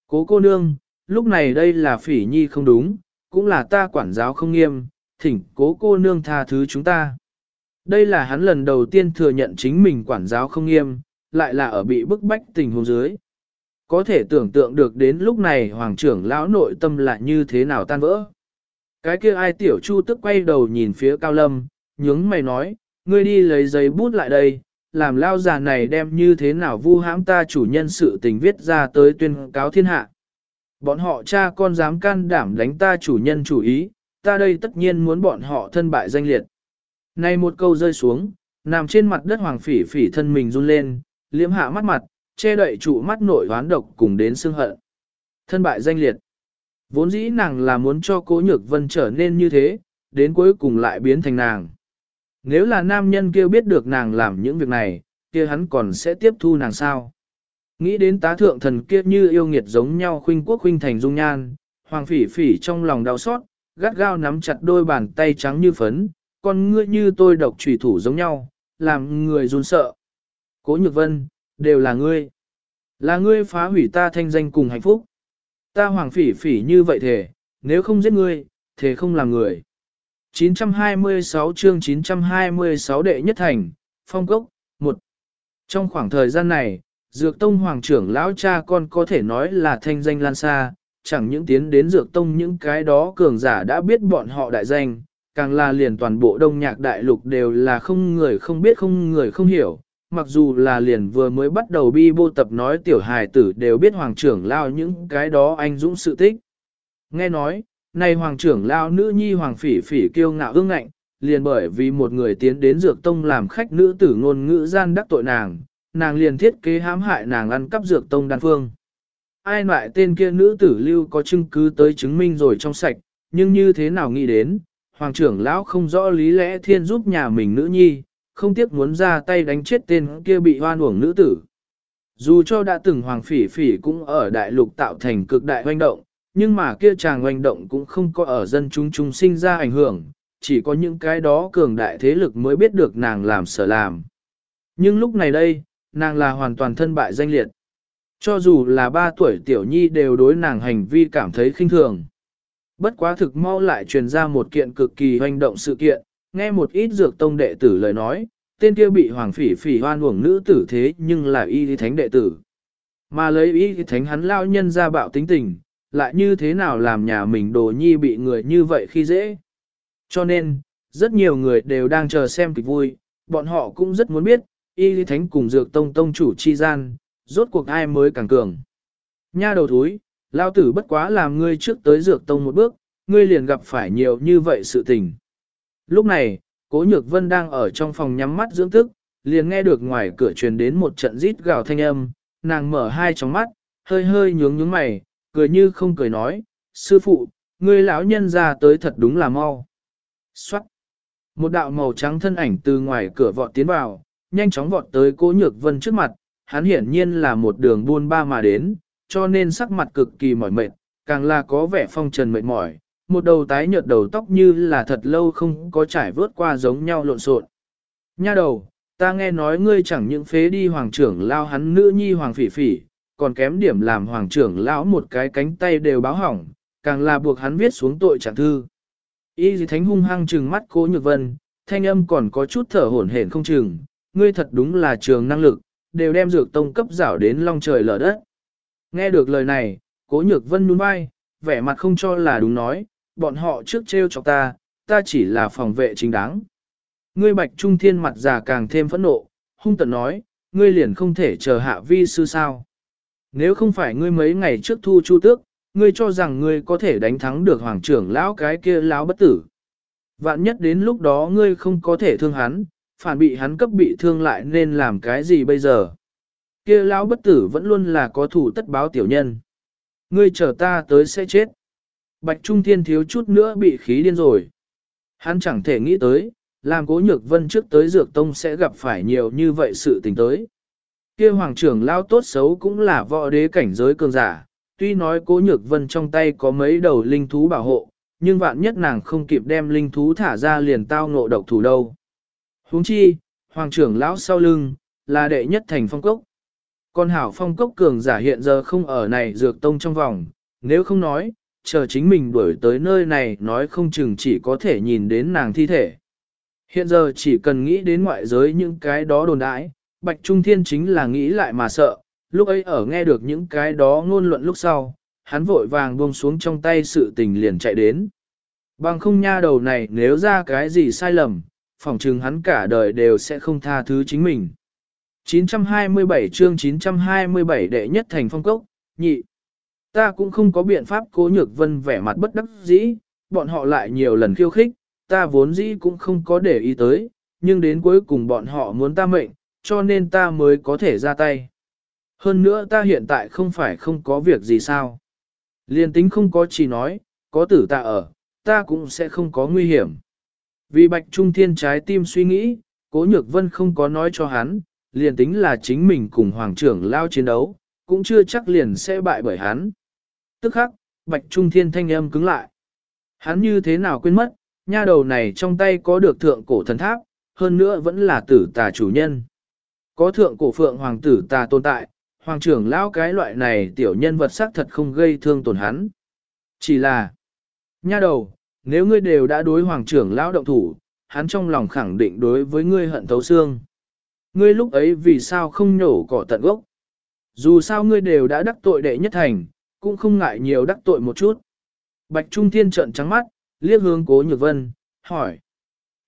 Cố cô nương, lúc này đây là phỉ nhi không đúng, cũng là ta quản giáo không nghiêm, thỉnh cố cô nương tha thứ chúng ta. Đây là hắn lần đầu tiên thừa nhận chính mình quản giáo không nghiêm, lại là ở bị bức bách tình huống dưới. Có thể tưởng tượng được đến lúc này hoàng trưởng lão nội tâm là như thế nào tan vỡ. Cái kia ai tiểu chu tức quay đầu nhìn phía cao lâm, nhướng mày nói, ngươi đi lấy giấy bút lại đây, làm lao già này đem như thế nào vu hãm ta chủ nhân sự tình viết ra tới tuyên cáo thiên hạ. Bọn họ cha con dám can đảm đánh ta chủ nhân chủ ý, ta đây tất nhiên muốn bọn họ thân bại danh liệt. Này một câu rơi xuống, nằm trên mặt đất hoàng phỉ phỉ thân mình run lên, liếm hạ mắt mặt, che đậy trụ mắt nội hoán độc cùng đến xương hận. Thân bại danh liệt. Vốn dĩ nàng là muốn cho cố nhược vân trở nên như thế, đến cuối cùng lại biến thành nàng. Nếu là nam nhân kia biết được nàng làm những việc này, kia hắn còn sẽ tiếp thu nàng sao? Nghĩ đến tá thượng thần kia như yêu nghiệt giống nhau khuynh quốc khuynh thành dung nhan, hoàng phỉ phỉ trong lòng đau xót, gắt gao nắm chặt đôi bàn tay trắng như phấn, con ngươi như tôi độc trùy thủ giống nhau, làm người run sợ. Cố nhược vân, đều là ngươi. Là ngươi phá hủy ta thanh danh cùng hạnh phúc. Ta hoàng phỉ phỉ như vậy thể, nếu không giết ngươi, thế không làm người. 926 chương 926 đệ nhất thành, phong cốc, 1. Trong khoảng thời gian này, Dược Tông Hoàng trưởng lão cha con có thể nói là thanh danh lan xa, chẳng những tiến đến Dược Tông những cái đó cường giả đã biết bọn họ đại danh, càng là liền toàn bộ đông nhạc đại lục đều là không người không biết không người không hiểu, mặc dù là liền vừa mới bắt đầu bi bô tập nói tiểu hài tử đều biết hoàng trưởng lao những cái đó anh dũng sự tích. Nghe nói, nay hoàng trưởng lao nữ nhi hoàng phỉ phỉ kiêu ngạo ương ngạnh, liền bởi vì một người tiến đến dược tông làm khách nữ tử ngôn ngữ gian đắc tội nàng, nàng liền thiết kế hãm hại nàng ăn cắp dược tông đan phương. Ai loại tên kia nữ tử lưu có chứng cứ tới chứng minh rồi trong sạch, nhưng như thế nào nghĩ đến, hoàng trưởng lão không rõ lý lẽ thiên giúp nhà mình nữ nhi, không tiếc muốn ra tay đánh chết tên kia bị hoan uổng nữ tử. Dù cho đã từng hoàng phỉ phỉ cũng ở đại lục tạo thành cực đại hoành động, nhưng mà kia chàng hoành động cũng không có ở dân chúng chúng sinh ra ảnh hưởng, chỉ có những cái đó cường đại thế lực mới biết được nàng làm sở làm. Nhưng lúc này đây, nàng là hoàn toàn thân bại danh liệt. Cho dù là ba tuổi tiểu nhi đều đối nàng hành vi cảm thấy khinh thường. Bất quá thực mau lại truyền ra một kiện cực kỳ hoành động sự kiện, nghe một ít dược tông đệ tử lời nói, tên kia bị hoàng phỉ phỉ hoan uổng nữ tử thế nhưng là y thánh đệ tử. Mà lấy y thánh hắn lao nhân ra bạo tính tình, lại như thế nào làm nhà mình đồ nhi bị người như vậy khi dễ. Cho nên, rất nhiều người đều đang chờ xem kịch vui, bọn họ cũng rất muốn biết, y thánh cùng dược tông tông chủ chi gian, rốt cuộc ai mới càng cường. Nha đầu thúi, lao tử bất quá làm ngươi trước tới dược tông một bước, ngươi liền gặp phải nhiều như vậy sự tình. Lúc này, Cố Nhược Vân đang ở trong phòng nhắm mắt dưỡng thức, liền nghe được ngoài cửa truyền đến một trận rít gào thanh âm, nàng mở hai tròng mắt, hơi hơi nhướng nhướng mày, cười như không cười nói, sư phụ, ngươi lão nhân ra tới thật đúng là mau. Xoát! Một đạo màu trắng thân ảnh từ ngoài cửa vọt tiến vào, nhanh chóng vọt tới Cố Nhược Vân trước mặt, hắn hiển nhiên là một đường buôn ba mà đến, cho nên sắc mặt cực kỳ mỏi mệt, càng là có vẻ phong trần mệt mỏi, một đầu tái nhợt đầu tóc như là thật lâu không có trải vớt qua giống nhau lộn xộn. Nha đầu, ta nghe nói ngươi chẳng những phế đi hoàng trưởng lao hắn nữ nhi hoàng phỉ phỉ, còn kém điểm làm hoàng trưởng lão một cái cánh tay đều báo hỏng, càng là buộc hắn viết xuống tội trạng thư. Y dì thánh hung hăng trừng mắt cố nhược vân, thanh âm còn có chút thở hổn hển không chừng, ngươi thật đúng là trường năng lực, đều đem dược tông cấp rảo đến long trời lở đất. Nghe được lời này, cố nhược vân nhún vai, vẻ mặt không cho là đúng nói, bọn họ trước trêu chọc ta, ta chỉ là phòng vệ chính đáng. Ngươi bạch trung thiên mặt già càng thêm phẫn nộ, hung tận nói, ngươi liền không thể chờ hạ vi sư sao. Nếu không phải ngươi mấy ngày trước thu chu tước, ngươi cho rằng ngươi có thể đánh thắng được hoàng trưởng lão cái kia lão bất tử. Vạn nhất đến lúc đó ngươi không có thể thương hắn, phản bị hắn cấp bị thương lại nên làm cái gì bây giờ. Kia lão bất tử vẫn luôn là có thủ tất báo tiểu nhân. Ngươi chờ ta tới sẽ chết. Bạch Trung Thiên thiếu chút nữa bị khí điên rồi. Hắn chẳng thể nghĩ tới, làm cố nhược vân trước tới dược tông sẽ gặp phải nhiều như vậy sự tình tới. kia hoàng trưởng lao tốt xấu cũng là võ đế cảnh giới cường giả, tuy nói cố nhược vân trong tay có mấy đầu linh thú bảo hộ, nhưng vạn nhất nàng không kịp đem linh thú thả ra liền tao ngộ độc thủ đâu. huống chi, hoàng trưởng lão sau lưng, là đệ nhất thành phong cốc. Con hảo phong cốc cường giả hiện giờ không ở này dược tông trong vòng, nếu không nói, chờ chính mình đuổi tới nơi này nói không chừng chỉ có thể nhìn đến nàng thi thể. Hiện giờ chỉ cần nghĩ đến ngoại giới những cái đó đồn đãi, Bạch Trung Thiên chính là nghĩ lại mà sợ, lúc ấy ở nghe được những cái đó ngôn luận lúc sau, hắn vội vàng buông xuống trong tay sự tình liền chạy đến. Bằng không nha đầu này nếu ra cái gì sai lầm, phỏng chừng hắn cả đời đều sẽ không tha thứ chính mình. 927 chương 927 đệ nhất thành phong cốc, nhị. Ta cũng không có biện pháp cố nhược vân vẻ mặt bất đắc dĩ, bọn họ lại nhiều lần khiêu khích, ta vốn dĩ cũng không có để ý tới, nhưng đến cuối cùng bọn họ muốn ta mệnh, cho nên ta mới có thể ra tay. Hơn nữa ta hiện tại không phải không có việc gì sao. Liên tính không có chỉ nói, có tử ta ở, ta cũng sẽ không có nguy hiểm. Vì Bạch Trung Thiên trái tim suy nghĩ, Cố Nhược Vân không có nói cho hắn, liền tính là chính mình cùng Hoàng trưởng lao chiến đấu, cũng chưa chắc liền sẽ bại bởi hắn. Tức khắc, Bạch Trung Thiên thanh âm cứng lại. Hắn như thế nào quên mất, nha đầu này trong tay có được thượng cổ thần tháp, hơn nữa vẫn là tử tà chủ nhân. Có thượng cổ phượng hoàng tử tà tồn tại, hoàng trưởng lão cái loại này tiểu nhân vật sắc thật không gây thương tổn hắn. Chỉ là, nha đầu, nếu ngươi đều đã đối hoàng trưởng lão động thủ, hắn trong lòng khẳng định đối với ngươi hận thấu xương. Ngươi lúc ấy vì sao không nhổ cỏ tận gốc? Dù sao ngươi đều đã đắc tội đệ nhất thành, cũng không ngại nhiều đắc tội một chút. Bạch Trung Thiên trợn trắng mắt, liếc hướng Cố Nhược Vân, hỏi.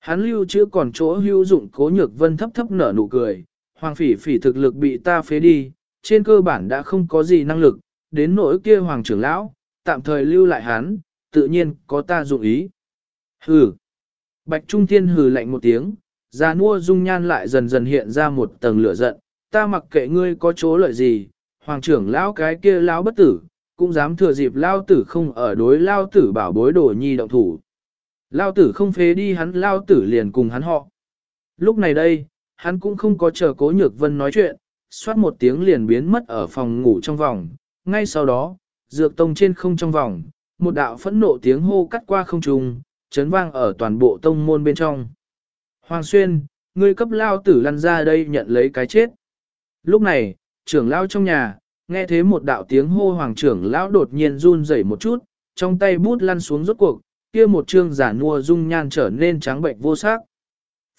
Hắn lưu chữ còn chỗ hữu dụng Cố Nhược Vân thấp thấp nở nụ cười, Hoàng phỉ phỉ thực lực bị ta phế đi, trên cơ bản đã không có gì năng lực, đến nỗi kia hoàng trưởng lão, tạm thời lưu lại hắn, tự nhiên có ta dụng ý. Hừ. Bạch Trung Thiên hừ lạnh một tiếng, ra nua dung nhan lại dần dần hiện ra một tầng lửa giận, ta mặc kệ ngươi có chỗ lợi gì, hoàng trưởng lão cái kia lão bất tử, cũng dám thừa dịp lao tử không ở đối lao tử bảo bối đồ nhi động thủ. Lao tử không phế đi hắn lao tử liền cùng hắn họ. Lúc này đây, hắn cũng không có chờ cố nhược vân nói chuyện, xoát một tiếng liền biến mất ở phòng ngủ trong vòng. Ngay sau đó, dược tông trên không trong vòng, một đạo phẫn nộ tiếng hô cắt qua không trung, chấn vang ở toàn bộ tông môn bên trong. Hoàng Xuyên, ngươi cấp lao tử lăn ra đây nhận lấy cái chết. Lúc này, trưởng lao trong nhà, nghe thế một đạo tiếng hô hoàng trưởng lão đột nhiên run rẩy một chút, trong tay bút lăn xuống rốt cuộc, kia một trương giả nua dung nhan trở nên trắng bệnh vô sắc.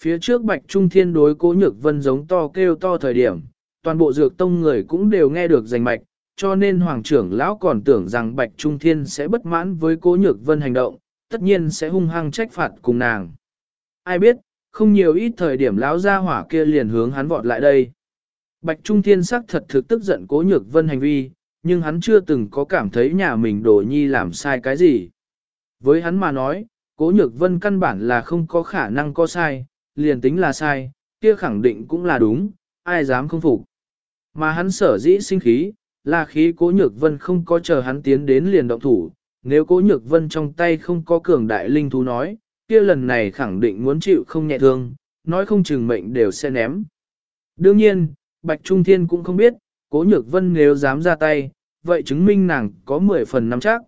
Phía trước bạch trung thiên đối cố nhược vân giống to kêu to thời điểm, toàn bộ dược tông người cũng đều nghe được danh mạch, cho nên hoàng trưởng lão còn tưởng rằng bạch trung thiên sẽ bất mãn với cố nhược vân hành động, tất nhiên sẽ hung hăng trách phạt cùng nàng. Ai biết, không nhiều ít thời điểm lão gia hỏa kia liền hướng hắn vọt lại đây. Bạch Trung Thiên sắc thật thực tức giận cố nhược vân hành vi, nhưng hắn chưa từng có cảm thấy nhà mình đồ nhi làm sai cái gì. Với hắn mà nói, cố nhược vân căn bản là không có khả năng có sai, liền tính là sai, kia khẳng định cũng là đúng, ai dám không phục. Mà hắn sở dĩ sinh khí, là khí cố nhược vân không có chờ hắn tiến đến liền động thủ, nếu cố nhược vân trong tay không có cường đại linh thú nói, kia lần này khẳng định muốn chịu không nhẹ thương, nói không chừng mệnh đều sẽ ném. Đương nhiên, Bạch Trung Thiên cũng không biết, cố nhược vân nếu dám ra tay, vậy chứng minh nàng có 10 phần nắm chắc.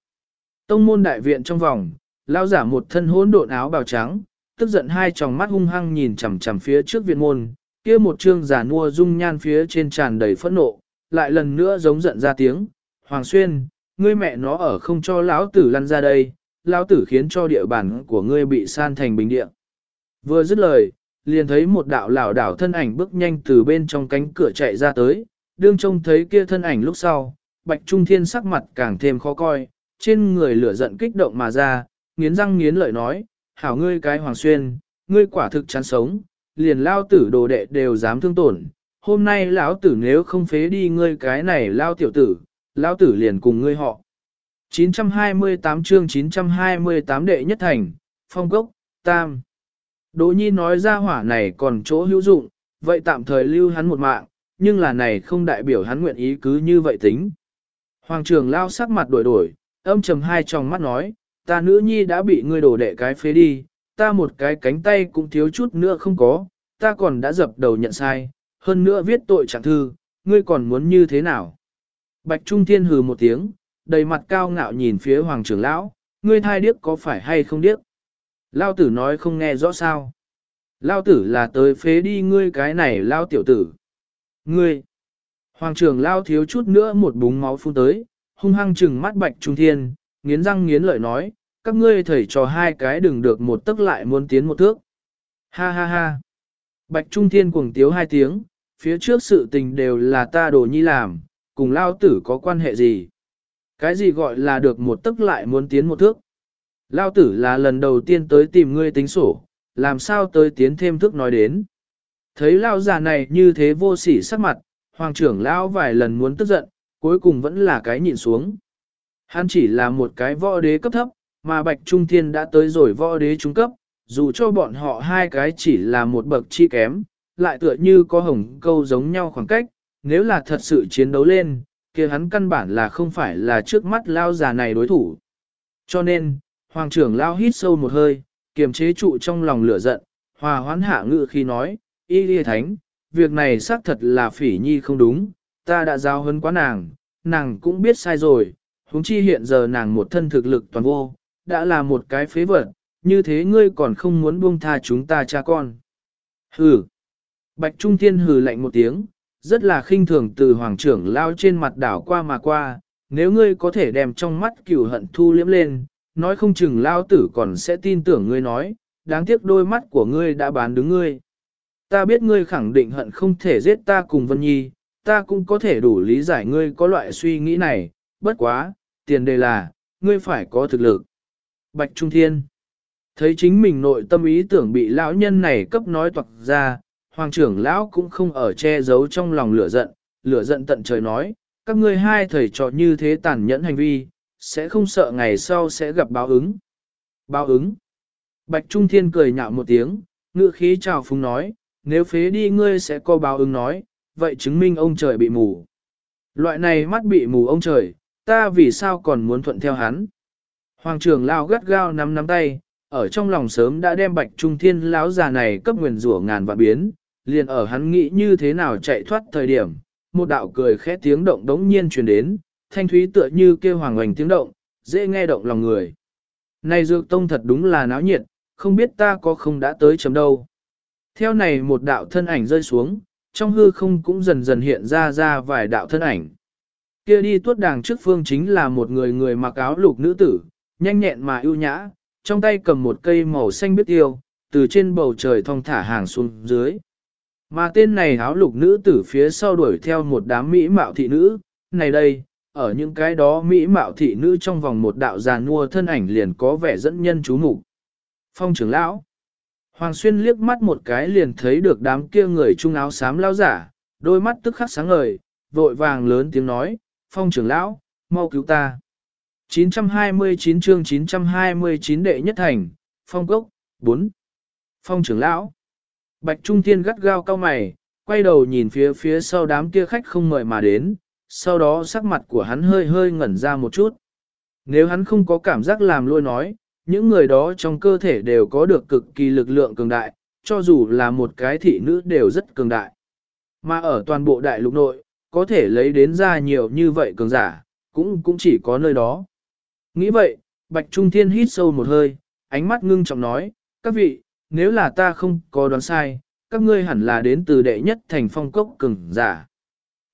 Tông môn đại viện trong vòng, lao giả một thân hỗn độn áo bào trắng, tức giận hai tròng mắt hung hăng nhìn chằm chằm phía trước viện môn, kia một trương giả nua dung nhan phía trên tràn đầy phẫn nộ, lại lần nữa giống giận ra tiếng, Hoàng Xuyên, ngươi mẹ nó ở không cho lão tử lăn ra đây, lão tử khiến cho địa bàn của ngươi bị san thành bình địa. Vừa dứt lời, liền thấy một đạo lảo đảo thân ảnh bước nhanh từ bên trong cánh cửa chạy ra tới, đương trông thấy kia thân ảnh lúc sau, Bạch Trung Thiên sắc mặt càng thêm khó coi, trên người lửa giận kích động mà ra, nghiến răng nghiến lợi nói, hảo ngươi cái hoàng xuyên, ngươi quả thực chán sống, liền lao tử đồ đệ đều dám thương tổn, hôm nay lão tử nếu không phế đi ngươi cái này lao tiểu tử, lao tử liền cùng ngươi họ. 928 chương 928 đệ nhất thành, phong cốc tam. Đỗ nhi nói ra hỏa này còn chỗ hữu dụng, vậy tạm thời lưu hắn một mạng, nhưng là này không đại biểu hắn nguyện ý cứ như vậy tính. Hoàng trường lao sắc mặt đổi đổi, âm trầm hai tròng mắt nói, ta nữ nhi đã bị ngươi đổ đệ cái phế đi, ta một cái cánh tay cũng thiếu chút nữa không có, ta còn đã dập đầu nhận sai, hơn nữa viết tội trạng thư, ngươi còn muốn như thế nào? Bạch Trung Thiên hừ một tiếng, đầy mặt cao ngạo nhìn phía hoàng trưởng lão, ngươi thai điếc có phải hay không điếc? Lao tử nói không nghe rõ sao. Lao tử là tới phế đi ngươi cái này lao tiểu tử. Ngươi! Hoàng trưởng lao thiếu chút nữa một búng máu phun tới, hung hăng trừng mắt bạch trung thiên, nghiến răng nghiến lợi nói, các ngươi thầy trò hai cái đừng được một tức lại muốn tiến một thước. Ha ha ha! Bạch trung thiên cuồng tiếu hai tiếng, phía trước sự tình đều là ta đồ nhi làm, cùng lao tử có quan hệ gì? Cái gì gọi là được một tức lại muốn tiến một thước? Lao tử là lần đầu tiên tới tìm ngươi tính sổ, làm sao tới tiến thêm thước nói đến. Thấy lao già này như thế vô sỉ sắc mặt, hoàng trưởng lão vài lần muốn tức giận, cuối cùng vẫn là cái nhịn xuống. Hắn chỉ là một cái võ đế cấp thấp, mà Bạch Trung Thiên đã tới rồi võ đế trung cấp, dù cho bọn họ hai cái chỉ là một bậc chi kém, lại tựa như có hồng câu giống nhau khoảng cách, nếu là thật sự chiến đấu lên, kia hắn căn bản là không phải là trước mắt lao già này đối thủ. Cho nên, Hoàng trưởng lao hít sâu một hơi, kiềm chế trụ trong lòng lửa giận, hòa hoãn hạ ngự khi nói, y lìa thánh, việc này xác thật là phỉ nhi không đúng, ta đã giao hấn quá nàng, nàng cũng biết sai rồi, huống chi hiện giờ nàng một thân thực lực toàn vô, đã là một cái phế vật, như thế ngươi còn không muốn buông tha chúng ta cha con. Hừ. Bạch Trung Thiên hừ lạnh một tiếng, rất là khinh thường từ hoàng trưởng lao trên mặt đảo qua mà qua, nếu ngươi có thể đem trong mắt cửu hận thu liếm lên, nói không chừng lao tử còn sẽ tin tưởng ngươi nói, đáng tiếc đôi mắt của ngươi đã bán đứng ngươi. Ta biết ngươi khẳng định hận không thể giết ta cùng Vân Nhi, ta cũng có thể đủ lý giải ngươi có loại suy nghĩ này, bất quá, tiền đề là, ngươi phải có thực lực. Bạch Trung Thiên Thấy chính mình nội tâm ý tưởng bị lão nhân này cấp nói toạc ra, hoàng trưởng lão cũng không ở che giấu trong lòng lửa giận, lửa giận tận trời nói, các ngươi hai thầy trò như thế tàn nhẫn hành vi, sẽ không sợ ngày sau sẽ gặp báo ứng. Báo ứng. Bạch Trung Thiên cười nhạo một tiếng, ngựa khí chào phúng nói, nếu phế đi ngươi sẽ có báo ứng nói, vậy chứng minh ông trời bị mù. Loại này mắt bị mù ông trời, ta vì sao còn muốn thuận theo hắn. Hoàng trưởng lao gắt gao nắm nắm tay, ở trong lòng sớm đã đem bạch trung thiên lão già này cấp nguyền rủa ngàn vạn biến, liền ở hắn nghĩ như thế nào chạy thoát thời điểm, một đạo cười khẽ tiếng động đống nhiên truyền đến, thanh thúy tựa như kêu hoàng hoành tiếng động, dễ nghe động lòng người. Này dược tông thật đúng là náo nhiệt, không biết ta có không đã tới chấm đâu. Theo này một đạo thân ảnh rơi xuống, trong hư không cũng dần dần hiện ra ra vài đạo thân ảnh. Kia đi tuốt đàng trước phương chính là một người người mặc áo lục nữ tử, nhanh nhẹn mà ưu nhã, trong tay cầm một cây màu xanh biết tiêu, từ trên bầu trời thong thả hàng xuống dưới. Mà tên này áo lục nữ tử phía sau đuổi theo một đám mỹ mạo thị nữ, này đây, ở những cái đó mỹ mạo thị nữ trong vòng một đạo già nua thân ảnh liền có vẻ dẫn nhân chú mục Phong trưởng lão Hoàng Xuyên liếc mắt một cái liền thấy được đám kia người trung áo xám lao giả, đôi mắt tức khắc sáng ngời, vội vàng lớn tiếng nói, Phong trưởng lão, mau cứu ta. 929 chương 929 đệ nhất thành, Phong Cốc, 4. Phong trưởng lão. Bạch Trung Thiên gắt gao cao mày, quay đầu nhìn phía phía sau đám kia khách không mời mà đến, sau đó sắc mặt của hắn hơi hơi ngẩn ra một chút. Nếu hắn không có cảm giác làm lôi nói, những người đó trong cơ thể đều có được cực kỳ lực lượng cường đại, cho dù là một cái thị nữ đều rất cường đại. Mà ở toàn bộ đại lục nội, có thể lấy đến ra nhiều như vậy cường giả, cũng cũng chỉ có nơi đó. Nghĩ vậy, Bạch Trung Thiên hít sâu một hơi, ánh mắt ngưng trọng nói, các vị, nếu là ta không có đoán sai, các ngươi hẳn là đến từ đệ nhất thành phong cốc cường giả.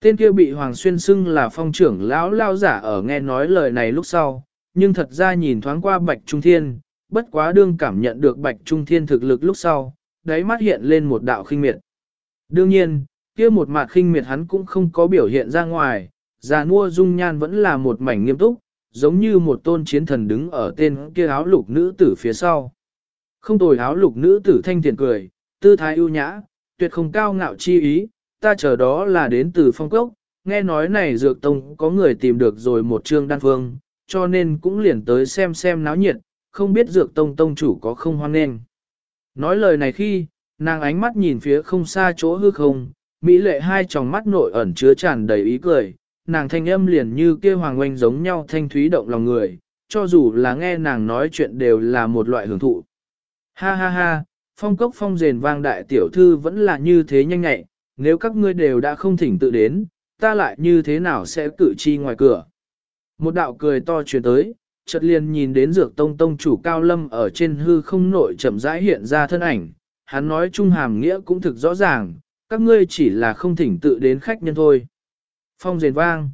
Tên kia bị Hoàng Xuyên xưng là phong trưởng lão lao giả ở nghe nói lời này lúc sau, nhưng thật ra nhìn thoáng qua Bạch Trung Thiên, bất quá đương cảm nhận được Bạch Trung Thiên thực lực lúc sau, đáy mắt hiện lên một đạo khinh miệt. Đương nhiên, kia một mặt khinh miệt hắn cũng không có biểu hiện ra ngoài, già nua dung nhan vẫn là một mảnh nghiêm túc, giống như một tôn chiến thần đứng ở tên kia áo lục nữ tử phía sau. Không tồi áo lục nữ tử thanh thiện cười, tư thái ưu nhã, tuyệt không cao ngạo chi ý, ta chờ đó là đến từ phong cốc, nghe nói này dược tông có người tìm được rồi một trương đan phương, cho nên cũng liền tới xem xem náo nhiệt, không biết dược tông tông chủ có không hoan nghênh. Nói lời này khi, nàng ánh mắt nhìn phía không xa chỗ hư không, mỹ lệ hai tròng mắt nội ẩn chứa tràn đầy ý cười, nàng thanh âm liền như kia hoàng oanh giống nhau thanh thúy động lòng người, cho dù là nghe nàng nói chuyện đều là một loại hưởng thụ. Ha ha ha, phong cốc phong rền vang đại tiểu thư vẫn là như thế nhanh nhạy, nếu các ngươi đều đã không thỉnh tự đến, ta lại như thế nào sẽ cử chi ngoài cửa. Một đạo cười to truyền tới, chợt liền nhìn đến dược tông tông chủ cao lâm ở trên hư không nội chậm rãi hiện ra thân ảnh, hắn nói trung hàm nghĩa cũng thực rõ ràng, các ngươi chỉ là không thỉnh tự đến khách nhân thôi. Phong rền vang.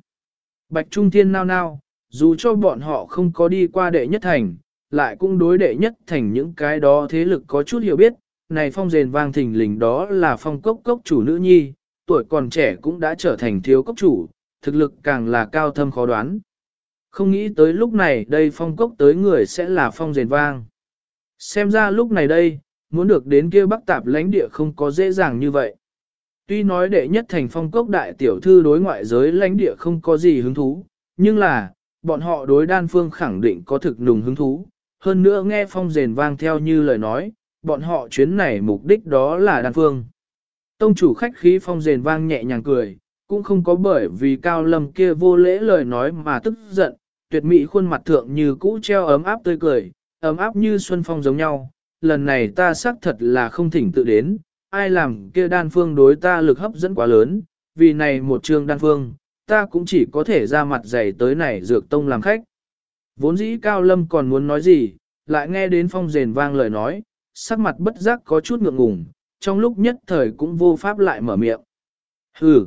Bạch Trung Thiên nao nao, dù cho bọn họ không có đi qua đệ nhất thành, lại cũng đối đệ nhất thành những cái đó thế lực có chút hiểu biết, này phong rền vang thình lình đó là phong cốc cốc chủ nữ nhi, tuổi còn trẻ cũng đã trở thành thiếu cốc chủ, thực lực càng là cao thâm khó đoán. Không nghĩ tới lúc này đây phong cốc tới người sẽ là phong rền vang. Xem ra lúc này đây, muốn được đến kia bắc tạp lãnh địa không có dễ dàng như vậy. Tuy nói đệ nhất thành phong cốc đại tiểu thư đối ngoại giới lãnh địa không có gì hứng thú, nhưng là, bọn họ đối đan phương khẳng định có thực nùng hứng thú. Hơn nữa nghe phong rền vang theo như lời nói, bọn họ chuyến này mục đích đó là đan phương. Tông chủ khách khí phong rền vang nhẹ nhàng cười, cũng không có bởi vì cao lâm kia vô lễ lời nói mà tức giận, tuyệt mỹ khuôn mặt thượng như cũ treo ấm áp tươi cười, ấm áp như xuân phong giống nhau. Lần này ta xác thật là không thỉnh tự đến, ai làm kia đan phương đối ta lực hấp dẫn quá lớn, vì này một trường đan phương, ta cũng chỉ có thể ra mặt dày tới này dược tông làm khách. Vốn dĩ Cao Lâm còn muốn nói gì, lại nghe đến phong rền vang lời nói, sắc mặt bất giác có chút ngượng ngùng, trong lúc nhất thời cũng vô pháp lại mở miệng. Hừ!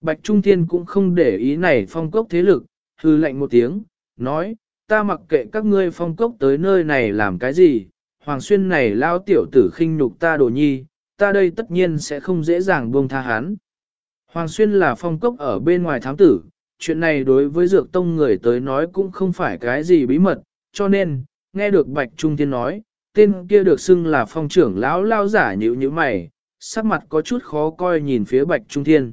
Bạch Trung Thiên cũng không để ý này phong cốc thế lực, hừ lạnh một tiếng, nói, ta mặc kệ các ngươi phong cốc tới nơi này làm cái gì, Hoàng Xuyên này lao tiểu tử khinh nhục ta đồ nhi, ta đây tất nhiên sẽ không dễ dàng buông tha hắn. Hoàng Xuyên là phong cốc ở bên ngoài thám tử, chuyện này đối với dược tông người tới nói cũng không phải cái gì bí mật, cho nên, nghe được Bạch Trung Thiên nói, tên kia được xưng là phong trưởng lão lao giả nhữ như mày, sắc mặt có chút khó coi nhìn phía Bạch Trung Thiên.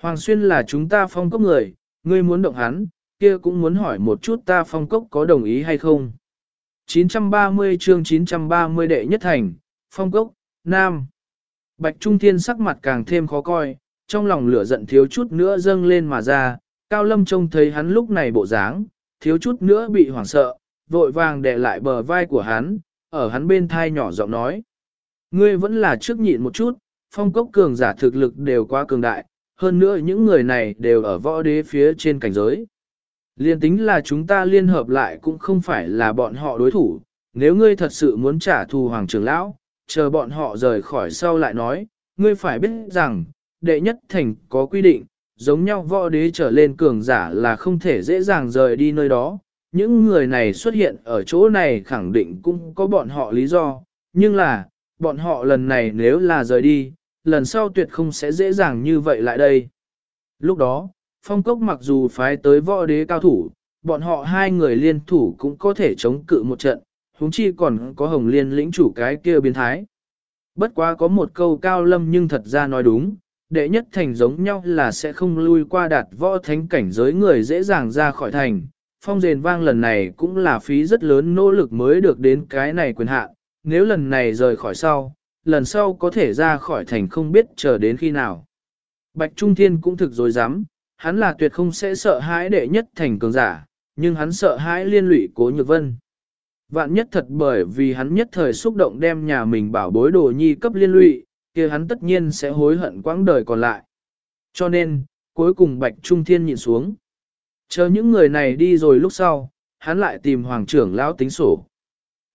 Hoàng Xuyên là chúng ta phong cốc người, ngươi muốn động hắn, kia cũng muốn hỏi một chút ta phong cốc có đồng ý hay không. 930 chương 930 đệ nhất thành, phong cốc, Nam. Bạch Trung Thiên sắc mặt càng thêm khó coi, trong lòng lửa giận thiếu chút nữa dâng lên mà ra, Cao Lâm trông thấy hắn lúc này bộ dáng, thiếu chút nữa bị hoảng sợ, vội vàng đè lại bờ vai của hắn, ở hắn bên thai nhỏ giọng nói. Ngươi vẫn là trước nhịn một chút, phong cốc cường giả thực lực đều quá cường đại, hơn nữa những người này đều ở võ đế phía trên cảnh giới. Liên tính là chúng ta liên hợp lại cũng không phải là bọn họ đối thủ, nếu ngươi thật sự muốn trả thù hoàng trưởng lão, chờ bọn họ rời khỏi sau lại nói, ngươi phải biết rằng, đệ nhất thành có quy định, giống nhau võ đế trở lên cường giả là không thể dễ dàng rời đi nơi đó. Những người này xuất hiện ở chỗ này khẳng định cũng có bọn họ lý do, nhưng là, bọn họ lần này nếu là rời đi, lần sau tuyệt không sẽ dễ dàng như vậy lại đây. Lúc đó, phong cốc mặc dù phái tới võ đế cao thủ, bọn họ hai người liên thủ cũng có thể chống cự một trận, huống chi còn có hồng liên lĩnh chủ cái kia biến thái. Bất quá có một câu cao lâm nhưng thật ra nói đúng, đệ nhất thành giống nhau là sẽ không lui qua đạt võ thánh cảnh giới người dễ dàng ra khỏi thành. Phong rền vang lần này cũng là phí rất lớn nỗ lực mới được đến cái này quyền hạn. nếu lần này rời khỏi sau, lần sau có thể ra khỏi thành không biết chờ đến khi nào. Bạch Trung Thiên cũng thực dối dám, hắn là tuyệt không sẽ sợ hãi đệ nhất thành cường giả, nhưng hắn sợ hãi liên lụy cố nhược vân. Vạn nhất thật bởi vì hắn nhất thời xúc động đem nhà mình bảo bối đồ nhi cấp liên lụy, kia hắn tất nhiên sẽ hối hận quãng đời còn lại. Cho nên, cuối cùng Bạch Trung Thiên nhìn xuống. Chờ những người này đi rồi lúc sau, hắn lại tìm Hoàng trưởng lão tính sổ.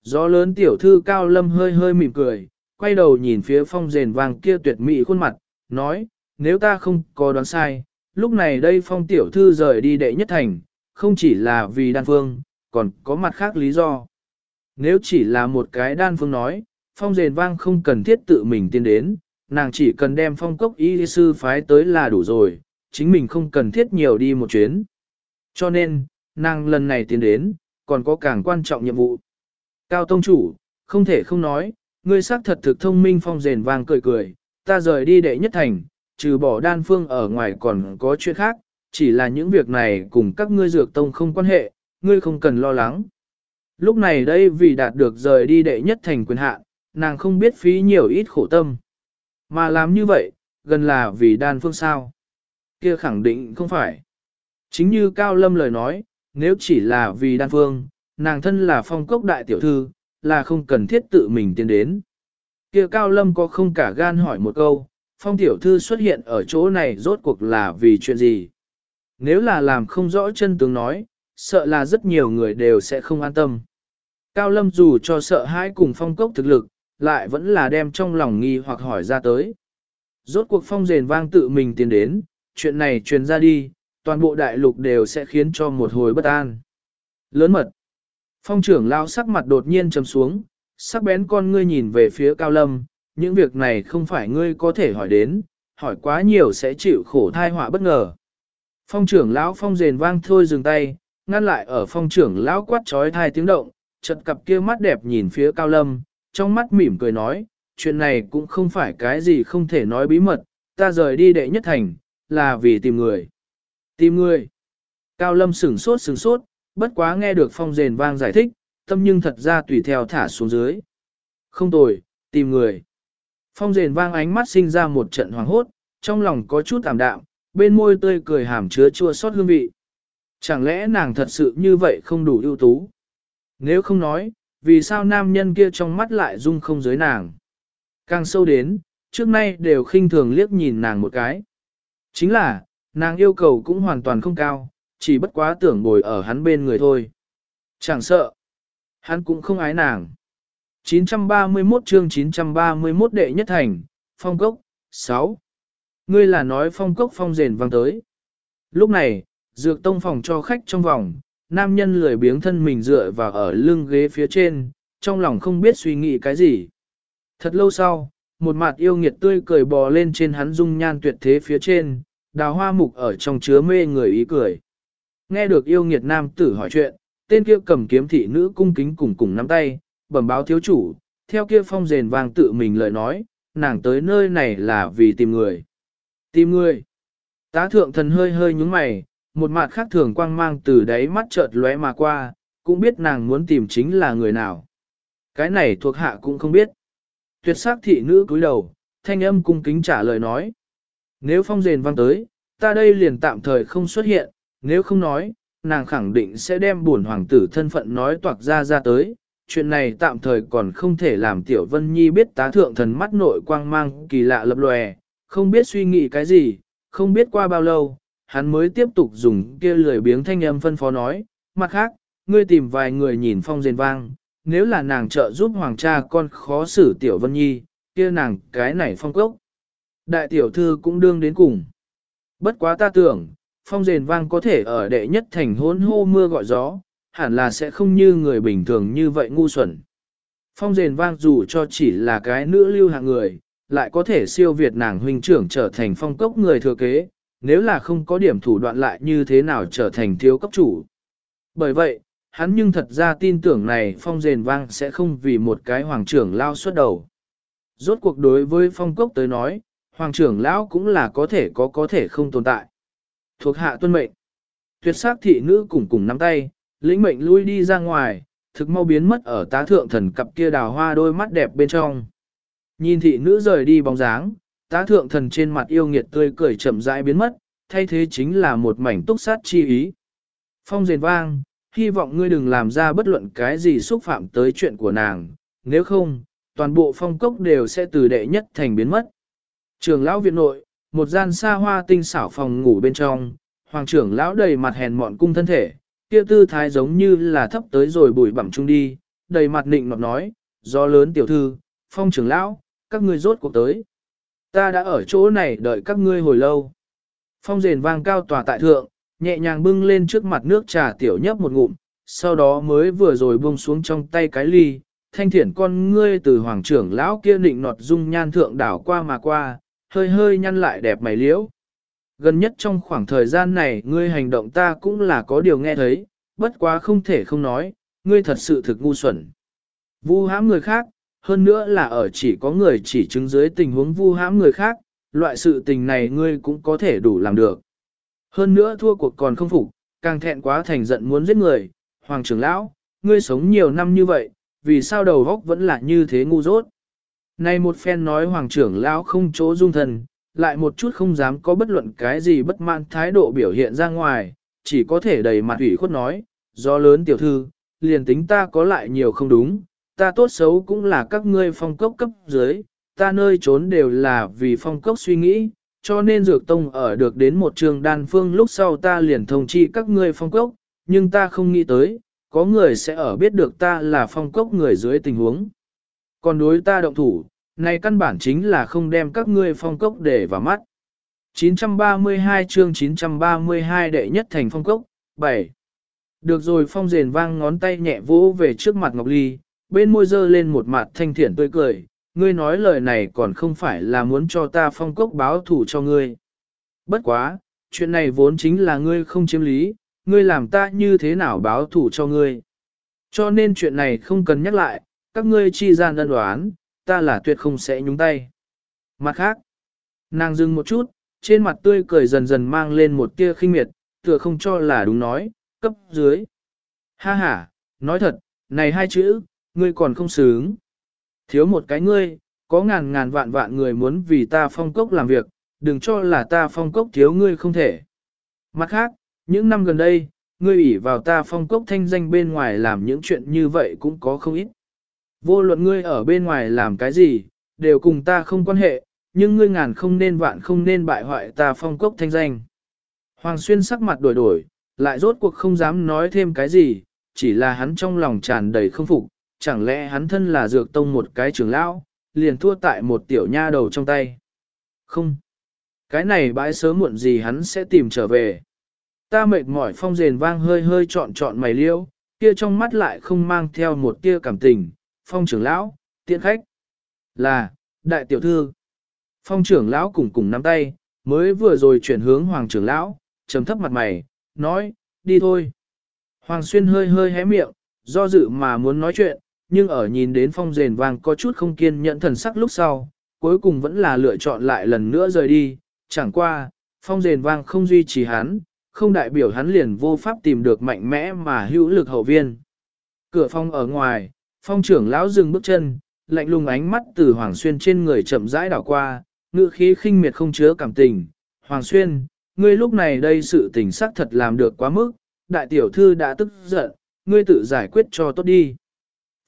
Gió lớn tiểu thư Cao Lâm hơi hơi mỉm cười, quay đầu nhìn phía phong rền vàng kia tuyệt mỹ khuôn mặt, nói, nếu ta không có đoán sai, lúc này đây phong tiểu thư rời đi đệ nhất thành, không chỉ là vì đan phương, còn có mặt khác lý do. Nếu chỉ là một cái đan phương nói, phong rền vang không cần thiết tự mình tiến đến, nàng chỉ cần đem phong cốc y sư phái tới là đủ rồi, chính mình không cần thiết nhiều đi một chuyến. Cho nên, nàng lần này tiến đến, còn có càng quan trọng nhiệm vụ. Cao Tông Chủ, không thể không nói, ngươi xác thật thực thông minh phong rền vang cười cười, ta rời đi đệ nhất thành, trừ bỏ đan phương ở ngoài còn có chuyện khác, chỉ là những việc này cùng các ngươi dược tông không quan hệ, ngươi không cần lo lắng. Lúc này đây vì đạt được rời đi đệ nhất thành quyền hạn, nàng không biết phí nhiều ít khổ tâm. Mà làm như vậy, gần là vì đan phương sao. Kia khẳng định không phải. Chính như Cao Lâm lời nói, nếu chỉ là vì đan phương, nàng thân là phong cốc đại tiểu thư, là không cần thiết tự mình tiến đến. Kia Cao Lâm có không cả gan hỏi một câu, phong tiểu thư xuất hiện ở chỗ này rốt cuộc là vì chuyện gì? Nếu là làm không rõ chân tướng nói, sợ là rất nhiều người đều sẽ không an tâm. Cao Lâm dù cho sợ hãi cùng phong cốc thực lực, lại vẫn là đem trong lòng nghi hoặc hỏi ra tới. Rốt cuộc phong rền vang tự mình tiến đến, chuyện này truyền ra đi, toàn bộ đại lục đều sẽ khiến cho một hồi bất an. Lớn mật. Phong trưởng lao sắc mặt đột nhiên trầm xuống, sắc bén con ngươi nhìn về phía Cao Lâm, những việc này không phải ngươi có thể hỏi đến, hỏi quá nhiều sẽ chịu khổ thai họa bất ngờ. Phong trưởng lão phong rền vang thôi dừng tay, ngăn lại ở phong trưởng lão quát trói thai tiếng động, chật cặp kia mắt đẹp nhìn phía Cao Lâm, trong mắt mỉm cười nói, chuyện này cũng không phải cái gì không thể nói bí mật, ta rời đi đệ nhất thành, là vì tìm người. Tìm người. Cao Lâm sửng sốt sửng sốt, bất quá nghe được phong rền vang giải thích, tâm nhưng thật ra tùy theo thả xuống dưới. Không tồi, tìm người. Phong rền vang ánh mắt sinh ra một trận hoàng hốt, trong lòng có chút tạm đạm, bên môi tươi cười hàm chứa chua xót hương vị. Chẳng lẽ nàng thật sự như vậy không đủ ưu tú? Nếu không nói, vì sao nam nhân kia trong mắt lại dung không dưới nàng? Càng sâu đến, trước nay đều khinh thường liếc nhìn nàng một cái. Chính là, nàng yêu cầu cũng hoàn toàn không cao, chỉ bất quá tưởng bồi ở hắn bên người thôi. Chẳng sợ, hắn cũng không ái nàng. 931 chương 931 đệ nhất thành, phong cốc, 6. Ngươi là nói phong cốc phong rền vang tới. Lúc này, dược tông phòng cho khách trong vòng, nam nhân lười biếng thân mình dựa vào ở lưng ghế phía trên, trong lòng không biết suy nghĩ cái gì. Thật lâu sau, một mặt yêu nghiệt tươi cười bò lên trên hắn dung nhan tuyệt thế phía trên, đào hoa mục ở trong chứa mê người ý cười. Nghe được yêu nghiệt nam tử hỏi chuyện, tên kia cầm kiếm thị nữ cung kính cùng cùng nắm tay, bẩm báo thiếu chủ, theo kia phong rền vàng tự mình lời nói, nàng tới nơi này là vì tìm người. Tìm người. Tá thượng thần hơi hơi nhúng mày, một mặt khác thường quang mang từ đáy mắt chợt lóe mà qua, cũng biết nàng muốn tìm chính là người nào. Cái này thuộc hạ cũng không biết. Tuyệt sắc thị nữ cúi đầu, thanh âm cung kính trả lời nói. Nếu phong rền vang tới, ta đây liền tạm thời không xuất hiện, nếu không nói, nàng khẳng định sẽ đem buồn hoàng tử thân phận nói toạc ra ra tới. Chuyện này tạm thời còn không thể làm Tiểu Vân Nhi biết tá thượng thần mắt nội quang mang kỳ lạ lập lòe, không biết suy nghĩ cái gì, không biết qua bao lâu, hắn mới tiếp tục dùng kia lười biếng thanh âm phân phó nói, mặt khác, ngươi tìm vài người nhìn phong rền vang, nếu là nàng trợ giúp hoàng cha con khó xử Tiểu Vân Nhi, kia nàng cái này phong cốc. Đại tiểu thư cũng đương đến cùng. Bất quá ta tưởng, phong rền vang có thể ở đệ nhất thành hôn hô mưa gọi gió, hẳn là sẽ không như người bình thường như vậy ngu xuẩn. Phong rền vang dù cho chỉ là cái nữ lưu hạng người, lại có thể siêu việt nàng huynh trưởng trở thành phong cốc người thừa kế, nếu là không có điểm thủ đoạn lại như thế nào trở thành thiếu cấp chủ. Bởi vậy, hắn nhưng thật ra tin tưởng này phong rền vang sẽ không vì một cái hoàng trưởng lao xuất đầu. Rốt cuộc đối với phong cốc tới nói, hoàng trưởng lão cũng là có thể có có thể không tồn tại. Thuộc hạ tuân mệnh. Tuyệt sắc thị nữ cùng cùng nắm tay, lĩnh mệnh lui đi ra ngoài, thực mau biến mất ở tá thượng thần cặp kia đào hoa đôi mắt đẹp bên trong. Nhìn thị nữ rời đi bóng dáng, tá thượng thần trên mặt yêu nghiệt tươi cười chậm rãi biến mất, thay thế chính là một mảnh túc sát chi ý. Phong rền vang, hy vọng ngươi đừng làm ra bất luận cái gì xúc phạm tới chuyện của nàng, nếu không, toàn bộ phong cốc đều sẽ từ đệ nhất thành biến mất. Trường lão viện nội, một gian xa hoa tinh xảo phòng ngủ bên trong, hoàng trưởng lão đầy mặt hèn mọn cung thân thể, kia tư thái giống như là thấp tới rồi bụi bặm chung đi, đầy mặt nịnh nọt nói, do lớn tiểu thư, phong trưởng lão, các ngươi rốt cuộc tới. Ta đã ở chỗ này đợi các ngươi hồi lâu. Phong rền vang cao tòa tại thượng, nhẹ nhàng bưng lên trước mặt nước trà tiểu nhấp một ngụm, sau đó mới vừa rồi buông xuống trong tay cái ly, thanh thiển con ngươi từ hoàng trưởng lão kia định nọt dung nhan thượng đảo qua mà qua, hơi hơi nhăn lại đẹp mày liễu. Gần nhất trong khoảng thời gian này ngươi hành động ta cũng là có điều nghe thấy, bất quá không thể không nói, ngươi thật sự thực ngu xuẩn. Vu hãm người khác, hơn nữa là ở chỉ có người chỉ chứng dưới tình huống vu hãm người khác, loại sự tình này ngươi cũng có thể đủ làm được. Hơn nữa thua cuộc còn không phục, càng thẹn quá thành giận muốn giết người, hoàng trưởng lão, ngươi sống nhiều năm như vậy, vì sao đầu góc vẫn là như thế ngu dốt. Này một phen nói hoàng trưởng lão không chỗ dung thần, lại một chút không dám có bất luận cái gì bất mãn thái độ biểu hiện ra ngoài, chỉ có thể đầy mặt ủy khuất nói, do lớn tiểu thư, liền tính ta có lại nhiều không đúng, ta tốt xấu cũng là các ngươi phong cốc cấp dưới, ta nơi trốn đều là vì phong cốc suy nghĩ, cho nên dược tông ở được đến một trường đan phương lúc sau ta liền thông chi các ngươi phong cốc, nhưng ta không nghĩ tới, có người sẽ ở biết được ta là phong cốc người dưới tình huống. Còn đối ta động thủ, này căn bản chính là không đem các ngươi phong cốc để vào mắt. 932 chương 932 đệ nhất thành phong cốc, 7. Được rồi phong rền vang ngón tay nhẹ vỗ về trước mặt Ngọc Ly, bên môi dơ lên một mặt thanh thiện tươi cười, ngươi nói lời này còn không phải là muốn cho ta phong cốc báo thủ cho ngươi. Bất quá, chuyện này vốn chính là ngươi không chiếm lý, ngươi làm ta như thế nào báo thủ cho ngươi. Cho nên chuyện này không cần nhắc lại, các ngươi chi gian đơn đoán, ta là tuyệt không sẽ nhúng tay. Mặt khác, nàng dừng một chút, trên mặt tươi cười dần dần mang lên một tia khinh miệt, tựa không cho là đúng nói, cấp dưới. Ha ha, nói thật, này hai chữ, ngươi còn không sướng. Thiếu một cái ngươi, có ngàn ngàn vạn vạn người muốn vì ta phong cốc làm việc, đừng cho là ta phong cốc thiếu ngươi không thể. Mặt khác, những năm gần đây, ngươi ủy vào ta phong cốc thanh danh bên ngoài làm những chuyện như vậy cũng có không ít. Vô luận ngươi ở bên ngoài làm cái gì, đều cùng ta không quan hệ, nhưng ngươi ngàn không nên vạn không nên bại hoại ta phong cốc thanh danh. Hoàng Xuyên sắc mặt đổi đổi, lại rốt cuộc không dám nói thêm cái gì, chỉ là hắn trong lòng tràn đầy không phục, chẳng lẽ hắn thân là dược tông một cái trưởng lão, liền thua tại một tiểu nha đầu trong tay. Không. Cái này bãi sớm muộn gì hắn sẽ tìm trở về. Ta mệt mỏi phong rền vang hơi hơi trọn trọn mày liêu, kia trong mắt lại không mang theo một tia cảm tình. Phong trưởng lão, tiện khách. Là, đại tiểu thư. Phong trưởng lão cùng cùng nắm tay, mới vừa rồi chuyển hướng hoàng trưởng lão, trầm thấp mặt mày, nói, đi thôi. Hoàng xuyên hơi hơi hé miệng, do dự mà muốn nói chuyện, nhưng ở nhìn đến phong rền vang có chút không kiên nhẫn thần sắc lúc sau, cuối cùng vẫn là lựa chọn lại lần nữa rời đi, chẳng qua, phong rền vang không duy trì hắn, không đại biểu hắn liền vô pháp tìm được mạnh mẽ mà hữu lực hậu viên. Cửa phong ở ngoài, phong trưởng lão dừng bước chân, lạnh lùng ánh mắt từ Hoàng Xuyên trên người chậm rãi đảo qua, ngữ khí khinh miệt không chứa cảm tình. Hoàng Xuyên, ngươi lúc này đây sự tình xác thật làm được quá mức, đại tiểu thư đã tức giận, ngươi tự giải quyết cho tốt đi.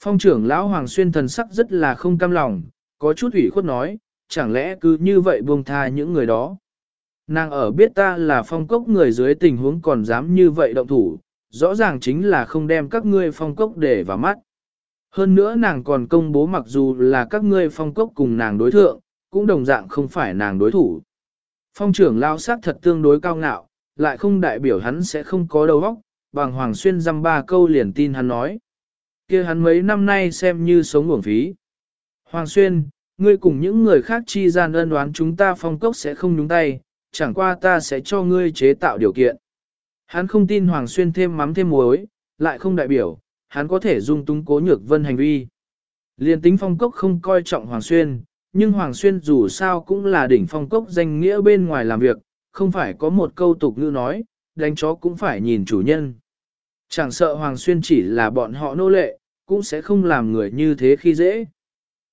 Phong trưởng lão Hoàng Xuyên thần sắc rất là không cam lòng, có chút ủy khuất nói, chẳng lẽ cứ như vậy buông tha những người đó. Nàng ở biết ta là phong cốc người dưới tình huống còn dám như vậy động thủ, rõ ràng chính là không đem các ngươi phong cốc để vào mắt. Hơn nữa nàng còn công bố mặc dù là các ngươi phong cốc cùng nàng đối thượng, cũng đồng dạng không phải nàng đối thủ. Phong trưởng lao sát thật tương đối cao ngạo, lại không đại biểu hắn sẽ không có đầu óc, bằng Hoàng Xuyên dăm ba câu liền tin hắn nói kia hắn mấy năm nay xem như sống uổng phí. Hoàng Xuyên, ngươi cùng những người khác chi gian ân đoán chúng ta phong cốc sẽ không nhúng tay, chẳng qua ta sẽ cho ngươi chế tạo điều kiện. Hắn không tin Hoàng Xuyên thêm mắm thêm muối, lại không đại biểu, hắn có thể dung túng cố nhược vân hành vi. Liên tính phong cốc không coi trọng Hoàng Xuyên, nhưng Hoàng Xuyên dù sao cũng là đỉnh phong cốc danh nghĩa bên ngoài làm việc, không phải có một câu tục ngữ nói, đánh chó cũng phải nhìn chủ nhân. Chẳng sợ Hoàng Xuyên chỉ là bọn họ nô lệ, cũng sẽ không làm người như thế khi dễ.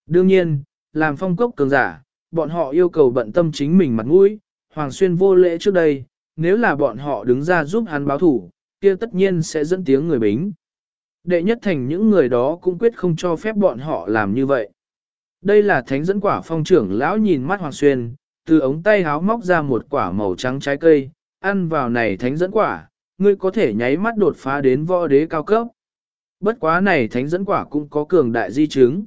Đương nhiên, làm phong cốc cường giả, bọn họ yêu cầu bận tâm chính mình mặt mũi, Hoàng Xuyên vô lễ trước đây, nếu là bọn họ đứng ra giúp hắn báo thủ, kia tất nhiên sẽ dẫn tiếng người bính. Đệ nhất thành những người đó cũng quyết không cho phép bọn họ làm như vậy. Đây là thánh dẫn quả phong trưởng lão nhìn mắt Hoàng Xuyên, từ ống tay háo móc ra một quả màu trắng trái cây, ăn vào này thánh dẫn quả, ngươi có thể nháy mắt đột phá đến võ đế cao cấp. Bất quá này thánh dẫn quả cũng có cường đại di chứng.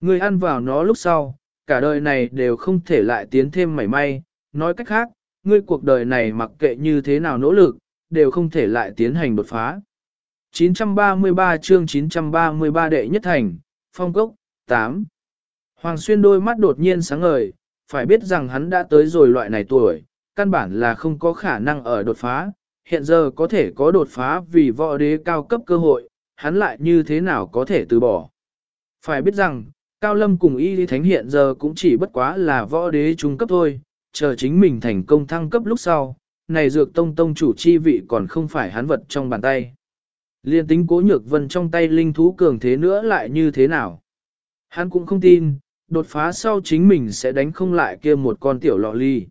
Ngươi ăn vào nó lúc sau, cả đời này đều không thể lại tiến thêm mảy may, nói cách khác, ngươi cuộc đời này mặc kệ như thế nào nỗ lực, đều không thể lại tiến hành đột phá. 933 chương 933 đệ nhất thành, phong cốc, 8. Hoàng Xuyên đôi mắt đột nhiên sáng ngời, phải biết rằng hắn đã tới rồi loại này tuổi, căn bản là không có khả năng ở đột phá, hiện giờ có thể có đột phá vì võ đế cao cấp cơ hội, hắn lại như thế nào có thể từ bỏ. Phải biết rằng, Cao Lâm cùng Y Lý Thánh hiện giờ cũng chỉ bất quá là võ đế trung cấp thôi, chờ chính mình thành công thăng cấp lúc sau, này dược tông tông chủ chi vị còn không phải hắn vật trong bàn tay. Liên tính cố nhược vân trong tay linh thú cường thế nữa lại như thế nào? Hắn cũng không tin, đột phá sau chính mình sẽ đánh không lại kia một con tiểu lọ ly.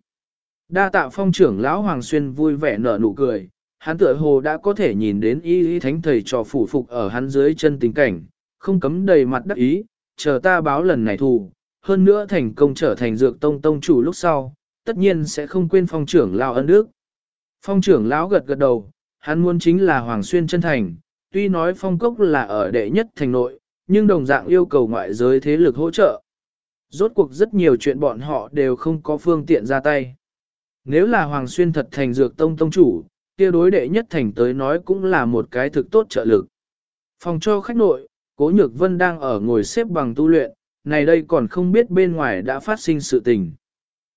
Đa tạ phong trưởng lão Hoàng Xuyên vui vẻ nở nụ cười, hắn tựa hồ đã có thể nhìn đến y y thánh thầy trò phủ phục ở hắn dưới chân tình cảnh, không cấm đầy mặt đắc ý, chờ ta báo lần này thù, hơn nữa thành công trở thành dược tông tông chủ lúc sau, tất nhiên sẽ không quên phong trưởng lão ân đức. Phong trưởng lão gật gật đầu, hắn muốn chính là Hoàng Xuyên chân thành, tuy nói phong cốc là ở đệ nhất thành nội, nhưng đồng dạng yêu cầu ngoại giới thế lực hỗ trợ. Rốt cuộc rất nhiều chuyện bọn họ đều không có phương tiện ra tay. Nếu là Hoàng Xuyên thật thành dược tông tông chủ, kia đối đệ nhất thành tới nói cũng là một cái thực tốt trợ lực. Phòng cho khách nội, Cố Nhược Vân đang ở ngồi xếp bằng tu luyện, này đây còn không biết bên ngoài đã phát sinh sự tình.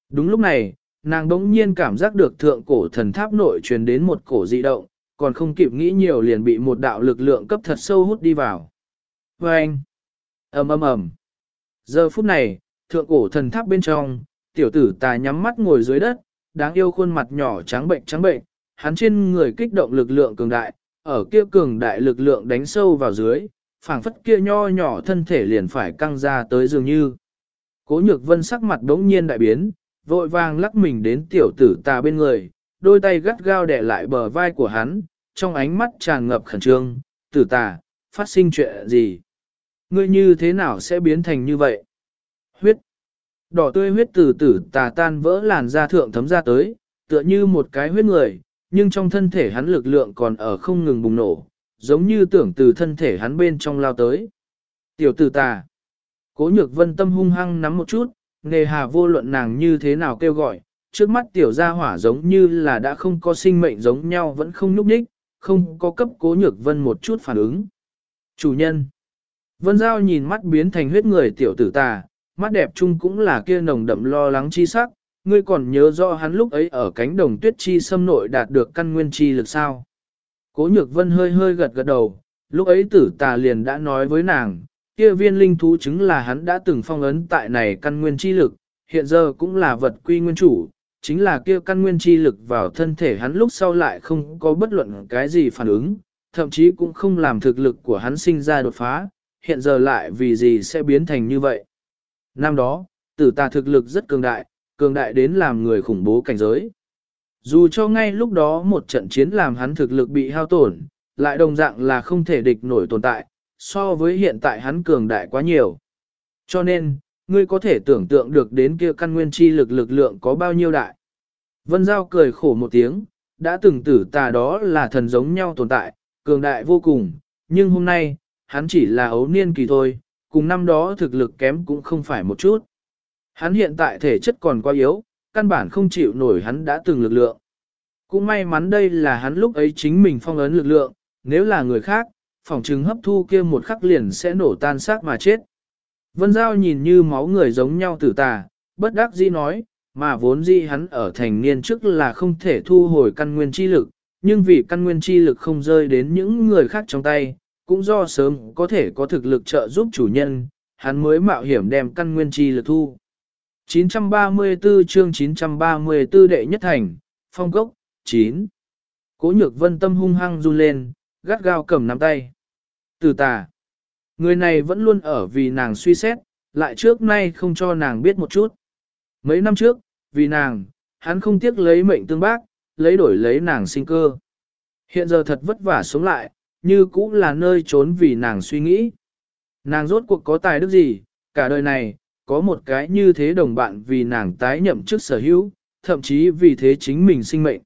Đúng lúc này, nàng đống nhiên cảm giác được thượng cổ thần tháp nội truyền đến một cổ dị động, còn không kịp nghĩ nhiều liền bị một đạo lực lượng cấp thật sâu hút đi vào. Và anh, ầm ầm ầm. Giờ phút này, thượng cổ thần tháp bên trong, tiểu tử tà nhắm mắt ngồi dưới đất, đáng yêu khuôn mặt nhỏ trắng bệnh trắng bệnh, hắn trên người kích động lực lượng cường đại, ở kia cường đại lực lượng đánh sâu vào dưới, phảng phất kia nho nhỏ thân thể liền phải căng ra tới dường như. Cố nhược vân sắc mặt đống nhiên đại biến, vội vàng lắc mình đến tiểu tử ta bên người, đôi tay gắt gao đè lại bờ vai của hắn, trong ánh mắt tràn ngập khẩn trương, tử tà, phát sinh chuyện gì? Ngươi như thế nào sẽ biến thành như vậy? Huyết. Đỏ tươi huyết từ tử tà tan vỡ làn da thượng thấm ra tới, tựa như một cái huyết người, nhưng trong thân thể hắn lực lượng còn ở không ngừng bùng nổ, giống như tưởng từ thân thể hắn bên trong lao tới. Tiểu tử tà. Cố nhược vân tâm hung hăng nắm một chút, nề hà vô luận nàng như thế nào kêu gọi, trước mắt tiểu gia hỏa giống như là đã không có sinh mệnh giống nhau vẫn không nhúc nhích, không có cấp cố nhược vân một chút phản ứng. Chủ nhân. Vân Giao nhìn mắt biến thành huyết người tiểu tử tà, mắt đẹp chung cũng là kia nồng đậm lo lắng chi sắc, ngươi còn nhớ rõ hắn lúc ấy ở cánh đồng tuyết chi xâm nội đạt được căn nguyên chi lực sao. Cố nhược vân hơi hơi gật gật đầu, lúc ấy tử tà liền đã nói với nàng, kia viên linh thú chứng là hắn đã từng phong ấn tại này căn nguyên chi lực, hiện giờ cũng là vật quy nguyên chủ, chính là kia căn nguyên chi lực vào thân thể hắn lúc sau lại không có bất luận cái gì phản ứng, thậm chí cũng không làm thực lực của hắn sinh ra đột phá, hiện giờ lại vì gì sẽ biến thành như vậy. Năm đó, tử tà thực lực rất cường đại, cường đại đến làm người khủng bố cảnh giới. Dù cho ngay lúc đó một trận chiến làm hắn thực lực bị hao tổn, lại đồng dạng là không thể địch nổi tồn tại, so với hiện tại hắn cường đại quá nhiều. Cho nên, ngươi có thể tưởng tượng được đến kia căn nguyên chi lực lực lượng có bao nhiêu đại. Vân Giao cười khổ một tiếng, đã từng tử tà đó là thần giống nhau tồn tại, cường đại vô cùng, nhưng hôm nay, hắn chỉ là ấu niên kỳ thôi, cùng năm đó thực lực kém cũng không phải một chút. Hắn hiện tại thể chất còn quá yếu, căn bản không chịu nổi hắn đã từng lực lượng. Cũng may mắn đây là hắn lúc ấy chính mình phong ấn lực lượng, nếu là người khác, phòng trừng hấp thu kia một khắc liền sẽ nổ tan xác mà chết. Vân Giao nhìn như máu người giống nhau tử tà, bất đắc dĩ nói, mà vốn dĩ hắn ở thành niên trước là không thể thu hồi căn nguyên chi lực, nhưng vì căn nguyên chi lực không rơi đến những người khác trong tay, cũng do sớm có thể có thực lực trợ giúp chủ nhân, hắn mới mạo hiểm đem căn nguyên chi lực thu. 934 chương 934 đệ nhất thành, phong cốc, 9. Cố nhược vân tâm hung hăng run lên, gắt gao cầm nắm tay. Từ tà. Người này vẫn luôn ở vì nàng suy xét, lại trước nay không cho nàng biết một chút. Mấy năm trước, vì nàng, hắn không tiếc lấy mệnh tương bác, lấy đổi lấy nàng sinh cơ. Hiện giờ thật vất vả sống lại, như cũng là nơi trốn vì nàng suy nghĩ. Nàng rốt cuộc có tài đức gì, cả đời này, có một cái như thế đồng bạn vì nàng tái nhậm chức sở hữu, thậm chí vì thế chính mình sinh mệnh.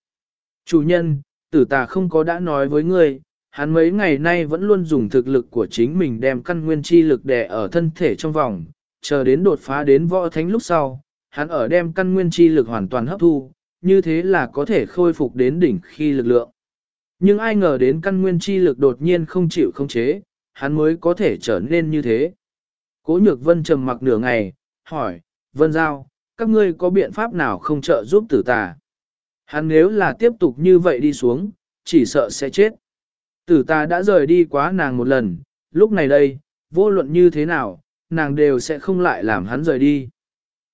Chủ nhân, tử tà không có đã nói với ngươi, hắn mấy ngày nay vẫn luôn dùng thực lực của chính mình đem căn nguyên chi lực đè ở thân thể trong vòng, chờ đến đột phá đến võ thánh lúc sau, hắn ở đem căn nguyên chi lực hoàn toàn hấp thu, như thế là có thể khôi phục đến đỉnh khi lực lượng. Nhưng ai ngờ đến căn nguyên chi lực đột nhiên không chịu không chế, hắn mới có thể trở nên như thế. Cố nhược vân trầm mặc nửa ngày, hỏi, vân giao, các ngươi có biện pháp nào không trợ giúp tử tà? Hắn nếu là tiếp tục như vậy đi xuống, chỉ sợ sẽ chết. Tử tà đã rời đi quá nàng một lần, lúc này đây, vô luận như thế nào, nàng đều sẽ không lại làm hắn rời đi.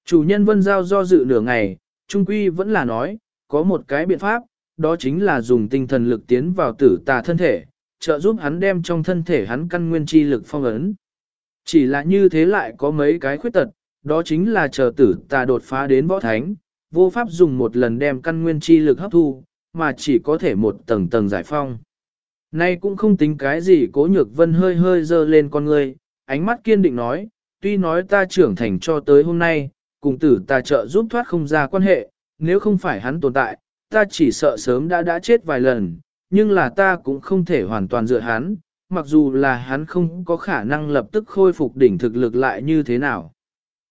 Chủ nhân vân giao do dự nửa ngày, trung quy vẫn là nói, có một cái biện pháp, đó chính là dùng tinh thần lực tiến vào tử tà thân thể, trợ giúp hắn đem trong thân thể hắn căn nguyên chi lực phong ấn. Chỉ là như thế lại có mấy cái khuyết tật, đó chính là chờ tử tà đột phá đến võ thánh, vô pháp dùng một lần đem căn nguyên chi lực hấp thu, mà chỉ có thể một tầng tầng giải phong. Nay cũng không tính cái gì cố nhược vân hơi hơi dơ lên con người, ánh mắt kiên định nói, tuy nói ta trưởng thành cho tới hôm nay, cùng tử ta trợ giúp thoát không ra quan hệ, nếu không phải hắn tồn tại, ta chỉ sợ sớm đã đã chết vài lần, nhưng là ta cũng không thể hoàn toàn dựa hắn, mặc dù là hắn không có khả năng lập tức khôi phục đỉnh thực lực lại như thế nào.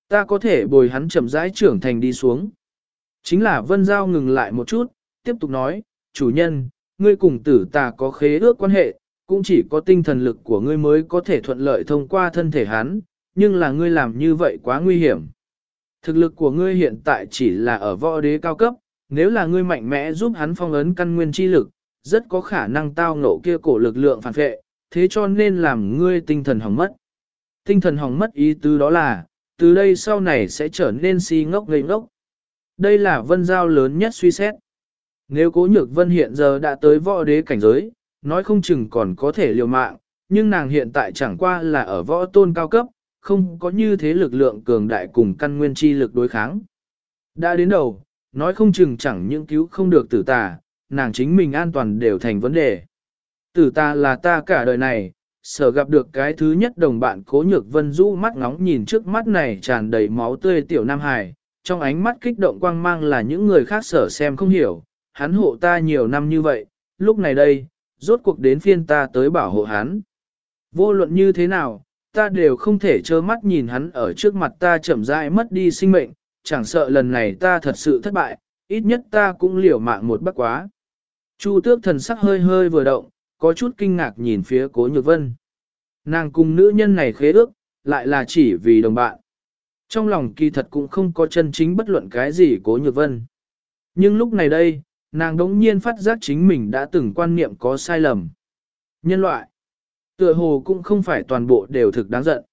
Ta có thể bồi hắn chậm rãi trưởng thành đi xuống. Chính là Vân Giao ngừng lại một chút, tiếp tục nói, chủ nhân, ngươi cùng tử ta có khế ước quan hệ, cũng chỉ có tinh thần lực của ngươi mới có thể thuận lợi thông qua thân thể hắn, nhưng là ngươi làm như vậy quá nguy hiểm. Thực lực của ngươi hiện tại chỉ là ở võ đế cao cấp, nếu là ngươi mạnh mẽ giúp hắn phong ấn căn nguyên chi lực, rất có khả năng tao ngộ kia cổ lực lượng phản vệ, thế cho nên làm ngươi tinh thần hỏng mất. Tinh thần hỏng mất ý tứ đó là, từ đây sau này sẽ trở nên si ngốc ngây ngốc. Đây là vân giao lớn nhất suy xét. Nếu cố nhược vân hiện giờ đã tới võ đế cảnh giới, nói không chừng còn có thể liều mạng, nhưng nàng hiện tại chẳng qua là ở võ tôn cao cấp, không có như thế lực lượng cường đại cùng căn nguyên chi lực đối kháng. Đã đến đầu, nói không chừng chẳng những cứu không được tử tà, nàng chính mình an toàn đều thành vấn đề. Tử tà là ta cả đời này, sở gặp được cái thứ nhất đồng bạn cố nhược vân rũ mắt ngóng nhìn trước mắt này tràn đầy máu tươi tiểu Nam Hải, trong ánh mắt kích động quang mang là những người khác sở xem không hiểu, hắn hộ ta nhiều năm như vậy, lúc này đây, rốt cuộc đến phiên ta tới bảo hộ hắn. Vô luận như thế nào, ta đều không thể trơ mắt nhìn hắn ở trước mặt ta chậm rãi mất đi sinh mệnh, chẳng sợ lần này ta thật sự thất bại, ít nhất ta cũng liều mạng một bất quá. Chu tước thần sắc hơi hơi vừa động, có chút kinh ngạc nhìn phía cố nhược vân. Nàng cùng nữ nhân này khế ước, lại là chỉ vì đồng bạn. Trong lòng kỳ thật cũng không có chân chính bất luận cái gì cố nhược vân. Nhưng lúc này đây, nàng đống nhiên phát giác chính mình đã từng quan niệm có sai lầm. Nhân loại, tựa hồ cũng không phải toàn bộ đều thực đáng giận.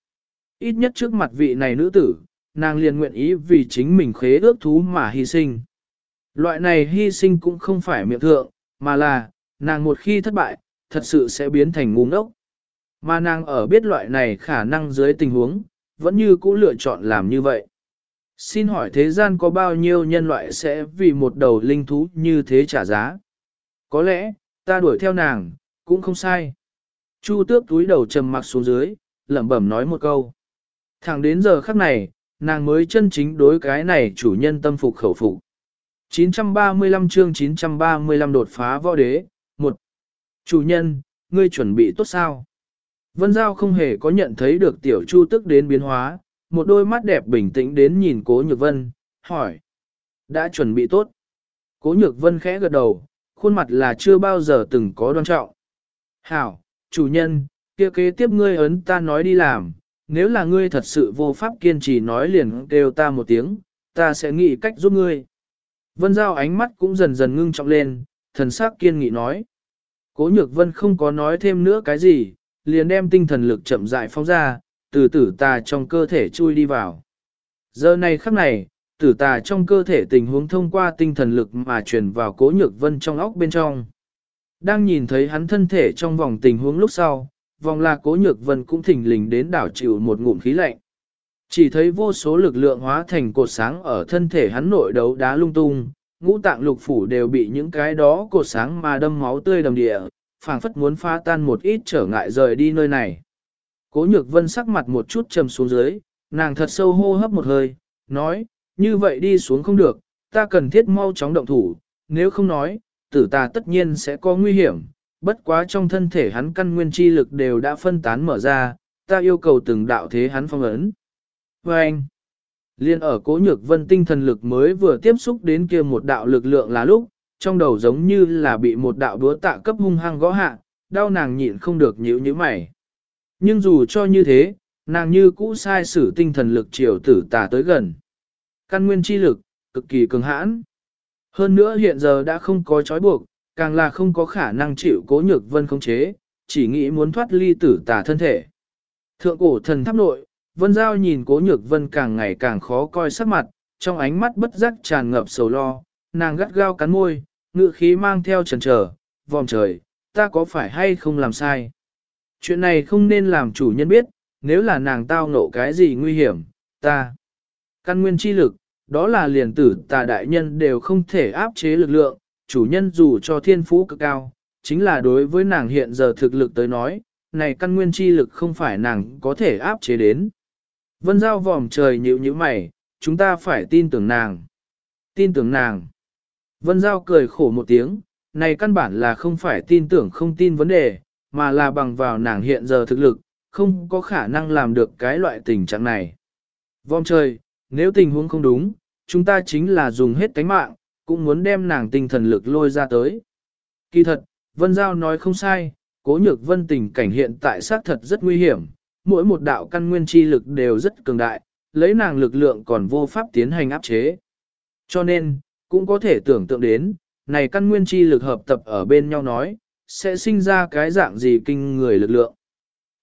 Ít nhất trước mặt vị này nữ tử, nàng liền nguyện ý vì chính mình khế ước thú mà hy sinh. Loại này hy sinh cũng không phải miệng thượng, mà là, nàng một khi thất bại, thật sự sẽ biến thành ngu ngốc. Mà nàng ở biết loại này khả năng dưới tình huống, vẫn như cũ lựa chọn làm như vậy. Xin hỏi thế gian có bao nhiêu nhân loại sẽ vì một đầu linh thú như thế trả giá? Có lẽ, ta đuổi theo nàng, cũng không sai. Chu tước túi đầu trầm mặc xuống dưới, lẩm bẩm nói một câu. Thẳng đến giờ khắc này, nàng mới chân chính đối cái này chủ nhân tâm phục khẩu phục. 935 chương 935 đột phá võ đế, một Chủ nhân, ngươi chuẩn bị tốt sao? Vân Giao không hề có nhận thấy được tiểu chu tức đến biến hóa, một đôi mắt đẹp bình tĩnh đến nhìn cố nhược vân, hỏi. Đã chuẩn bị tốt. Cố nhược vân khẽ gật đầu, khuôn mặt là chưa bao giờ từng có đoan trọng. Hảo, chủ nhân, kia kế tiếp ngươi ấn ta nói đi làm, nếu là ngươi thật sự vô pháp kiên trì nói liền kêu ta một tiếng, ta sẽ nghĩ cách giúp ngươi. Vân Giao ánh mắt cũng dần dần ngưng trọng lên, thần sắc kiên nghị nói. Cố nhược vân không có nói thêm nữa cái gì, liền đem tinh thần lực chậm rãi phóng ra, từ tử tà trong cơ thể chui đi vào. Giờ này khắc này, tử tà trong cơ thể tình huống thông qua tinh thần lực mà truyền vào cố nhược vân trong óc bên trong. Đang nhìn thấy hắn thân thể trong vòng tình huống lúc sau, vòng là cố nhược vân cũng thỉnh lình đến đảo chịu một ngụm khí lạnh. Chỉ thấy vô số lực lượng hóa thành cột sáng ở thân thể hắn nội đấu đá lung tung, ngũ tạng lục phủ đều bị những cái đó cột sáng mà đâm máu tươi đầm địa, phảng phất muốn phá tan một ít trở ngại rời đi nơi này. Cố nhược vân sắc mặt một chút trầm xuống dưới, nàng thật sâu hô hấp một hơi, nói, như vậy đi xuống không được, ta cần thiết mau chóng động thủ, nếu không nói, tử ta tất nhiên sẽ có nguy hiểm, bất quá trong thân thể hắn căn nguyên chi lực đều đã phân tán mở ra, ta yêu cầu từng đạo thế hắn phong ấn. Và anh, liên ở cố nhược vân tinh thần lực mới vừa tiếp xúc đến kia một đạo lực lượng là lúc, trong đầu giống như là bị một đạo đúa tạ cấp hung hăng gõ hạ, đau nàng nhịn không được nhíu như mày. Nhưng dù cho như thế, nàng như cũ sai sử tinh thần lực chiều tử tà tới gần. Căn nguyên chi lực, cực kỳ cường hãn. Hơn nữa hiện giờ đã không có trói buộc, càng là không có khả năng chịu cố nhược vân khống chế, chỉ nghĩ muốn thoát ly tử tà thân thể. Thượng cổ thần tháp nội, vân giao nhìn cố nhược vân càng ngày càng khó coi sắc mặt, trong ánh mắt bất giác tràn ngập sầu lo, nàng gắt gao cắn môi, ngự khí mang theo trần trở, vòm trời, ta có phải hay không làm sai? Chuyện này không nên làm chủ nhân biết, nếu là nàng tao nộ cái gì nguy hiểm, ta. Căn nguyên chi lực, đó là liền tử tà đại nhân đều không thể áp chế lực lượng, chủ nhân dù cho thiên phú cực cao, chính là đối với nàng hiện giờ thực lực tới nói, này căn nguyên chi lực không phải nàng có thể áp chế đến. Vân giao vòm trời nhịu như mày, chúng ta phải tin tưởng nàng. Tin tưởng nàng. Vân giao cười khổ một tiếng, này căn bản là không phải tin tưởng không tin vấn đề, mà là bằng vào nàng hiện giờ thực lực, không có khả năng làm được cái loại tình trạng này. Vòm trời, nếu tình huống không đúng, chúng ta chính là dùng hết cánh mạng, cũng muốn đem nàng tinh thần lực lôi ra tới. Kỳ thật, Vân Giao nói không sai, cố nhược vân tình cảnh hiện tại xác thật rất nguy hiểm, mỗi một đạo căn nguyên chi lực đều rất cường đại, lấy nàng lực lượng còn vô pháp tiến hành áp chế. Cho nên, cũng có thể tưởng tượng đến, này căn nguyên chi lực hợp tập ở bên nhau nói, sẽ sinh ra cái dạng gì kinh người lực lượng.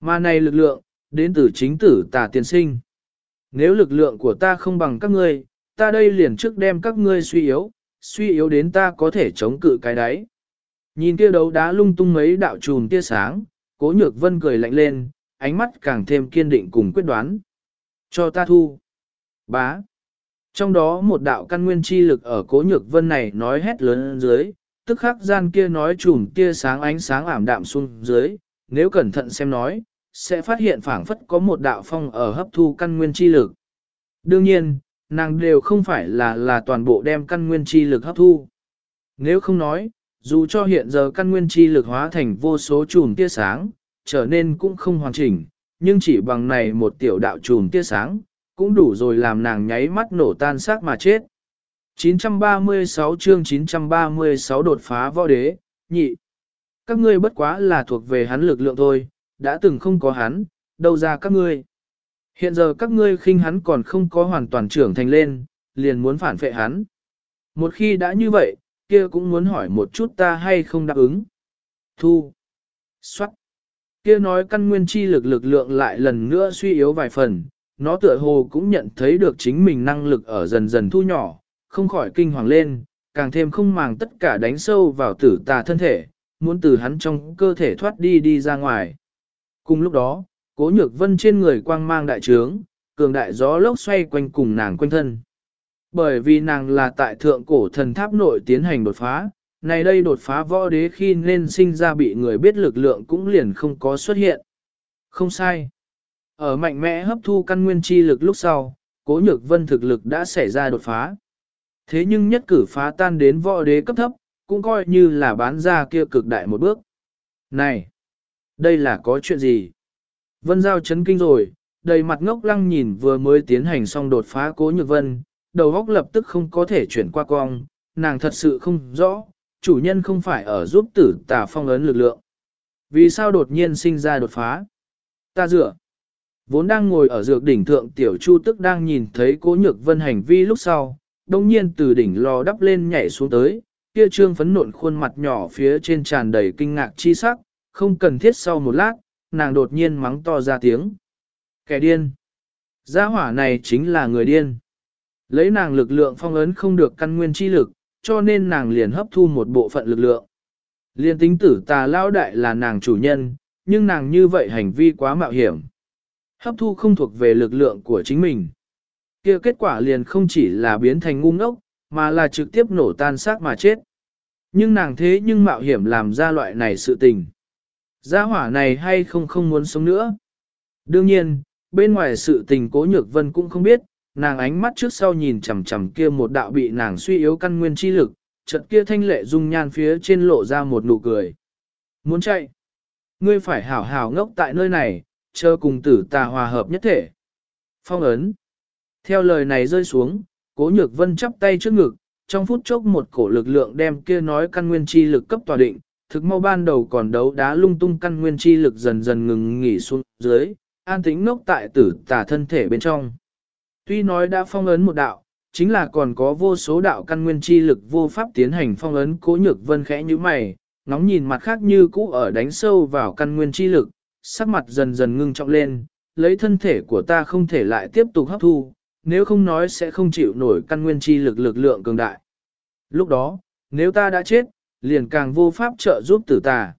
Mà này lực lượng, đến từ chính tử tà tiên sinh. Nếu lực lượng của ta không bằng các ngươi, ta đây liền trước đem các ngươi suy yếu, suy yếu đến ta có thể chống cự cái đấy. Nhìn kia đấu đá lung tung mấy đạo trùm tia sáng, cố nhược vân cười lạnh lên, ánh mắt càng thêm kiên định cùng quyết đoán. Cho ta thu. Bá. Trong đó một đạo căn nguyên chi lực ở cố nhược vân này nói hét lớn dưới, tức khắc gian kia nói chùm tia sáng ánh sáng ảm đạm xuống dưới, nếu cẩn thận xem nói, sẽ phát hiện phảng phất có một đạo phong ở hấp thu căn nguyên chi lực. Đương nhiên, nàng đều không phải là là toàn bộ đem căn nguyên chi lực hấp thu. Nếu không nói, dù cho hiện giờ căn nguyên chi lực hóa thành vô số chùm tia sáng, trở nên cũng không hoàn chỉnh, nhưng chỉ bằng này một tiểu đạo chùm tia sáng, cũng đủ rồi làm nàng nháy mắt nổ tan xác mà chết. 936 chương 936 đột phá võ đế, nhị. Các ngươi bất quá là thuộc về hắn lực lượng thôi, đã từng không có hắn, đâu ra các ngươi. Hiện giờ các ngươi khinh hắn còn không có hoàn toàn trưởng thành lên, liền muốn phản phệ hắn. Một khi đã như vậy, kia cũng muốn hỏi một chút ta hay không đáp ứng. Thu. Xoát. kia nói căn nguyên chi lực lực lượng lại lần nữa suy yếu vài phần, nó tựa hồ cũng nhận thấy được chính mình năng lực ở dần dần thu nhỏ, không khỏi kinh hoàng lên, càng thêm không màng tất cả đánh sâu vào tử tà thân thể, muốn từ hắn trong cơ thể thoát đi đi ra ngoài. Cùng lúc đó, cố nhược vân trên người quang mang đại trướng, cường đại gió lốc xoay quanh cùng nàng quanh thân. Bởi vì nàng là tại thượng cổ thần tháp nội tiến hành đột phá, này đây đột phá võ đế khi nên sinh ra bị người biết lực lượng cũng liền không có xuất hiện. Không sai. Ở mạnh mẽ hấp thu căn nguyên chi lực lúc sau, cố nhược vân thực lực đã xảy ra đột phá. Thế nhưng nhất cử phá tan đến võ đế cấp thấp, cũng coi như là bán ra kia cực đại một bước. Này! Đây là có chuyện gì? Vân Giao chấn kinh rồi, đầy mặt ngốc lăng nhìn vừa mới tiến hành xong đột phá cố nhược vân, đầu óc lập tức không có thể chuyển qua cong, nàng thật sự không rõ, chủ nhân không phải ở giúp tử tà phong ấn lực lượng. Vì sao đột nhiên sinh ra đột phá? Ta dựa. Vốn đang ngồi ở dược đỉnh thượng tiểu chu tức đang nhìn thấy cố nhược vân hành vi lúc sau, đồng nhiên từ đỉnh lò đắp lên nhảy xuống tới, kia trương phấn nộn khuôn mặt nhỏ phía trên tràn đầy kinh ngạc chi sắc, không cần thiết sau một lát, nàng đột nhiên mắng to ra tiếng. Kẻ điên. Gia hỏa này chính là người điên. Lấy nàng lực lượng phong ấn không được căn nguyên chi lực, cho nên nàng liền hấp thu một bộ phận lực lượng. Liên tính tử tà lao đại là nàng chủ nhân, nhưng nàng như vậy hành vi quá mạo hiểm. Hấp thu không thuộc về lực lượng của chính mình. kia kết quả liền không chỉ là biến thành ngu ngốc, mà là trực tiếp nổ tan xác mà chết. Nhưng nàng thế nhưng mạo hiểm làm ra loại này sự tình. Gia hỏa này hay không không muốn sống nữa. Đương nhiên, bên ngoài sự tình cố nhược vân cũng không biết, nàng ánh mắt trước sau nhìn chằm chằm kia một đạo bị nàng suy yếu căn nguyên chi lực, chợt kia thanh lệ dung nhan phía trên lộ ra một nụ cười. Muốn chạy? Ngươi phải hảo hảo ngốc tại nơi này, chờ cùng tử tà hòa hợp nhất thể. Phong ấn. Theo lời này rơi xuống, cố nhược vân chắp tay trước ngực, trong phút chốc một cổ lực lượng đem kia nói căn nguyên chi lực cấp tòa định, thực mau ban đầu còn đấu đá lung tung căn nguyên chi lực dần dần ngừng nghỉ xuống dưới, an tĩnh ngốc tại tử tà thân thể bên trong. Tuy nói đã phong ấn một đạo, chính là còn có vô số đạo căn nguyên chi lực vô pháp tiến hành phong ấn cố nhược vân khẽ như mày, ngóng nhìn mặt khác như cũ ở đánh sâu vào căn nguyên chi lực, sắc mặt dần dần ngưng trọng lên, lấy thân thể của ta không thể lại tiếp tục hấp thu, nếu không nói sẽ không chịu nổi căn nguyên chi lực lực lượng cường đại. Lúc đó, nếu ta đã chết, liền càng vô pháp trợ giúp tử ta.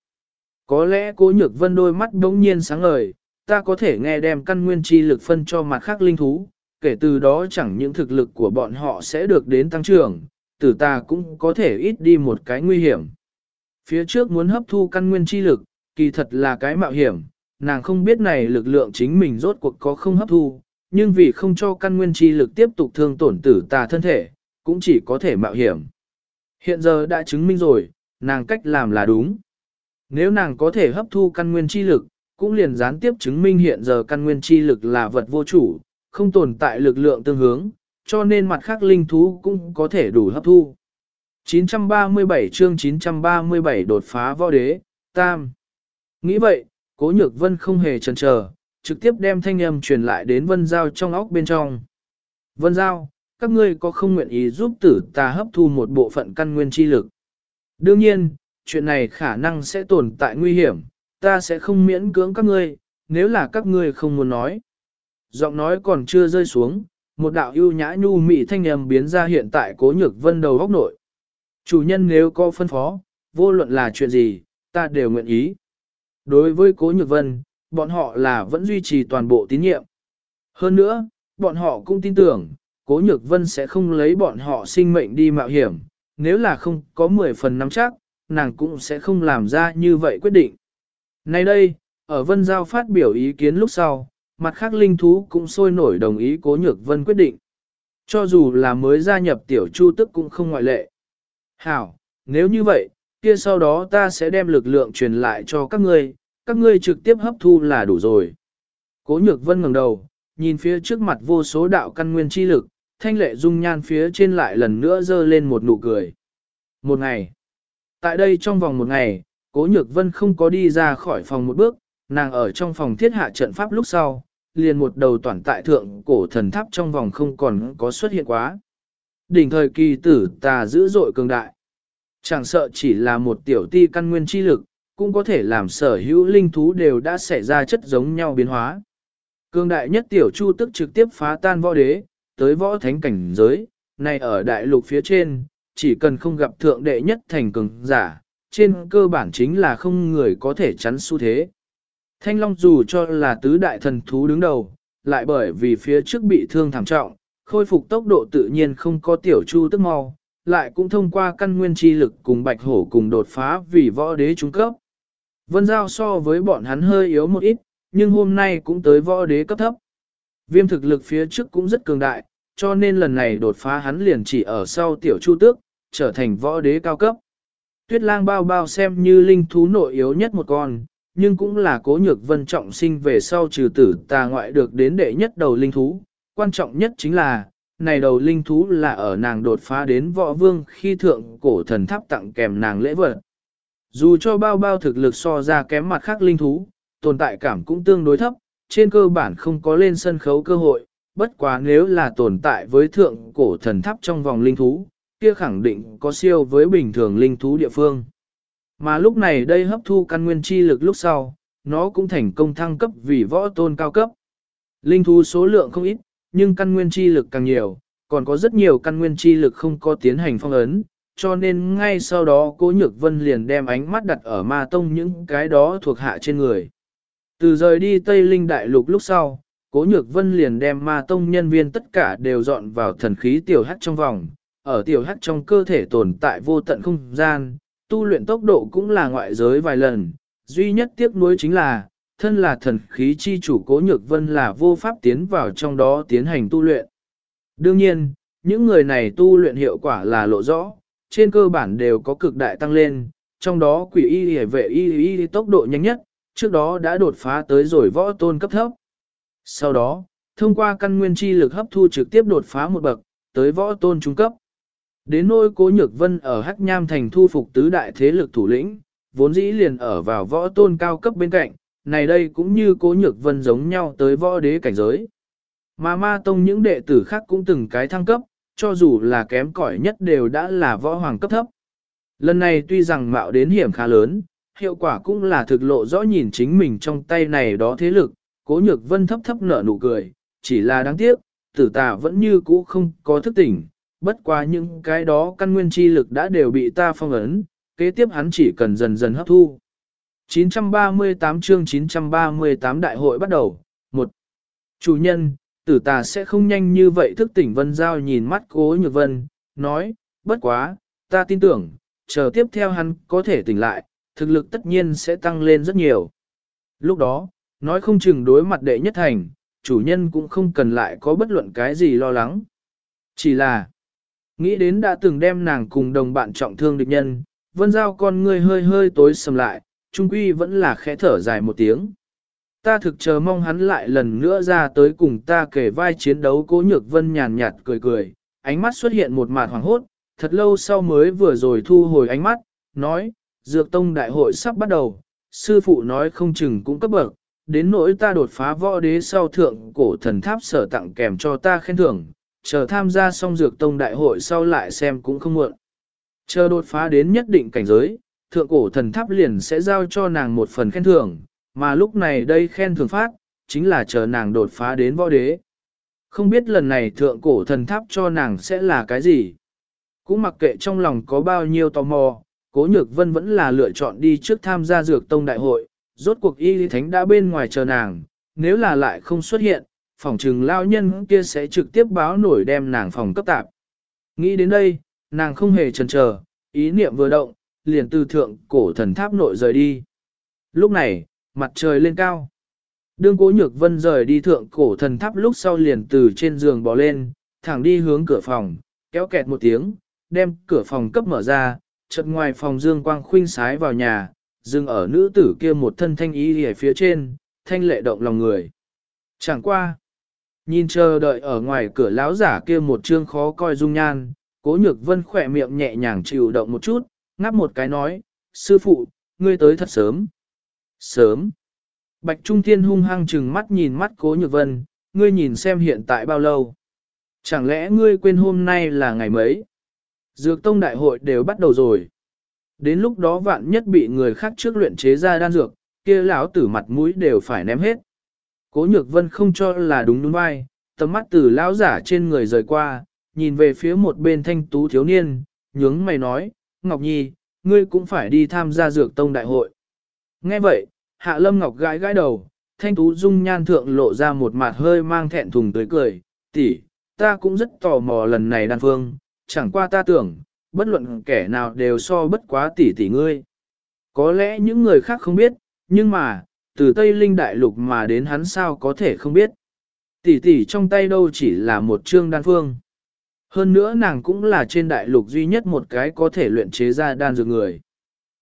Có lẽ cố nhược vân đôi mắt đống nhiên sáng ngời, ta có thể nghe đem căn nguyên chi lực phân cho mặt khác linh thú, kể từ đó chẳng những thực lực của bọn họ sẽ được đến tăng trưởng, tử ta cũng có thể ít đi một cái nguy hiểm. Phía trước muốn hấp thu căn nguyên chi lực, kỳ thật là cái mạo hiểm, nàng không biết này lực lượng chính mình rốt cuộc có không hấp thu, nhưng vì không cho căn nguyên chi lực tiếp tục thương tổn tử ta thân thể, cũng chỉ có thể mạo hiểm. Hiện giờ đã chứng minh rồi, nàng cách làm là đúng. Nếu nàng có thể hấp thu căn nguyên chi lực, cũng liền gián tiếp chứng minh hiện giờ căn nguyên chi lực là vật vô chủ, không tồn tại lực lượng tương hướng, cho nên mặt khác linh thú cũng có thể đủ hấp thu. 937 chương 937 đột phá võ đế, tam. Nghĩ vậy, cố nhược vân không hề chần chờ, trực tiếp đem thanh âm truyền lại đến vân giao trong óc bên trong. Vân giao, các ngươi có không nguyện ý giúp tử ta hấp thu một bộ phận căn nguyên chi lực. Đương nhiên, chuyện này khả năng sẽ tồn tại nguy hiểm, ta sẽ không miễn cưỡng các ngươi, nếu là các ngươi không muốn nói. Giọng nói còn chưa rơi xuống, một đạo ưu nhã nhu mị thanh âm biến ra hiện tại cố nhược vân đầu góc nội. Chủ nhân nếu có phân phó, vô luận là chuyện gì, ta đều nguyện ý. Đối với cố nhược vân, bọn họ là vẫn duy trì toàn bộ tín nhiệm. Hơn nữa, bọn họ cũng tin tưởng, cố nhược vân sẽ không lấy bọn họ sinh mệnh đi mạo hiểm, nếu là không có 10 phần nắm chắc, nàng cũng sẽ không làm ra như vậy quyết định. Nay đây, ở Vân Giao phát biểu ý kiến lúc sau, mặt khác linh thú cũng sôi nổi đồng ý cố nhược vân quyết định. Cho dù là mới gia nhập tiểu chu tức cũng không ngoại lệ. Hảo, nếu như vậy, kia sau đó ta sẽ đem lực lượng truyền lại cho các ngươi, các ngươi trực tiếp hấp thu là đủ rồi. Cố nhược vân ngẩng đầu, nhìn phía trước mặt vô số đạo căn nguyên chi lực, thanh lệ dung nhan phía trên lại lần nữa dơ lên một nụ cười. Một ngày. Tại đây trong vòng một ngày, cố nhược vân không có đi ra khỏi phòng một bước, nàng ở trong phòng thiết hạ trận pháp lúc sau, liền một đầu toàn tại thượng cổ thần tháp trong vòng không còn có xuất hiện quá. Đỉnh thời kỳ tử tà dữ dội cường đại. Chẳng sợ chỉ là một tiểu ti căn nguyên chi lực, cũng có thể làm sở hữu linh thú đều đã xảy ra chất giống nhau biến hóa. Cương đại nhất tiểu chu tức trực tiếp phá tan võ đế, tới võ thánh cảnh giới, này ở đại lục phía trên, chỉ cần không gặp thượng đệ nhất thành cường giả, trên cơ bản chính là không người có thể chắn xu thế. Thanh Long dù cho là tứ đại thần thú đứng đầu, lại bởi vì phía trước bị thương thảm trọng, khôi phục tốc độ tự nhiên không có tiểu chu tức mau, lại cũng thông qua căn nguyên chi lực cùng bạch hổ cùng đột phá vì võ đế trung cấp. Vân Giao so với bọn hắn hơi yếu một ít, nhưng hôm nay cũng tới võ đế cấp thấp. Viêm thực lực phía trước cũng rất cường đại, cho nên lần này đột phá hắn liền chỉ ở sau tiểu chu tước, trở thành võ đế cao cấp. Tuyết lang bao bao xem như linh thú nội yếu nhất một con, nhưng cũng là cố nhược vân trọng sinh về sau trừ tử tà ngoại được đến đệ nhất đầu linh thú. Quan trọng nhất chính là, này đầu linh thú là ở nàng đột phá đến võ vương khi thượng cổ thần tháp tặng kèm nàng lễ vật. Dù cho bao bao thực lực so ra kém mặt khác linh thú, tồn tại cảm cũng tương đối thấp, trên cơ bản không có lên sân khấu cơ hội, bất quá nếu là tồn tại với thượng cổ thần tháp trong vòng linh thú, kia khẳng định có siêu với bình thường linh thú địa phương. Mà lúc này đây hấp thu căn nguyên chi lực lúc sau, nó cũng thành công thăng cấp vì võ tôn cao cấp. Linh thú số lượng không ít, nhưng căn nguyên chi lực càng nhiều, còn có rất nhiều căn nguyên chi lực không có tiến hành phong ấn, cho nên ngay sau đó cố nhược vân liền đem ánh mắt đặt ở ma tông những cái đó thuộc hạ trên người. Từ rời đi Tây Linh Đại Lục lúc sau, cố nhược vân liền đem ma tông nhân viên tất cả đều dọn vào thần khí tiểu hắc trong vòng, ở tiểu hắc trong cơ thể tồn tại vô tận không gian, tu luyện tốc độ cũng là ngoại giới vài lần, duy nhất tiếc nuối chính là, thân là thần khí chi chủ cố nhược vân là vô pháp tiến vào trong đó tiến hành tu luyện. Đương nhiên, những người này tu luyện hiệu quả là lộ rõ, trên cơ bản đều có cực đại tăng lên, trong đó quỷ y hề vệ y y tốc độ nhanh nhất, trước đó đã đột phá tới rồi võ tôn cấp thấp. Sau đó, thông qua căn nguyên chi lực hấp thu trực tiếp đột phá một bậc, tới võ tôn trung cấp. Đến nôi cố nhược vân ở Hắc Nham thành thu phục tứ đại thế lực thủ lĩnh, vốn dĩ liền ở vào võ tôn cao cấp bên cạnh, này đây cũng như cố nhược vân giống nhau tới võ đế cảnh giới. Mà ma tông những đệ tử khác cũng từng cái thăng cấp, cho dù là kém cỏi nhất đều đã là võ hoàng cấp thấp. Lần này tuy rằng mạo đến hiểm khá lớn, hiệu quả cũng là thực lộ rõ nhìn chính mình trong tay này đó thế lực, cố nhược vân thấp thấp nở nụ cười, chỉ là đáng tiếc, tử tà vẫn như cũ không có thức tỉnh, bất quá những cái đó căn nguyên chi lực đã đều bị ta phong ấn, kế tiếp hắn chỉ cần dần dần hấp thu. 938 chương 938 đại hội bắt đầu. 1. Chủ nhân, tử tà sẽ không nhanh như vậy thức tỉnh Vân Giao nhìn mắt cố nhược vân, nói, bất quá, ta tin tưởng, chờ tiếp theo hắn có thể tỉnh lại, thực lực tất nhiên sẽ tăng lên rất nhiều. Lúc đó, nói không chừng đối mặt đệ nhất thành, chủ nhân cũng không cần lại có bất luận cái gì lo lắng. Chỉ là, nghĩ đến đã từng đem nàng cùng đồng bạn trọng thương địch nhân, vân giao con ngươi hơi hơi tối sầm lại, trung quy vẫn là khẽ thở dài một tiếng. Ta thực chờ mong hắn lại lần nữa ra tới cùng ta kể vai chiến đấu cố nhược vân nhàn nhạt cười cười, ánh mắt xuất hiện một mạt hoàng hốt, thật lâu sau mới vừa rồi thu hồi ánh mắt, nói, dược tông đại hội sắp bắt đầu, sư phụ nói không chừng cũng cấp bậc, đến nỗi ta đột phá võ đế sau thượng cổ thần tháp sở tặng kèm cho ta khen thưởng, chờ tham gia xong dược tông đại hội sau lại xem cũng không muộn. Chờ đột phá đến nhất định cảnh giới, thượng cổ thần tháp liền sẽ giao cho nàng một phần khen thưởng, mà lúc này đây khen thưởng phát, chính là chờ nàng đột phá đến võ đế. Không biết lần này thượng cổ thần tháp cho nàng sẽ là cái gì. Cũng mặc kệ trong lòng có bao nhiêu tò mò, cố nhược vân vẫn là lựa chọn đi trước tham gia dược tông đại hội, rốt cuộc y lý thánh đã bên ngoài chờ nàng, nếu là lại không xuất hiện, phòng trừng lao nhân kia sẽ trực tiếp báo nổi đem nàng phòng cấp tạp. Nghĩ đến đây, nàng không hề chần chờ, ý niệm vừa động, liền từ thượng cổ thần tháp nội rời đi. Lúc này, mặt trời lên cao. Đương cố nhược vân rời đi thượng cổ thần tháp lúc sau liền từ trên giường bò lên, thẳng đi hướng cửa phòng, kéo kẹt một tiếng, đem cửa phòng cấp mở ra, chợt ngoài phòng dương quang khuynh sái vào nhà, dừng ở nữ tử kia một thân thanh ý ở phía trên, thanh lệ động lòng người. Chẳng qua. Nhìn chờ đợi ở ngoài cửa lão giả kia một trương khó coi dung nhan, cố nhược vân khỏe miệng nhẹ nhàng chịu động một chút, ngáp một cái nói, sư phụ, ngươi tới thật sớm. Sớm. Bạch Trung Thiên hung hăng chừng mắt nhìn mắt cố nhược vân, ngươi nhìn xem hiện tại bao lâu. Chẳng lẽ ngươi quên hôm nay là ngày mấy? Dược tông đại hội đều bắt đầu rồi. Đến lúc đó vạn nhất bị người khác trước luyện chế ra đan dược, kia lão tử mặt mũi đều phải ném hết. Cố nhược vân không cho là đúng đúng vai, tầm mắt từ lão giả trên người rời qua, nhìn về phía một bên thanh tú thiếu niên, nhướng mày nói, Ngọc Nhi, ngươi cũng phải đi tham gia dược tông đại hội. Nghe vậy, Hạ Lâm Ngọc gãi gãi đầu, thanh tú dung nhan thượng lộ ra một mặt hơi mang thẹn thùng tới cười, tỷ, ta cũng rất tò mò lần này đan phương, chẳng qua ta tưởng, bất luận kẻ nào đều so bất quá tỷ tỷ ngươi. Có lẽ những người khác không biết, nhưng mà, từ Tây Linh Đại Lục mà đến hắn sao có thể không biết. Tỷ tỷ trong tay đâu chỉ là một trương đan phương. Hơn nữa nàng cũng là trên đại lục duy nhất một cái có thể luyện chế ra đan dược người.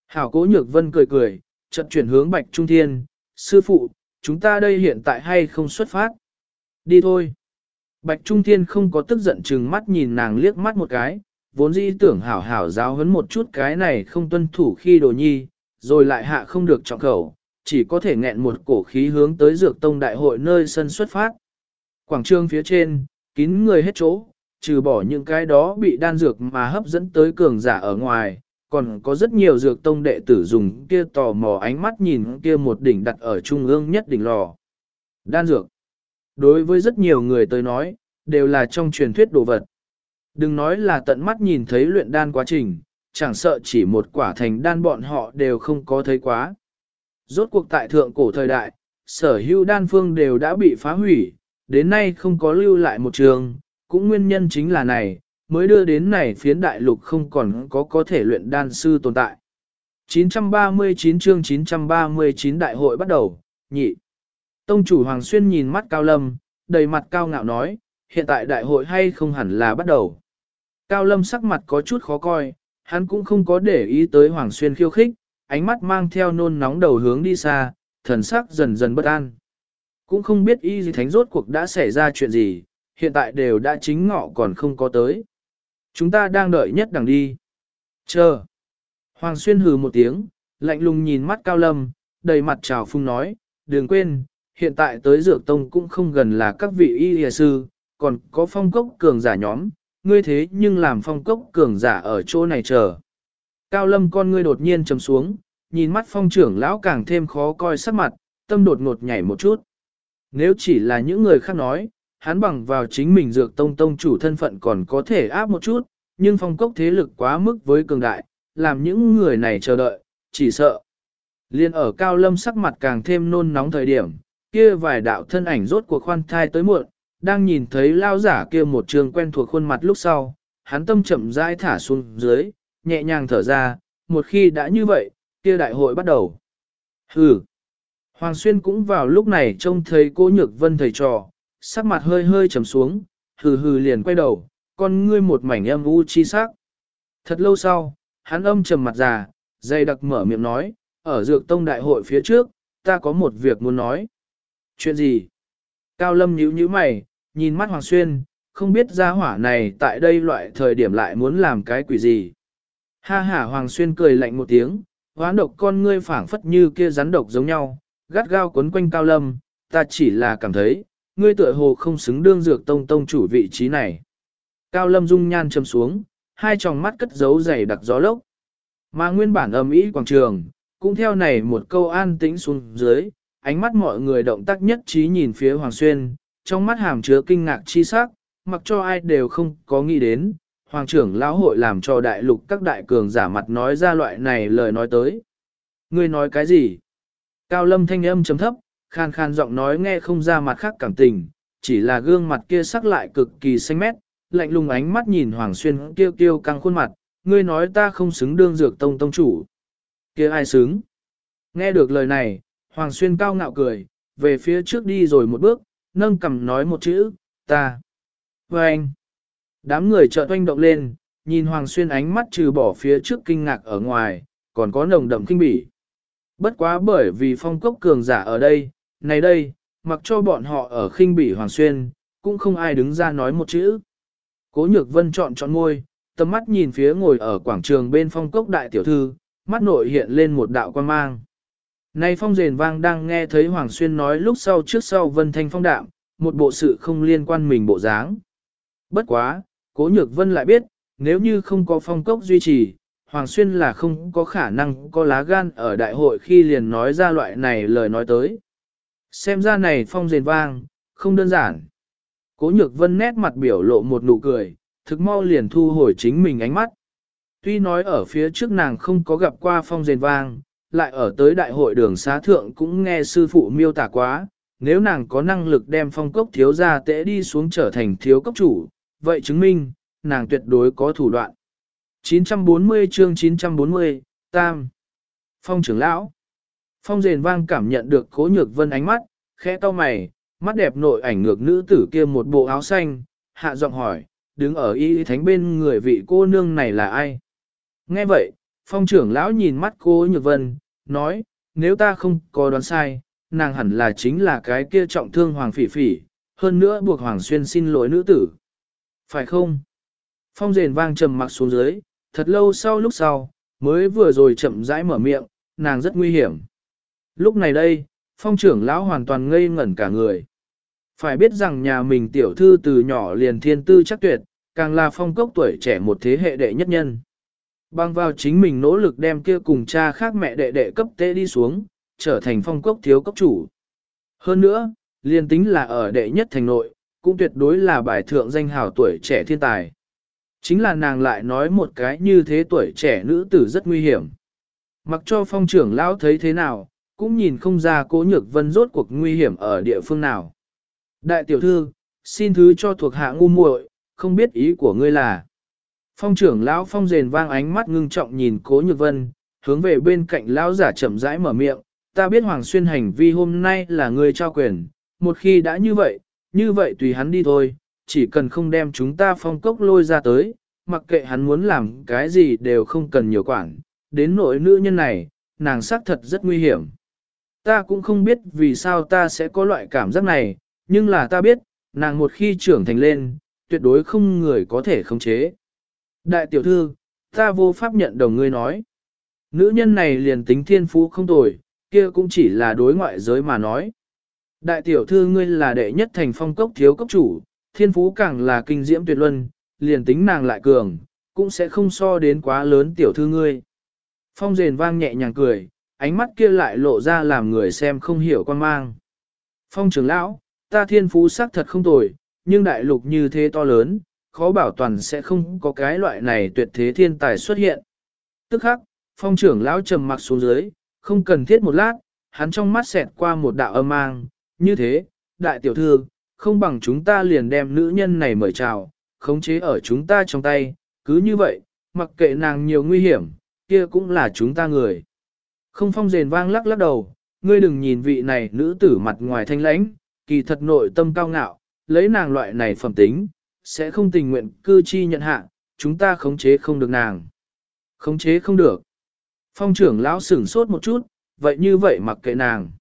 Hảo cố nhược vân cười cười, chợt chuyển hướng Bạch Trung Thiên, sư phụ, chúng ta đây hiện tại hay không xuất phát? Đi thôi. Bạch Trung Thiên không có tức giận chừng mắt nhìn nàng liếc mắt một cái, vốn dĩ tưởng hảo hảo giáo huấn một chút cái này không tuân thủ khi đồ nhi, rồi lại hạ không được trọng khẩu, chỉ có thể nghẹn một cổ khí hướng tới dược tông đại hội nơi sân xuất phát. Quảng trường phía trên, kín người hết chỗ, trừ bỏ những cái đó bị đan dược mà hấp dẫn tới cường giả ở ngoài, còn có rất nhiều dược tông đệ tử dùng kia tò mò ánh mắt nhìn kia một đỉnh đặt ở trung ương nhất đỉnh lò. Đan dược. Đối với rất nhiều người tới nói, đều là trong truyền thuyết đồ vật. Đừng nói là tận mắt nhìn thấy luyện đan quá trình, chẳng sợ chỉ một quả thành đan bọn họ đều không có thấy quá. Rốt cuộc tại thượng cổ thời đại, sở hữu đan phương đều đã bị phá hủy, đến nay không có lưu lại một trường, cũng nguyên nhân chính là này, mới đưa đến này phiến đại lục không còn có có thể luyện đan sư tồn tại. 939 chương 939 đại hội bắt đầu, nhị. Tông chủ Hoàng Xuyên nhìn mắt Cao Lâm, đầy mặt cao ngạo nói, hiện tại đại hội hay không hẳn là bắt đầu. Cao Lâm sắc mặt có chút khó coi, hắn cũng không có để ý tới Hoàng Xuyên khiêu khích, ánh mắt mang theo nôn nóng đầu hướng đi xa, thần sắc dần dần bất an. Cũng không biết y gì thánh rốt cuộc đã xảy ra chuyện gì, hiện tại đều đã chính ngọ còn không có tới. Chúng ta đang đợi nhất đằng đi. Chờ. Hoàng Xuyên hừ một tiếng, lạnh lùng nhìn mắt Cao Lâm, đầy mặt trào phung nói, đừng quên, hiện tại tới dược tông cũng không gần là các vị y y sư, còn có phong cốc cường giả nhóm, ngươi thế nhưng làm phong cốc cường giả ở chỗ này chờ. Cao Lâm con ngươi đột nhiên trầm xuống, nhìn mắt phong trưởng lão càng thêm khó coi sắc mặt, tâm đột ngột nhảy một chút. Nếu chỉ là những người khác nói, hắn bằng vào chính mình dược tông tông chủ thân phận còn có thể áp một chút, nhưng phong cốc thế lực quá mức với cường đại, làm những người này chờ đợi, chỉ sợ. Liên ở cao lâm sắc mặt càng thêm nôn nóng thời điểm, kia vài đạo thân ảnh rốt cuộc khoan thai tới muộn, đang nhìn thấy lao giả kia một trường quen thuộc khuôn mặt lúc sau, hắn tâm chậm rãi thả xuống dưới, nhẹ nhàng thở ra, một khi đã như vậy, kia đại hội bắt đầu. Hừ. Hoàng Xuyên cũng vào lúc này trông thấy cô Nhược Vân thầy trò, sắc mặt hơi hơi trầm xuống, hừ hừ liền quay đầu, con ngươi một mảnh âm u chi sắc. Thật lâu sau, hắn âm trầm mặt già, dây đặc mở miệng nói, ở dược tông đại hội phía trước, ta có một việc muốn nói. Chuyện gì? Cao Lâm nhíu nhíu mày, nhìn mắt Hoàng Xuyên, không biết gia hỏa này tại đây loại thời điểm lại muốn làm cái quỷ gì. Ha ha Hoàng Xuyên cười lạnh một tiếng, hoán độc con ngươi phảng phất như kia rắn độc giống nhau, gắt gao quấn quanh Cao Lâm, ta chỉ là cảm thấy, ngươi tựa hồ không xứng đương dược tông tông chủ vị trí này. Cao Lâm dung nhan châm xuống, hai tròng mắt cất giấu dày đặc gió lốc. Mà nguyên bản âm ý quảng trường, cũng theo này một câu an tĩnh xuống dưới, ánh mắt mọi người động tác nhất trí nhìn phía Hoàng Xuyên, trong mắt hàm chứa kinh ngạc chi sắc, mặc cho ai đều không có nghĩ đến, Hoàng trưởng lão hội làm cho đại lục các đại cường giả mặt nói ra loại này lời nói tới. Ngươi nói cái gì? Cao lâm thanh âm chấm thấp, khan khan giọng nói nghe không ra mặt khác cảm tình, chỉ là gương mặt kia sắc lại cực kỳ xanh mét, lạnh lùng ánh mắt nhìn Hoàng Xuyên kêu kêu căng khuôn mặt, ngươi nói ta không xứng đương dược tông tông chủ. kia ai xứng? Nghe được lời này, Hoàng Xuyên cao ngạo cười, về phía trước đi rồi một bước, nâng cầm nói một chữ, ta. Và anh, đám người chợt oanh động lên, nhìn Hoàng Xuyên ánh mắt trừ bỏ phía trước kinh ngạc ở ngoài, còn có nồng đậm kinh bỉ. Bất quá bởi vì phong cốc cường giả ở đây, này đây, mặc cho bọn họ ở khinh bỉ Hoàng Xuyên, cũng không ai đứng ra nói một chữ. Cố nhược vân chọn chọn ngôi, tầm mắt nhìn phía ngồi ở quảng trường bên phong cốc đại tiểu thư, mắt nội hiện lên một đạo quan mang. Này phong rền vang đang nghe thấy Hoàng Xuyên nói lúc sau trước sau vân thanh phong đạm, một bộ sự không liên quan mình bộ dáng. Bất quá, cố nhược vân lại biết, nếu như không có phong cốc duy trì, Hoàng Xuyên là không có khả năng có lá gan ở đại hội khi liền nói ra loại này lời nói tới. Xem ra này phong rền vang, không đơn giản. Cố nhược vân nét mặt biểu lộ một nụ cười, thực mau liền thu hồi chính mình ánh mắt. Tuy nói ở phía trước nàng không có gặp qua phong rền vang, lại ở tới đại hội đường xá thượng cũng nghe sư phụ miêu tả quá, nếu nàng có năng lực đem phong cốc thiếu gia tễ đi xuống trở thành thiếu cốc chủ, vậy chứng minh, nàng tuyệt đối có thủ đoạn. 940 chương 940, Tam Phong trưởng lão Phong rền vang cảm nhận được cố nhược vân ánh mắt, khẽ to mày, mắt đẹp nội ảnh ngược nữ tử kia một bộ áo xanh, hạ giọng hỏi, đứng ở y thánh bên người vị cô nương này là ai? Nghe vậy, phong trưởng lão nhìn mắt cô nhược vân, nói, nếu ta không có đoán sai, nàng hẳn là chính là cái kia trọng thương hoàng phỉ phỉ, hơn nữa buộc hoàng xuyên xin lỗi nữ tử. Phải không? Phong rền vang trầm mặc xuống dưới, thật lâu sau lúc sau, mới vừa rồi chậm rãi mở miệng, nàng rất nguy hiểm. Lúc này đây, phong trưởng lão hoàn toàn ngây ngẩn cả người. Phải biết rằng nhà mình tiểu thư từ nhỏ liền thiên tư chắc tuyệt, càng là phong cốc tuổi trẻ một thế hệ đệ nhất nhân. Bằng vào chính mình nỗ lực đem kia cùng cha khác mẹ đệ đệ cấp tế đi xuống, trở thành phong cốc thiếu cấp chủ. Hơn nữa, liên tính là ở đệ nhất thành nội, cũng tuyệt đối là bài thượng danh hào tuổi trẻ thiên tài. Chính là nàng lại nói một cái như thế tuổi trẻ nữ tử rất nguy hiểm. Mặc cho phong trưởng lão thấy thế nào, cũng nhìn không ra cố nhược vân rốt cuộc nguy hiểm ở địa phương nào. Đại tiểu thư, xin thứ cho thuộc hạ ngu muội, không biết ý của ngươi là. Phong trưởng lão phong rền vang ánh mắt ngưng trọng nhìn cố nhược vân, hướng về bên cạnh lão giả chậm rãi mở miệng, ta biết Hoàng Xuyên hành vi hôm nay là người trao quyền, một khi đã như vậy, như vậy tùy hắn đi thôi, chỉ cần không đem chúng ta phong cốc lôi ra tới, mặc kệ hắn muốn làm cái gì đều không cần nhiều quản, đến nội nữ nhân này, nàng xác thật rất nguy hiểm. Ta cũng không biết vì sao ta sẽ có loại cảm giác này, nhưng là ta biết, nàng một khi trưởng thành lên, tuyệt đối không người có thể khống chế. Đại tiểu thư, ta vô pháp nhận đồng ngươi nói. Nữ nhân này liền tính thiên phú không tồi, kia cũng chỉ là đối ngoại giới mà nói. Đại tiểu thư ngươi là đệ nhất thành phong cốc thiếu cốc chủ, thiên phú càng là kinh diễm tuyệt luân, liền tính nàng lại cường, cũng sẽ không so đến quá lớn tiểu thư ngươi. Phong rền vang nhẹ nhàng cười, ánh mắt kia lại lộ ra làm người xem không hiểu quan mang. Phong trưởng lão, ta thiên phú xác thật không tồi, nhưng đại lục như thế to lớn, khó bảo toàn sẽ không có cái loại này tuyệt thế thiên tài xuất hiện. Tức khắc, phong trưởng lão trầm mặc xuống dưới, không cần thiết một lát, hắn trong mắt xẹt qua một đạo âm mang, như thế, đại tiểu thư, không bằng chúng ta liền đem nữ nhân này mời chào, khống chế ở chúng ta trong tay, cứ như vậy, mặc kệ nàng nhiều nguy hiểm, kia cũng là chúng ta người. Không phong rền vang lắc lắc đầu, ngươi đừng nhìn vị này nữ tử mặt ngoài thanh lãnh, kỳ thật nội tâm cao ngạo, lấy nàng loại này phẩm tính, sẽ không tình nguyện cư chi nhận hạ, chúng ta khống chế không được nàng. Khống chế không được. Phong trưởng lão sửng sốt một chút, vậy như vậy mặc kệ nàng.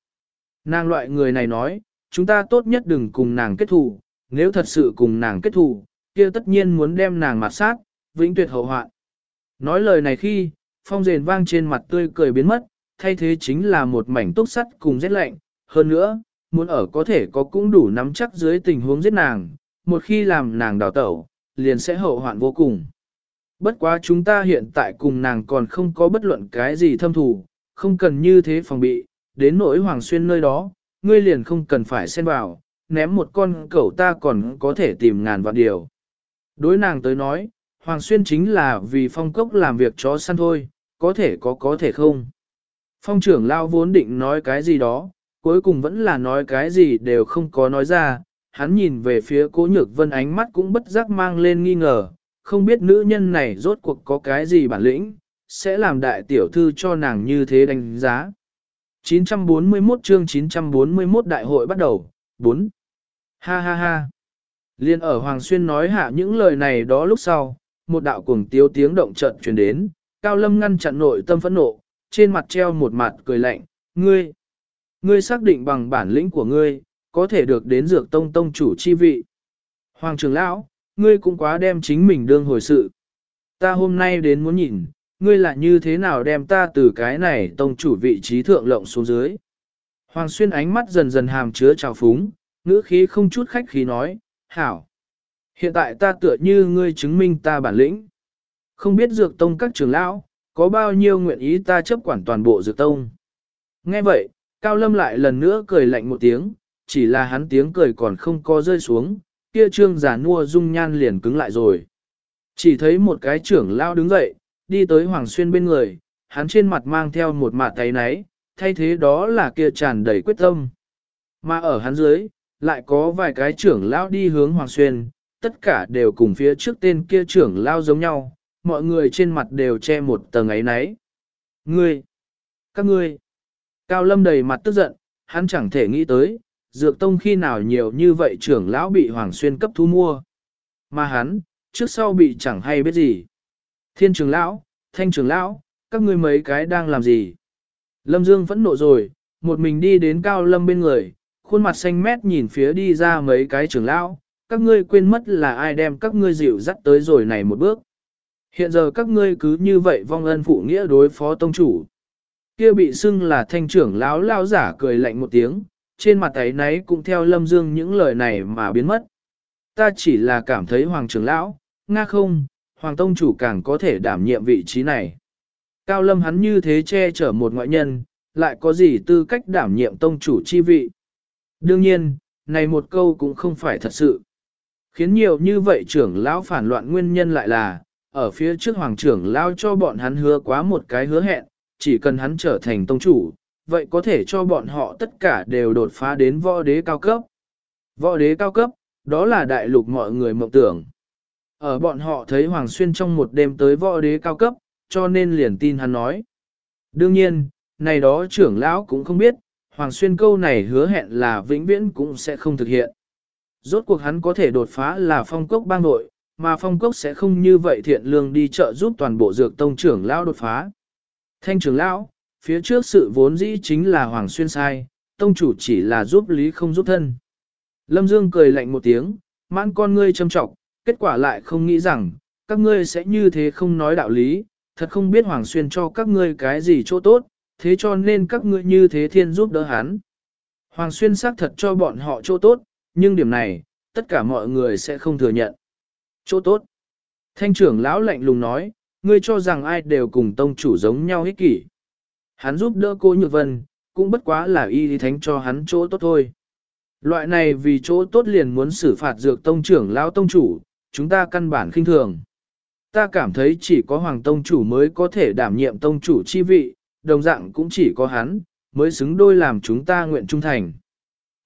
Nàng loại người này nói, chúng ta tốt nhất đừng cùng nàng kết thù, nếu thật sự cùng nàng kết thù, kia tất nhiên muốn đem nàng mặt sát, vĩnh tuyệt hậu hoạn. Nói lời này khi, phong rền vang trên mặt tươi cười biến mất, thay thế chính là một mảnh túc sắt cùng rét lạnh, hơn nữa, muốn ở có thể có cũng đủ nắm chắc dưới tình huống giết nàng, một khi làm nàng đào tẩu, liền sẽ hậu hoạn vô cùng. Bất quá chúng ta hiện tại cùng nàng còn không có bất luận cái gì thâm thù, không cần như thế phòng bị, đến nỗi Hoàng Xuyên nơi đó, ngươi liền không cần phải xen vào, ném một con cẩu ta còn có thể tìm ngàn vạn điều. Đối nàng tới nói, Hoàng Xuyên chính là vì phong cốc làm việc chó săn thôi, có thể có có thể không. Phong trưởng lao vốn định nói cái gì đó, cuối cùng vẫn là nói cái gì đều không có nói ra, hắn nhìn về phía cố nhược vân ánh mắt cũng bất giác mang lên nghi ngờ, không biết nữ nhân này rốt cuộc có cái gì bản lĩnh, sẽ làm đại tiểu thư cho nàng như thế đánh giá. 941 chương 941 đại hội bắt đầu, 4. Ha ha ha. Liên ở Hoàng Xuyên nói hạ những lời này đó lúc sau, một đạo cuồng tiếu tiếng động trận truyền đến, Cao Lâm ngăn chặn nội tâm phẫn nộ, trên mặt treo một mặt cười lạnh, ngươi, ngươi xác định bằng bản lĩnh của ngươi, có thể được đến dược tông tông chủ chi vị. Hoàng trưởng lão, ngươi cũng quá đem chính mình đương hồi sự. Ta hôm nay đến muốn nhìn, ngươi là như thế nào đem ta từ cái này tông chủ vị trí thượng lộng xuống dưới. Hoàng xuyên ánh mắt dần dần hàm chứa trào phúng, ngữ khí không chút khách khí nói, hảo. Hiện tại ta tựa như ngươi chứng minh ta bản lĩnh. Không biết dược tông các trưởng lão, Có bao nhiêu nguyện ý ta chấp quản toàn bộ dược tông. Nghe vậy, Cao Lâm lại lần nữa cười lạnh một tiếng, chỉ là hắn tiếng cười còn không có rơi xuống, kia trương giả nua dung nhan liền cứng lại rồi. Chỉ thấy một cái trưởng lao đứng dậy, đi tới Hoàng Xuyên bên người, hắn trên mặt mang theo một mặt tay náy, thay thế đó là kia tràn đầy quyết tâm. Mà ở hắn dưới, lại có vài cái trưởng lao đi hướng Hoàng Xuyên, tất cả đều cùng phía trước tên kia trưởng lao giống nhau, mọi người trên mặt đều che một tầng ấy náy. Ngươi! Các ngươi! Cao Lâm đầy mặt tức giận, hắn chẳng thể nghĩ tới, dược tông khi nào nhiều như vậy trưởng lão bị Hoàng Xuyên cấp thu mua. Mà hắn, trước sau bị chẳng hay biết gì. Thiên trưởng lão, thanh trưởng lão, các ngươi mấy cái đang làm gì? Lâm Dương vẫn nộ rồi, một mình đi đến Cao Lâm bên người, khuôn mặt xanh mét nhìn phía đi ra mấy cái trưởng lão, các ngươi quên mất là ai đem các ngươi dịu dắt tới rồi này một bước. Hiện giờ các ngươi cứ như vậy vong ân phụ nghĩa đối phó tông chủ. Kia bị xưng là thanh trưởng lão lao giả cười lạnh một tiếng, trên mặt ấy nấy cũng theo lâm dương những lời này mà biến mất. Ta chỉ là cảm thấy hoàng trưởng lão, nga không, hoàng tông chủ càng có thể đảm nhiệm vị trí này. Cao lâm hắn như thế che chở một ngoại nhân, lại có gì tư cách đảm nhiệm tông chủ chi vị. Đương nhiên, này một câu cũng không phải thật sự. Khiến nhiều như vậy trưởng lão phản loạn nguyên nhân lại là, ở phía trước hoàng trưởng lão cho bọn hắn hứa quá một cái hứa hẹn, chỉ cần hắn trở thành tông chủ, vậy có thể cho bọn họ tất cả đều đột phá đến võ đế cao cấp. Võ đế cao cấp, đó là đại lục mọi người mộng tưởng. Ở bọn họ thấy Hoàng Xuyên trong một đêm tới võ đế cao cấp, cho nên liền tin hắn nói. Đương nhiên, này đó trưởng lão cũng không biết, Hoàng Xuyên câu này hứa hẹn là vĩnh viễn cũng sẽ không thực hiện. Rốt cuộc hắn có thể đột phá là phong cốc bang nội, mà phong cốc sẽ không như vậy thiện lương đi trợ giúp toàn bộ dược tông trưởng lão đột phá. Thanh trưởng lão, phía trước sự vốn dĩ chính là Hoàng Xuyên sai, tông chủ chỉ là giúp lý không giúp thân. Lâm Dương cười lạnh một tiếng, mãn con ngươi châm trọng, kết quả lại không nghĩ rằng, các ngươi sẽ như thế không nói đạo lý, thật không biết Hoàng Xuyên cho các ngươi cái gì chỗ tốt, thế cho nên các ngươi như thế thiên giúp đỡ hắn. Hoàng Xuyên xác thật cho bọn họ chỗ tốt, nhưng điểm này, tất cả mọi người sẽ không thừa nhận. Chỗ tốt. Thanh trưởng lão lạnh lùng nói, ngươi cho rằng ai đều cùng tông chủ giống nhau ích kỷ. Hắn giúp đỡ cô Nhược Vân, cũng bất quá là y lý thánh cho hắn chỗ tốt thôi. Loại này vì chỗ tốt liền muốn xử phạt dược tông trưởng lão tông chủ, chúng ta căn bản khinh thường. Ta cảm thấy chỉ có hoàng tông chủ mới có thể đảm nhiệm tông chủ chi vị, đồng dạng cũng chỉ có hắn, mới xứng đôi làm chúng ta nguyện trung thành.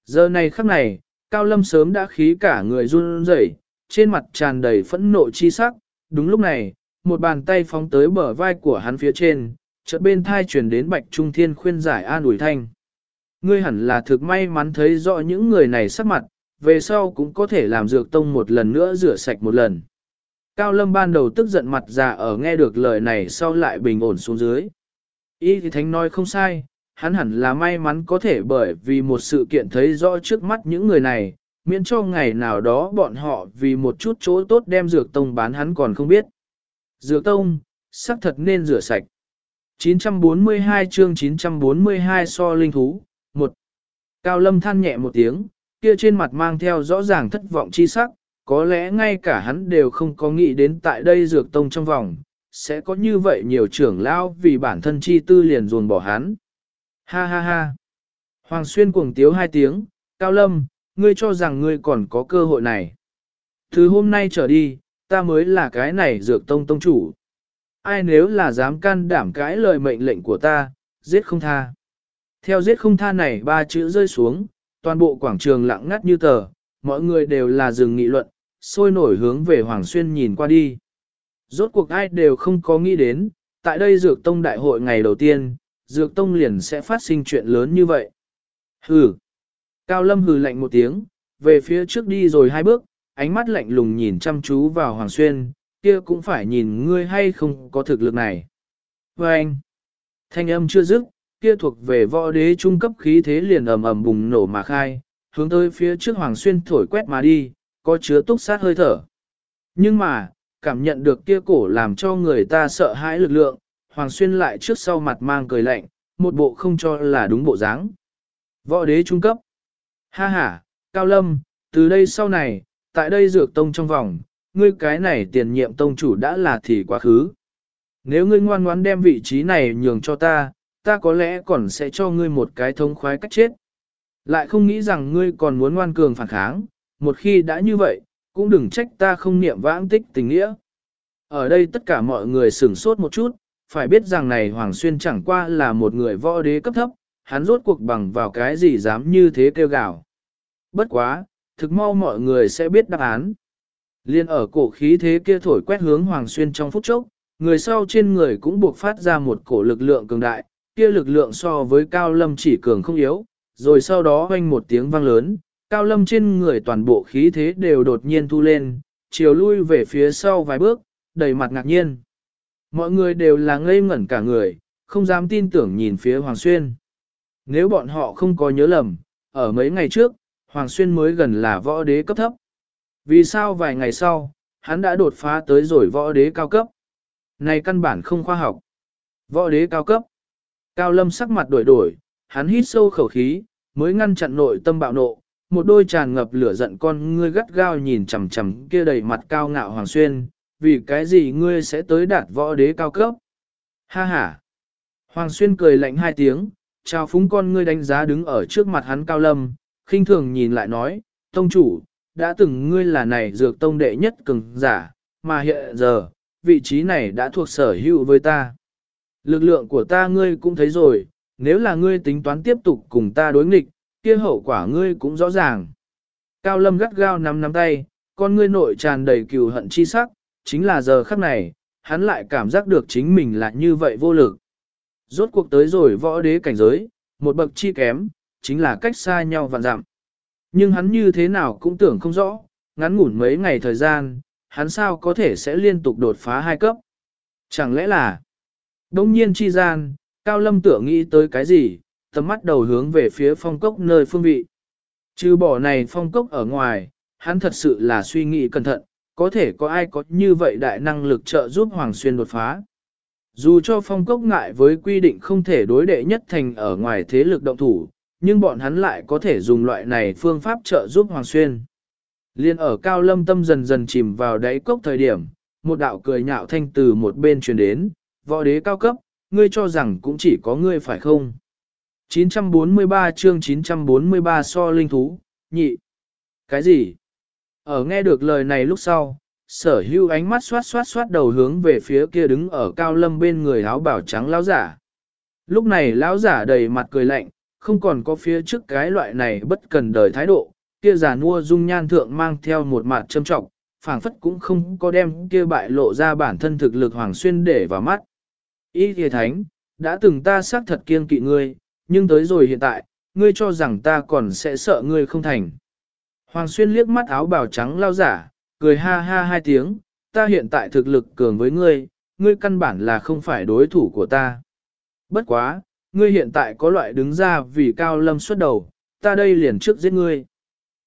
Giờ này khắc này, Cao Lâm sớm đã khí cả người run rẩy, trên mặt tràn đầy phẫn nộ chi sắc, đúng lúc này, một bàn tay phóng tới bờ vai của hắn phía trên, chợt bên thai truyền đến Bạch Trung Thiên khuyên giải an ủi thanh. Ngươi hẳn là thực may mắn thấy rõ những người này sắc mặt, về sau cũng có thể làm dược tông một lần nữa rửa sạch một lần. Cao Lâm ban đầu tức giận mặt già ở nghe được lời này sau lại bình ổn xuống dưới. Y thì Thánh nói không sai, hắn hẳn là may mắn có thể bởi vì một sự kiện thấy rõ trước mắt những người này, miễn cho ngày nào đó bọn họ vì một chút chỗ tốt đem dược tông bán hắn còn không biết. Dược tông, sắc thật nên rửa sạch. 942 chương 942 so linh thú, 1. Cao Lâm than nhẹ một tiếng, kia trên mặt mang theo rõ ràng thất vọng chi sắc, có lẽ ngay cả hắn đều không có nghĩ đến tại đây dược tông trong vòng, sẽ có như vậy nhiều trưởng lao vì bản thân chi tư liền ruồn bỏ hắn. Ha ha ha. Hoàng Xuyên cuồng tiếu hai tiếng, Cao Lâm, ngươi cho rằng ngươi còn có cơ hội này. thứ hôm nay trở đi, ta mới là cái này dược tông tông chủ. Ai nếu là dám can đảm cãi lời mệnh lệnh của ta, giết không tha. Theo giết không tha này ba chữ rơi xuống, toàn bộ quảng trường lặng ngắt như tờ, mọi người đều là dừng nghị luận, sôi nổi hướng về Hoàng Xuyên nhìn qua đi. Rốt cuộc ai đều không có nghĩ đến, tại đây Dược Tông đại hội ngày đầu tiên, Dược Tông liền sẽ phát sinh chuyện lớn như vậy. Hừ. Cao Lâm hừ lạnh một tiếng, về phía trước đi rồi hai bước, ánh mắt lạnh lùng nhìn chăm chú vào Hoàng Xuyên, kia cũng phải nhìn ngươi hay không có thực lực này. Và anh, thanh âm chưa dứt, kia thuộc về võ đế trung cấp khí thế liền ầm ầm bùng nổ mà khai, hướng tới phía trước Hoàng Xuyên thổi quét mà đi, có chứa túc sát hơi thở. Nhưng mà, cảm nhận được kia cổ làm cho người ta sợ hãi lực lượng, Hoàng Xuyên lại trước sau mặt mang cười lạnh, một bộ không cho là đúng bộ dáng. Võ đế trung cấp. Ha ha, Cao Lâm, từ đây sau này, tại đây dược tông trong vòng, ngươi cái này tiền nhiệm tông chủ đã là thì quá khứ. Nếu ngươi ngoan ngoãn đem vị trí này nhường cho ta, ta có lẽ còn sẽ cho ngươi một cái thống khoái cách chết. Lại không nghĩ rằng ngươi còn muốn ngoan cường phản kháng, một khi đã như vậy, cũng đừng trách ta không niệm vãng tích tình nghĩa. Ở đây tất cả mọi người sửng sốt một chút, phải biết rằng này Hoàng Xuyên chẳng qua là một người võ đế cấp thấp, hắn rốt cuộc bằng vào cái gì dám như thế kêu gào. Bất quá, thực mau mọi người sẽ biết đáp án. Liên ở cổ khí thế kia thổi quét hướng Hoàng Xuyên trong phút chốc, người sau trên người cũng buộc phát ra một cổ lực lượng cường đại, kia lực lượng so với Cao Lâm chỉ cường không yếu, rồi sau đó hoanh một tiếng vang lớn, Cao Lâm trên người toàn bộ khí thế đều đột nhiên thu lên, chiều lui về phía sau vài bước, đầy mặt ngạc nhiên. Mọi người đều là ngây ngẩn cả người, không dám tin tưởng nhìn phía Hoàng Xuyên. Nếu bọn họ không có nhớ lầm, ở mấy ngày trước, Hoàng Xuyên mới gần là võ đế cấp thấp. Vì sao vài ngày sau, hắn đã đột phá tới rồi võ đế cao cấp? Này căn bản không khoa học. Võ đế cao cấp. Cao lâm sắc mặt đổi đổi, hắn hít sâu khẩu khí, mới ngăn chặn nội tâm bạo nộ, một đôi tràn ngập lửa giận con ngươi gắt gao nhìn chằm chằm kia đầy mặt cao ngạo Hoàng Xuyên, vì cái gì ngươi sẽ tới đạt võ đế cao cấp? Ha ha! Hoàng Xuyên cười lạnh hai tiếng, chào phúng con ngươi đánh giá đứng ở trước mặt hắn cao lâm, khinh thường nhìn lại nói, tông chủ, đã từng ngươi là này dược tông đệ nhất cường giả, mà hiện giờ, vị trí này đã thuộc sở hữu với ta. Lực lượng của ta ngươi cũng thấy rồi, nếu là ngươi tính toán tiếp tục cùng ta đối nghịch, kia hậu quả ngươi cũng rõ ràng. Cao lâm gắt gao nắm nắm tay, con ngươi nội tràn đầy cừu hận chi sắc, chính là giờ khắc này, hắn lại cảm giác được chính mình là như vậy vô lực. Rốt cuộc tới rồi võ đế cảnh giới, một bậc chi kém, chính là cách xa nhau vạn dặm. Nhưng hắn như thế nào cũng tưởng không rõ, ngắn ngủn mấy ngày thời gian, hắn sao có thể sẽ liên tục đột phá hai cấp. Chẳng lẽ là, đông nhiên chi gian, Cao Lâm tưởng nghĩ tới cái gì, tầm mắt đầu hướng về phía phong cốc nơi phương vị. Trừ bỏ này phong cốc ở ngoài, hắn thật sự là suy nghĩ cẩn thận, có thể có ai có như vậy đại năng lực trợ giúp Hoàng Xuyên đột phá. Dù cho phong cốc ngại với quy định không thể đối đệ nhất thành ở ngoài thế lực động thủ, nhưng bọn hắn lại có thể dùng loại này phương pháp trợ giúp Hoàng Xuyên. Liên ở cao lâm tâm dần dần chìm vào đáy cốc thời điểm, một đạo cười nhạo thanh từ một bên truyền đến, võ đế cao cấp, ngươi cho rằng cũng chỉ có ngươi phải không? 943 chương 943 so linh thú, nhị. Cái gì? Ở nghe được lời này lúc sau, sở hưu ánh mắt xoát xoát xoát đầu hướng về phía kia đứng ở cao lâm bên người áo bảo trắng lão giả. Lúc này lão giả đầy mặt cười lạnh, không còn có phía trước cái loại này bất cần đời thái độ, kia già nua dung nhan thượng mang theo một mặt châm trọng, phảng phất cũng không có đem kia bại lộ ra bản thân thực lực hoàng xuyên để vào mắt. Ý thề thánh, đã từng ta xác thật kiên kỵ ngươi, nhưng tới rồi hiện tại, ngươi cho rằng ta còn sẽ sợ ngươi không thành. Hoàng xuyên liếc mắt áo bào trắng lao giả, cười ha ha hai tiếng, ta hiện tại thực lực cường với ngươi, ngươi căn bản là không phải đối thủ của ta. Bất quá, ngươi hiện tại có loại đứng ra vì cao lâm xuất đầu, ta đây liền trước giết ngươi.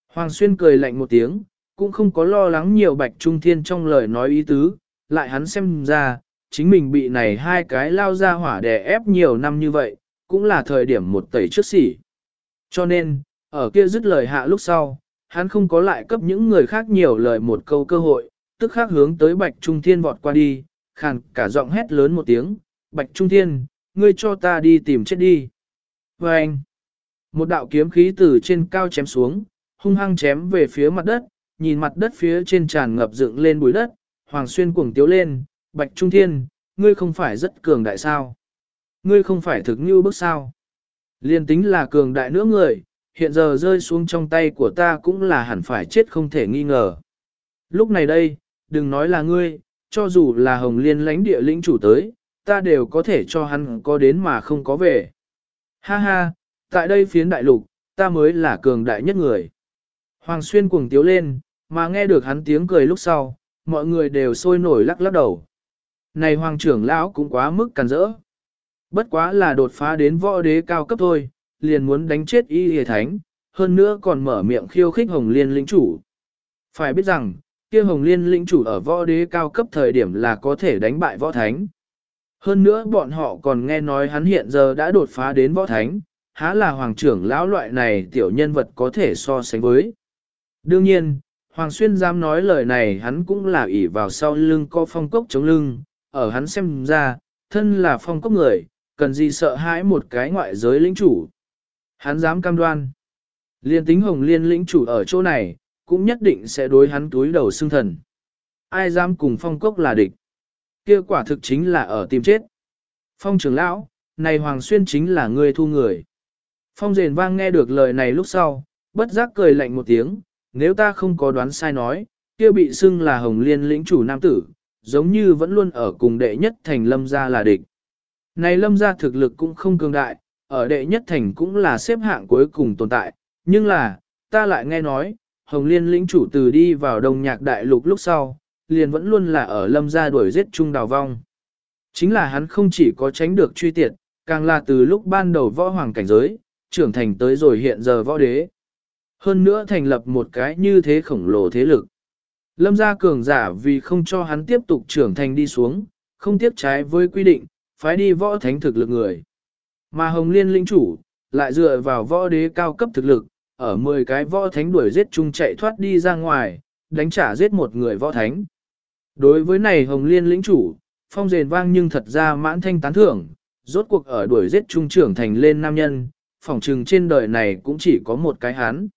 Hoàng Xuyên cười lạnh một tiếng, cũng không có lo lắng nhiều bạch trung thiên trong lời nói ý tứ, lại hắn xem ra, chính mình bị này hai cái lao ra hỏa đè ép nhiều năm như vậy, cũng là thời điểm một tẩy trước xỉ. Cho nên, ở kia dứt lời hạ lúc sau, hắn không có lại cấp những người khác nhiều lời một câu cơ hội, tức khác hướng tới bạch trung thiên vọt qua đi, khàn cả giọng hét lớn một tiếng, bạch trung thiên, ngươi cho ta đi tìm chết đi. Và anh, một đạo kiếm khí từ trên cao chém xuống, hung hăng chém về phía mặt đất, nhìn mặt đất phía trên tràn ngập dựng lên bụi đất, Hoàng Xuyên cuồng tiếu lên, Bạch Trung Thiên, ngươi không phải rất cường đại sao? Ngươi không phải thực như bước sao? Liên tính là cường đại nữa người, hiện giờ rơi xuống trong tay của ta cũng là hẳn phải chết không thể nghi ngờ. Lúc này đây, đừng nói là ngươi, cho dù là Hồng Liên lãnh địa lĩnh chủ tới, ta đều có thể cho hắn có đến mà không có về. Ha ha, tại đây phiến đại lục, ta mới là cường đại nhất người. Hoàng Xuyên cuồng tiếu lên, mà nghe được hắn tiếng cười lúc sau, mọi người đều sôi nổi lắc lắc đầu. Này Hoàng trưởng lão cũng quá mức càn rỡ. Bất quá là đột phá đến võ đế cao cấp thôi, liền muốn đánh chết y hề thánh, hơn nữa còn mở miệng khiêu khích Hồng Liên lĩnh chủ. Phải biết rằng, kia Hồng Liên lĩnh chủ ở võ đế cao cấp thời điểm là có thể đánh bại võ thánh. Hơn nữa bọn họ còn nghe nói hắn hiện giờ đã đột phá đến võ thánh, há là hoàng trưởng lão loại này tiểu nhân vật có thể so sánh với. Đương nhiên, Hoàng Xuyên dám nói lời này hắn cũng là ỷ vào sau lưng co phong cốc chống lưng, ở hắn xem ra, thân là phong cốc người, cần gì sợ hãi một cái ngoại giới lĩnh chủ. Hắn dám cam đoan. Liên tính hồng liên lĩnh chủ ở chỗ này, cũng nhất định sẽ đối hắn túi đầu xương thần. Ai dám cùng phong cốc là địch kia quả thực chính là ở tìm chết. Phong trưởng lão, này Hoàng Xuyên chính là người thu người. Phong rền vang nghe được lời này lúc sau, bất giác cười lạnh một tiếng, nếu ta không có đoán sai nói, kia bị xưng là hồng liên lĩnh chủ nam tử, giống như vẫn luôn ở cùng đệ nhất thành lâm gia là địch. Này lâm gia thực lực cũng không cường đại, ở đệ nhất thành cũng là xếp hạng cuối cùng tồn tại, nhưng là, ta lại nghe nói, hồng liên lĩnh chủ từ đi vào đồng nhạc đại lục lúc sau, liền vẫn luôn là ở lâm gia đuổi giết chung đào vong. Chính là hắn không chỉ có tránh được truy tiệt, càng là từ lúc ban đầu võ hoàng cảnh giới, trưởng thành tới rồi hiện giờ võ đế. Hơn nữa thành lập một cái như thế khổng lồ thế lực. Lâm gia cường giả vì không cho hắn tiếp tục trưởng thành đi xuống, không tiếp trái với quy định, phải đi võ thánh thực lực người. Mà Hồng Liên linh chủ, lại dựa vào võ đế cao cấp thực lực, ở 10 cái võ thánh đuổi giết chung chạy thoát đi ra ngoài, đánh trả giết một người võ thánh. Đối với này Hồng Liên lĩnh chủ, phong rền vang nhưng thật ra mãn thanh tán thưởng, rốt cuộc ở đuổi giết trung trưởng thành lên nam nhân, phỏng trừng trên đời này cũng chỉ có một cái hắn.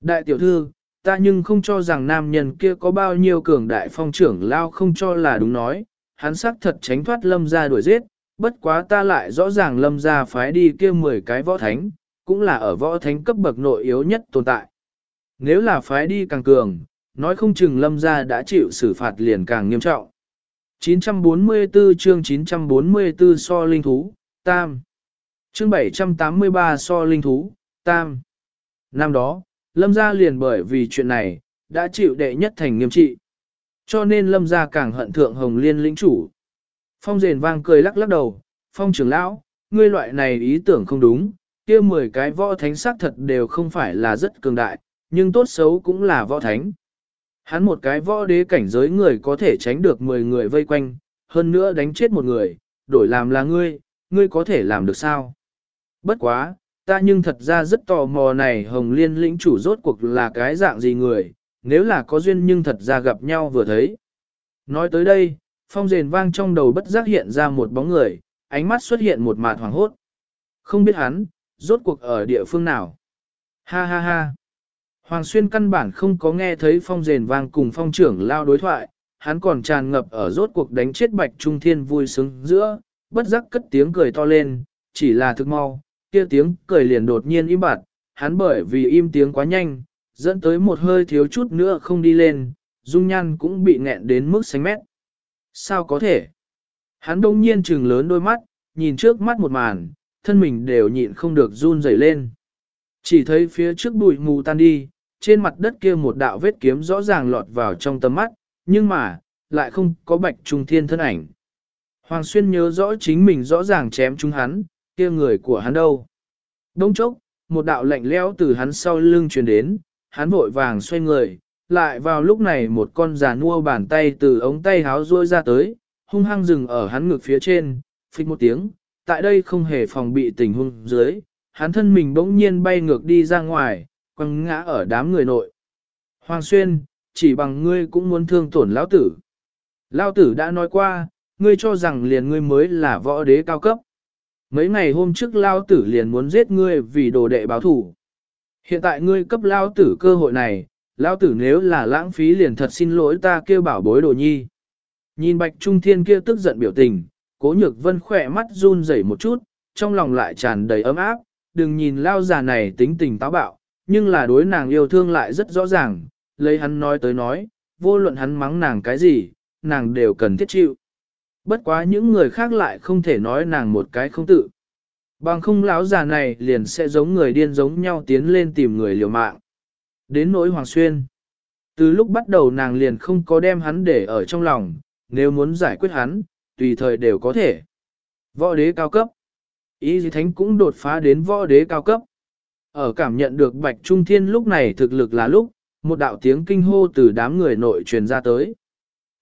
Đại tiểu thư, ta nhưng không cho rằng nam nhân kia có bao nhiêu cường đại phong trưởng lao không cho là đúng nói, hắn xác thật tránh thoát lâm ra đuổi giết, bất quá ta lại rõ ràng lâm ra phái đi kia 10 cái võ thánh, cũng là ở võ thánh cấp bậc nội yếu nhất tồn tại. Nếu là phái đi càng cường, nói không chừng lâm Gia đã chịu xử phạt liền càng nghiêm trọng. 944 chương 944 so linh thú, tam. Chương 783 so linh thú, tam. Năm đó, lâm gia liền bởi vì chuyện này, đã chịu đệ nhất thành nghiêm trị. Cho nên lâm gia càng hận thượng hồng liên lĩnh chủ. Phong rền vang cười lắc lắc đầu, phong trưởng lão, ngươi loại này ý tưởng không đúng, kia 10 cái võ thánh sắc thật đều không phải là rất cường đại, nhưng tốt xấu cũng là võ thánh. Hắn một cái võ đế cảnh giới người có thể tránh được 10 người vây quanh, hơn nữa đánh chết một người, đổi làm là ngươi, ngươi có thể làm được sao? Bất quá, ta nhưng thật ra rất tò mò này Hồng Liên lĩnh chủ rốt cuộc là cái dạng gì người, nếu là có duyên nhưng thật ra gặp nhau vừa thấy. Nói tới đây, phong rền vang trong đầu bất giác hiện ra một bóng người, ánh mắt xuất hiện một mạt hoàng hốt. Không biết hắn, rốt cuộc ở địa phương nào. Ha ha ha. Hoàng Xuyên căn bản không có nghe thấy phong rền vang cùng phong trưởng lao đối thoại, hắn còn tràn ngập ở rốt cuộc đánh chết bạch trung thiên vui sướng giữa, bất giác cất tiếng cười to lên, chỉ là thực mau, kia tiếng cười liền đột nhiên im bặt, hắn bởi vì im tiếng quá nhanh, dẫn tới một hơi thiếu chút nữa không đi lên, dung nhan cũng bị nghẹn đến mức xanh mét. Sao có thể? Hắn đông nhiên trừng lớn đôi mắt, nhìn trước mắt một màn, thân mình đều nhịn không được run rẩy lên. Chỉ thấy phía trước bụi mù tan đi, trên mặt đất kia một đạo vết kiếm rõ ràng lọt vào trong tầm mắt, nhưng mà, lại không có bạch trung thiên thân ảnh. Hoàng Xuyên nhớ rõ chính mình rõ ràng chém chúng hắn, kia người của hắn đâu. Đông chốc, một đạo lạnh lẽo từ hắn sau lưng truyền đến, hắn vội vàng xoay người, lại vào lúc này một con già nua bàn tay từ ống tay háo ruôi ra tới, hung hăng dừng ở hắn ngực phía trên, phích một tiếng, tại đây không hề phòng bị tình huống dưới, hắn thân mình bỗng nhiên bay ngược đi ra ngoài, quăng ngã ở đám người nội. Hoàng Xuyên, chỉ bằng ngươi cũng muốn thương tổn lão tử. Lão tử đã nói qua, ngươi cho rằng liền ngươi mới là võ đế cao cấp. Mấy ngày hôm trước Lão tử liền muốn giết ngươi vì đồ đệ báo thủ. Hiện tại ngươi cấp Lão tử cơ hội này, Lão tử nếu là lãng phí liền thật xin lỗi ta kêu bảo bối đồ nhi. Nhìn Bạch Trung Thiên kia tức giận biểu tình, cố nhược vân khỏe mắt run rẩy một chút, trong lòng lại tràn đầy ấm áp, đừng nhìn lao già này tính tình táo bạo, nhưng là đối nàng yêu thương lại rất rõ ràng, lấy hắn nói tới nói, vô luận hắn mắng nàng cái gì, nàng đều cần thiết chịu. Bất quá những người khác lại không thể nói nàng một cái không tự. Bằng không lão già này liền sẽ giống người điên giống nhau tiến lên tìm người liều mạng. Đến nỗi Hoàng Xuyên. Từ lúc bắt đầu nàng liền không có đem hắn để ở trong lòng, nếu muốn giải quyết hắn, tùy thời đều có thể. Võ đế cao cấp. Ý gì thánh cũng đột phá đến võ đế cao cấp. Ở cảm nhận được Bạch Trung Thiên lúc này thực lực là lúc, một đạo tiếng kinh hô từ đám người nội truyền ra tới.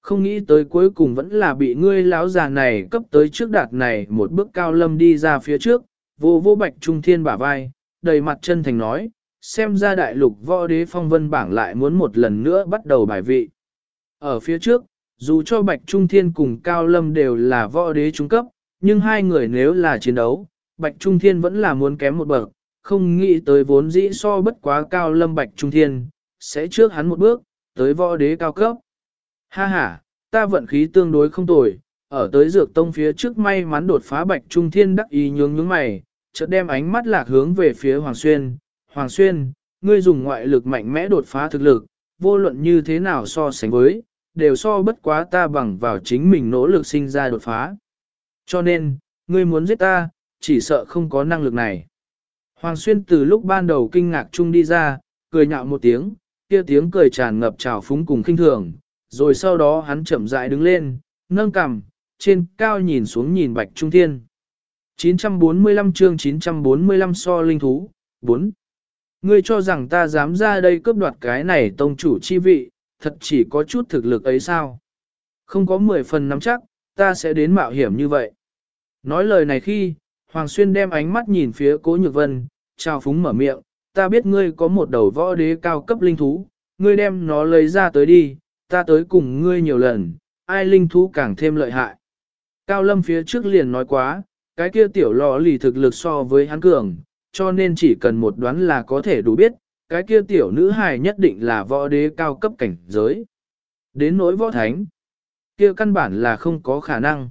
Không nghĩ tới cuối cùng vẫn là bị ngươi lão già này cấp tới trước đạt này một bước cao lâm đi ra phía trước, vô vô Bạch Trung Thiên bả vai, đầy mặt chân thành nói, xem ra đại lục võ đế phong vân bảng lại muốn một lần nữa bắt đầu bài vị. Ở phía trước, Dù cho Bạch Trung Thiên cùng Cao Lâm đều là võ đế trung cấp, nhưng hai người nếu là chiến đấu, Bạch Trung Thiên vẫn là muốn kém một bậc, không nghĩ tới vốn dĩ so bất quá Cao Lâm Bạch Trung Thiên, sẽ trước hắn một bước, tới võ đế cao cấp. Ha ha, ta vận khí tương đối không tồi, ở tới dược tông phía trước may mắn đột phá Bạch Trung Thiên đắc ý nhướng nhướng mày, chợt đem ánh mắt lạc hướng về phía Hoàng Xuyên. Hoàng Xuyên, ngươi dùng ngoại lực mạnh mẽ đột phá thực lực, vô luận như thế nào so sánh với, đều so bất quá ta bằng vào chính mình nỗ lực sinh ra đột phá. Cho nên, ngươi muốn giết ta, chỉ sợ không có năng lực này. Hoàng Xuyên từ lúc ban đầu kinh ngạc chung đi ra, cười nhạo một tiếng, kia tiếng cười tràn ngập trào phúng cùng kinh thường, rồi sau đó hắn chậm rãi đứng lên, nâng cằm, trên cao nhìn xuống nhìn Bạch Trung Thiên. 945 chương 945 so linh thú, 4. Ngươi cho rằng ta dám ra đây cướp đoạt cái này tông chủ chi vị, thật chỉ có chút thực lực ấy sao? Không có 10 phần nắm chắc, ta sẽ đến mạo hiểm như vậy. Nói lời này khi, Hoàng Xuyên đem ánh mắt nhìn phía Cố Nhược Vân, trao phúng mở miệng, ta biết ngươi có một đầu võ đế cao cấp linh thú, ngươi đem nó lấy ra tới đi, ta tới cùng ngươi nhiều lần, ai linh thú càng thêm lợi hại. Cao Lâm phía trước liền nói quá, cái kia tiểu lò lì thực lực so với hắn cường, cho nên chỉ cần một đoán là có thể đủ biết, cái kia tiểu nữ hài nhất định là võ đế cao cấp cảnh giới. Đến nỗi võ thánh, kia căn bản là không có khả năng.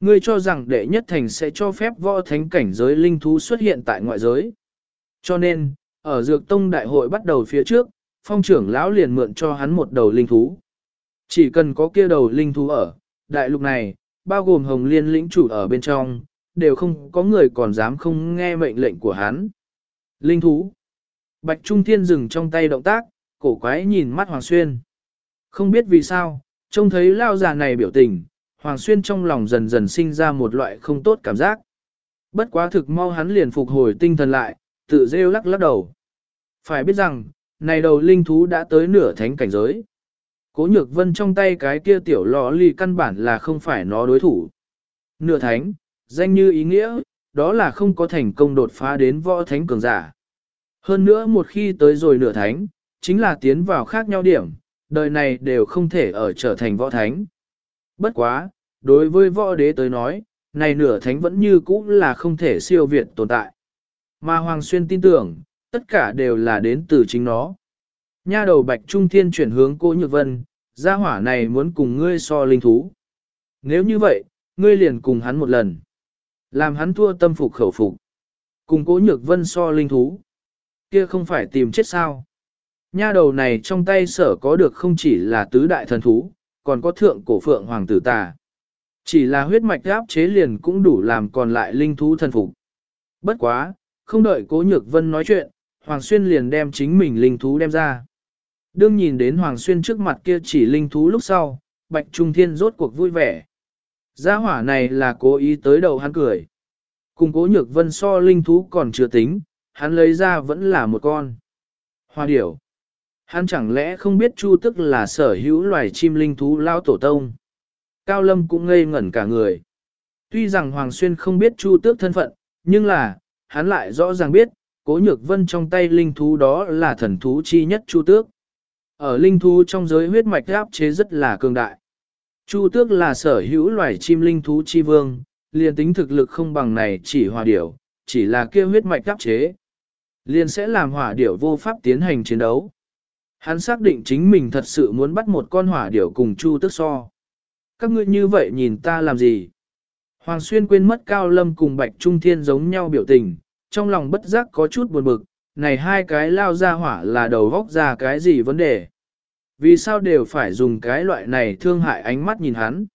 Ngươi cho rằng đệ nhất thành sẽ cho phép võ thánh cảnh giới linh thú xuất hiện tại ngoại giới. Cho nên, ở dược tông đại hội bắt đầu phía trước, phong trưởng lão liền mượn cho hắn một đầu linh thú. Chỉ cần có kia đầu linh thú ở, đại lục này, bao gồm hồng liên lĩnh chủ ở bên trong, đều không có người còn dám không nghe mệnh lệnh của hắn. Linh thú. Bạch Trung Thiên dừng trong tay động tác, cổ quái nhìn mắt Hoàng Xuyên. Không biết vì sao, trông thấy lao già này biểu tình, Hoàng Xuyên trong lòng dần dần sinh ra một loại không tốt cảm giác. Bất quá thực mau hắn liền phục hồi tinh thần lại, tự rêu lắc lắc đầu. Phải biết rằng, này đầu linh thú đã tới nửa thánh cảnh giới. Cố nhược vân trong tay cái kia tiểu lò ly căn bản là không phải nó đối thủ. Nửa thánh, danh như ý nghĩa, đó là không có thành công đột phá đến võ thánh cường giả. Hơn nữa một khi tới rồi nửa thánh, chính là tiến vào khác nhau điểm, đời này đều không thể ở trở thành võ thánh. Bất quá, đối với võ đế tới nói, này nửa thánh vẫn như cũ là không thể siêu việt tồn tại. Mà Hoàng Xuyên tin tưởng, tất cả đều là đến từ chính nó. Nha đầu Bạch Trung Thiên chuyển hướng cô Nhược Vân, gia hỏa này muốn cùng ngươi so linh thú. Nếu như vậy, ngươi liền cùng hắn một lần. Làm hắn thua tâm phục khẩu phục. Cùng cố Nhược Vân so linh thú. Kia không phải tìm chết sao. Nha đầu này trong tay sở có được không chỉ là tứ đại thần thú, còn có thượng cổ phượng hoàng tử tà. Chỉ là huyết mạch áp chế liền cũng đủ làm còn lại linh thú thần phục. Bất quá, không đợi cố nhược vân nói chuyện, Hoàng Xuyên liền đem chính mình linh thú đem ra. Đương nhìn đến Hoàng Xuyên trước mặt kia chỉ linh thú lúc sau, Bạch Trung Thiên rốt cuộc vui vẻ. Gia hỏa này là cố ý tới đầu hắn cười. Cùng cố nhược vân so linh thú còn chưa tính, hắn lấy ra vẫn là một con. Hoa điểu. Hắn chẳng lẽ không biết Chu tức là sở hữu loài chim linh thú lao tổ tông. Cao Lâm cũng ngây ngẩn cả người. Tuy rằng Hoàng Xuyên không biết Chu tước thân phận, nhưng là, hắn lại rõ ràng biết, cố nhược vân trong tay linh thú đó là thần thú chi nhất Chu tước. Ở linh thú trong giới huyết mạch áp chế rất là cường đại. Chu tước là sở hữu loài chim linh thú chi vương, liền tính thực lực không bằng này chỉ hòa điểu, chỉ là kia huyết mạch áp chế. Liền sẽ làm hỏa điểu vô pháp tiến hành chiến đấu. Hắn xác định chính mình thật sự muốn bắt một con hỏa điểu cùng Chu Tước so. Các ngươi như vậy nhìn ta làm gì? Hoàng Xuyên quên mất Cao Lâm cùng Bạch Trung Thiên giống nhau biểu tình, trong lòng bất giác có chút buồn bực, này hai cái lao ra hỏa là đầu góc ra cái gì vấn đề? Vì sao đều phải dùng cái loại này thương hại ánh mắt nhìn hắn?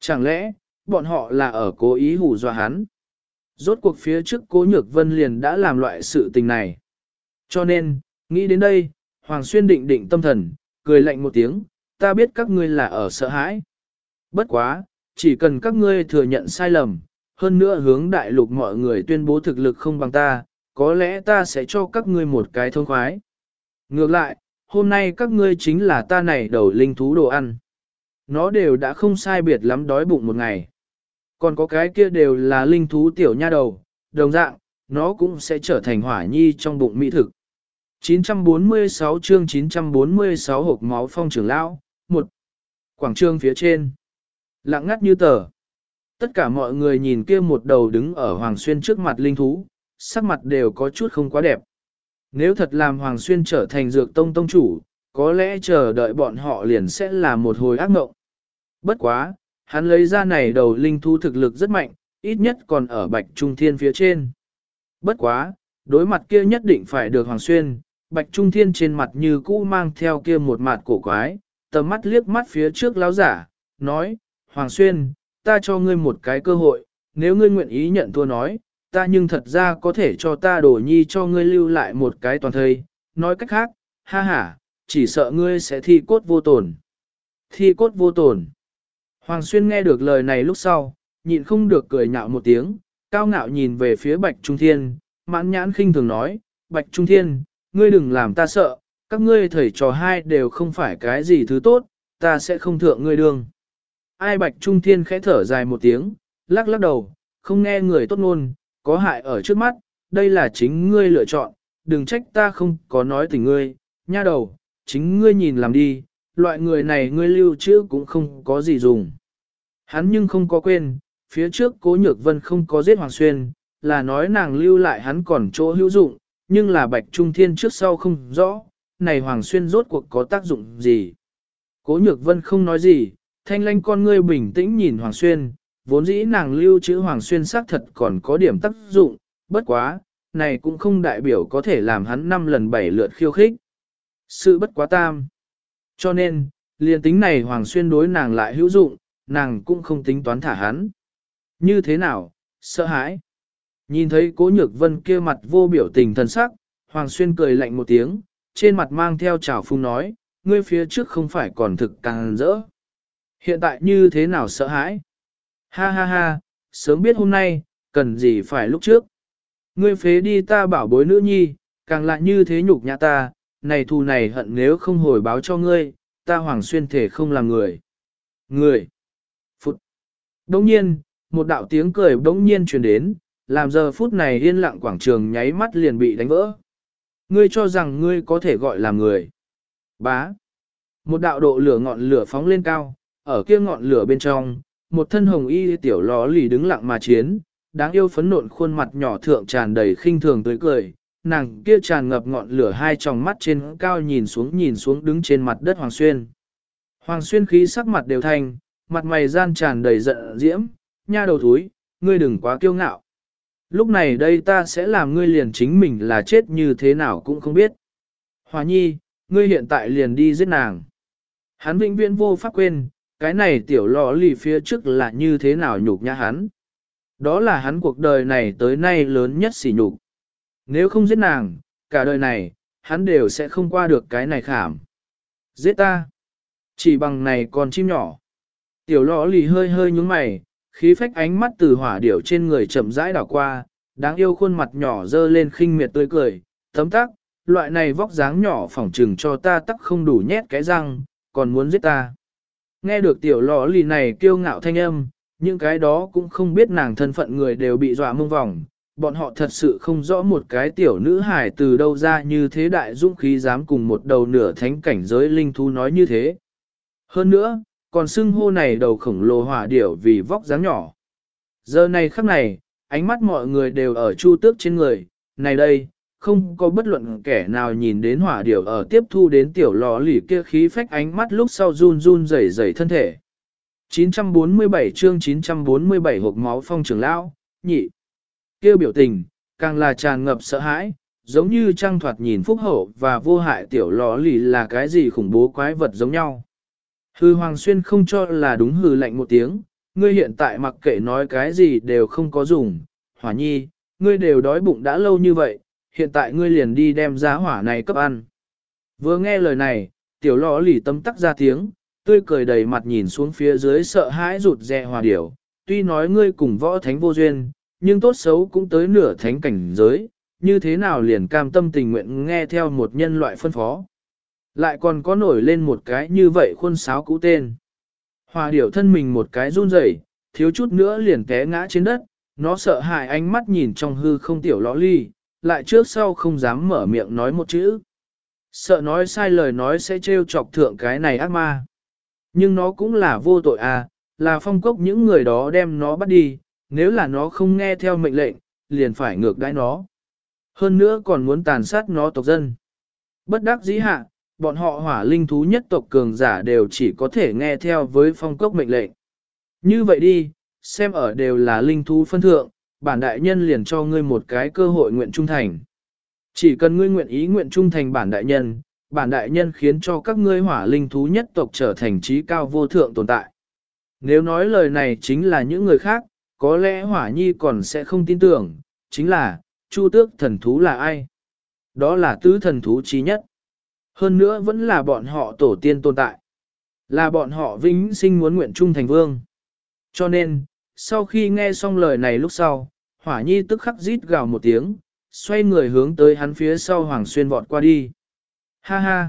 Chẳng lẽ, bọn họ là ở cố ý hù dọa hắn? Rốt cuộc phía trước cố nhược vân liền đã làm loại sự tình này. Cho nên, nghĩ đến đây, Hoàng Xuyên định định tâm thần, cười lạnh một tiếng, ta biết các ngươi là ở sợ hãi. Bất quá, chỉ cần các ngươi thừa nhận sai lầm, hơn nữa hướng đại lục mọi người tuyên bố thực lực không bằng ta, có lẽ ta sẽ cho các ngươi một cái thông khoái. Ngược lại, hôm nay các ngươi chính là ta này đầu linh thú đồ ăn. Nó đều đã không sai biệt lắm đói bụng một ngày. Còn có cái kia đều là linh thú tiểu nha đầu, đồng dạng, nó cũng sẽ trở thành hỏa nhi trong bụng mỹ thực. 946 chương 946 hộp máu phong trưởng lão, một Quảng trường phía trên. Lặng ngắt như tờ. Tất cả mọi người nhìn kia một đầu đứng ở Hoàng Xuyên trước mặt linh thú, sắc mặt đều có chút không quá đẹp. Nếu thật làm Hoàng Xuyên trở thành dược tông tông chủ, có lẽ chờ đợi bọn họ liền sẽ là một hồi ác mộng. Bất quá, hắn lấy ra này đầu linh thú thực lực rất mạnh, ít nhất còn ở bạch trung thiên phía trên. Bất quá, đối mặt kia nhất định phải được Hoàng Xuyên, bạch trung thiên trên mặt như cũ mang theo kia một mặt cổ quái, tầm mắt liếc mắt phía trước lão giả, nói, Hoàng Xuyên, ta cho ngươi một cái cơ hội, nếu ngươi nguyện ý nhận thua nói, ta nhưng thật ra có thể cho ta đổ nhi cho ngươi lưu lại một cái toàn thây, nói cách khác, ha ha, chỉ sợ ngươi sẽ thi cốt vô tổn. Thi cốt vô tổn. Hoàng Xuyên nghe được lời này lúc sau, nhịn không được cười nhạo một tiếng, cao ngạo nhìn về phía Bạch Trung Thiên, mãn nhãn khinh thường nói, Bạch Trung Thiên, ngươi đừng làm ta sợ, các ngươi thầy trò hai đều không phải cái gì thứ tốt, ta sẽ không thượng ngươi đường. Ai Bạch Trung Thiên khẽ thở dài một tiếng, lắc lắc đầu, không nghe người tốt ngôn, có hại ở trước mắt, đây là chính ngươi lựa chọn, đừng trách ta không có nói tình ngươi, nha đầu, chính ngươi nhìn làm đi, loại người này ngươi lưu trữ cũng không có gì dùng. Hắn nhưng không có quên, phía trước cố nhược vân không có giết Hoàng Xuyên, là nói nàng lưu lại hắn còn chỗ hữu dụng, nhưng là Bạch Trung Thiên trước sau không rõ, này Hoàng Xuyên rốt cuộc có tác dụng gì. Cố nhược vân không nói gì, thanh lanh con ngươi bình tĩnh nhìn Hoàng Xuyên, vốn dĩ nàng lưu trữ Hoàng Xuyên xác thật còn có điểm tác dụng, bất quá, này cũng không đại biểu có thể làm hắn năm lần bảy lượt khiêu khích. Sự bất quá tam. Cho nên, liền tính này Hoàng Xuyên đối nàng lại hữu dụng, nàng cũng không tính toán thả hắn. Như thế nào, sợ hãi. Nhìn thấy cố nhược vân kia mặt vô biểu tình thần sắc, Hoàng Xuyên cười lạnh một tiếng, trên mặt mang theo trào phung nói, ngươi phía trước không phải còn thực càng rỡ. Hiện tại như thế nào sợ hãi? Ha ha ha, sớm biết hôm nay, cần gì phải lúc trước. Ngươi phế đi ta bảo bối nữ nhi, càng lại như thế nhục nhã ta, này thù này hận nếu không hồi báo cho ngươi, ta Hoàng Xuyên thể không làm người. Người. phút Đông nhiên, một đạo tiếng cười đông nhiên truyền đến, làm giờ phút này yên lặng quảng trường nháy mắt liền bị đánh vỡ. Ngươi cho rằng ngươi có thể gọi là người. Bá. Một đạo độ lửa ngọn lửa phóng lên cao, ở kia ngọn lửa bên trong, một thân hồng y tiểu ló lì đứng lặng mà chiến, đáng yêu phấn nộn khuôn mặt nhỏ thượng tràn đầy khinh thường tươi cười, nàng kia tràn ngập ngọn lửa hai tròng mắt trên cao nhìn xuống nhìn xuống đứng trên mặt đất Hoàng Xuyên. Hoàng Xuyên khí sắc mặt đều thành, mặt mày gian tràn đầy giận diễm, nha đầu thúi, ngươi đừng quá kiêu ngạo. Lúc này đây ta sẽ làm ngươi liền chính mình là chết như thế nào cũng không biết. Hòa nhi, ngươi hiện tại liền đi giết nàng. Hắn vĩnh viễn vô pháp quên, cái này tiểu lọ lì phía trước là như thế nào nhục nhã hắn. Đó là hắn cuộc đời này tới nay lớn nhất sỉ nhục. Nếu không giết nàng, cả đời này, hắn đều sẽ không qua được cái này khảm. Giết ta. Chỉ bằng này còn chim nhỏ. Tiểu lọ lì hơi hơi nhúng mày, khí phách ánh mắt từ hỏa điểu trên người chậm rãi đảo qua, đáng yêu khuôn mặt nhỏ dơ lên khinh miệt tươi cười, tấm tắc, loại này vóc dáng nhỏ phỏng trừng cho ta tắc không đủ nhét cái răng, còn muốn giết ta. Nghe được tiểu lò lì này kiêu ngạo thanh âm, những cái đó cũng không biết nàng thân phận người đều bị dọa mông vòng, bọn họ thật sự không rõ một cái tiểu nữ hài từ đâu ra như thế đại dũng khí dám cùng một đầu nửa thánh cảnh giới linh thú nói như thế. Hơn nữa, còn xưng hô này đầu khổng lồ hỏa điểu vì vóc dáng nhỏ. Giờ này khắc này, ánh mắt mọi người đều ở chu tước trên người, này đây, không có bất luận kẻ nào nhìn đến hỏa điểu ở tiếp thu đến tiểu lò lì kia khí phách ánh mắt lúc sau run run rẩy rẩy thân thể. 947 chương 947 hộp máu phong trưởng lão, nhị. Kêu biểu tình, càng là tràn ngập sợ hãi, giống như trang thoạt nhìn phúc hậu và vô hại tiểu lò lì là cái gì khủng bố quái vật giống nhau. Hư Hoàng Xuyên không cho là đúng hư lạnh một tiếng, ngươi hiện tại mặc kệ nói cái gì đều không có dùng, hỏa nhi, ngươi đều đói bụng đã lâu như vậy, hiện tại ngươi liền đi đem giá hỏa này cấp ăn. Vừa nghe lời này, tiểu lò lì tâm tắc ra tiếng, tươi cười đầy mặt nhìn xuống phía dưới sợ hãi rụt rè hòa điểu, tuy nói ngươi cùng võ thánh vô duyên, nhưng tốt xấu cũng tới nửa thánh cảnh giới, như thế nào liền cam tâm tình nguyện nghe theo một nhân loại phân phó. Lại còn có nổi lên một cái như vậy khuôn sáo cũ tên. Hòa điểu thân mình một cái run rẩy, thiếu chút nữa liền té ngã trên đất, nó sợ hãi ánh mắt nhìn trong hư không tiểu lõ ly, lại trước sau không dám mở miệng nói một chữ. Sợ nói sai lời nói sẽ trêu chọc thượng cái này ác ma. Nhưng nó cũng là vô tội à, là phong cốc những người đó đem nó bắt đi, nếu là nó không nghe theo mệnh lệnh, liền phải ngược đãi nó. Hơn nữa còn muốn tàn sát nó tộc dân. Bất đắc dĩ hạ, bọn họ hỏa linh thú nhất tộc cường giả đều chỉ có thể nghe theo với phong cốc mệnh lệnh. Như vậy đi, xem ở đều là linh thú phân thượng, bản đại nhân liền cho ngươi một cái cơ hội nguyện trung thành. Chỉ cần ngươi nguyện ý nguyện trung thành bản đại nhân, bản đại nhân khiến cho các ngươi hỏa linh thú nhất tộc trở thành trí cao vô thượng tồn tại. Nếu nói lời này chính là những người khác, có lẽ hỏa nhi còn sẽ không tin tưởng, chính là, chu tước thần thú là ai? Đó là tứ thần thú trí nhất. Hơn nữa vẫn là bọn họ tổ tiên tồn tại. Là bọn họ vĩnh sinh muốn nguyện trung thành vương. Cho nên, sau khi nghe xong lời này lúc sau, hỏa nhi tức khắc rít gào một tiếng, xoay người hướng tới hắn phía sau Hoàng Xuyên vọt qua đi. Ha ha!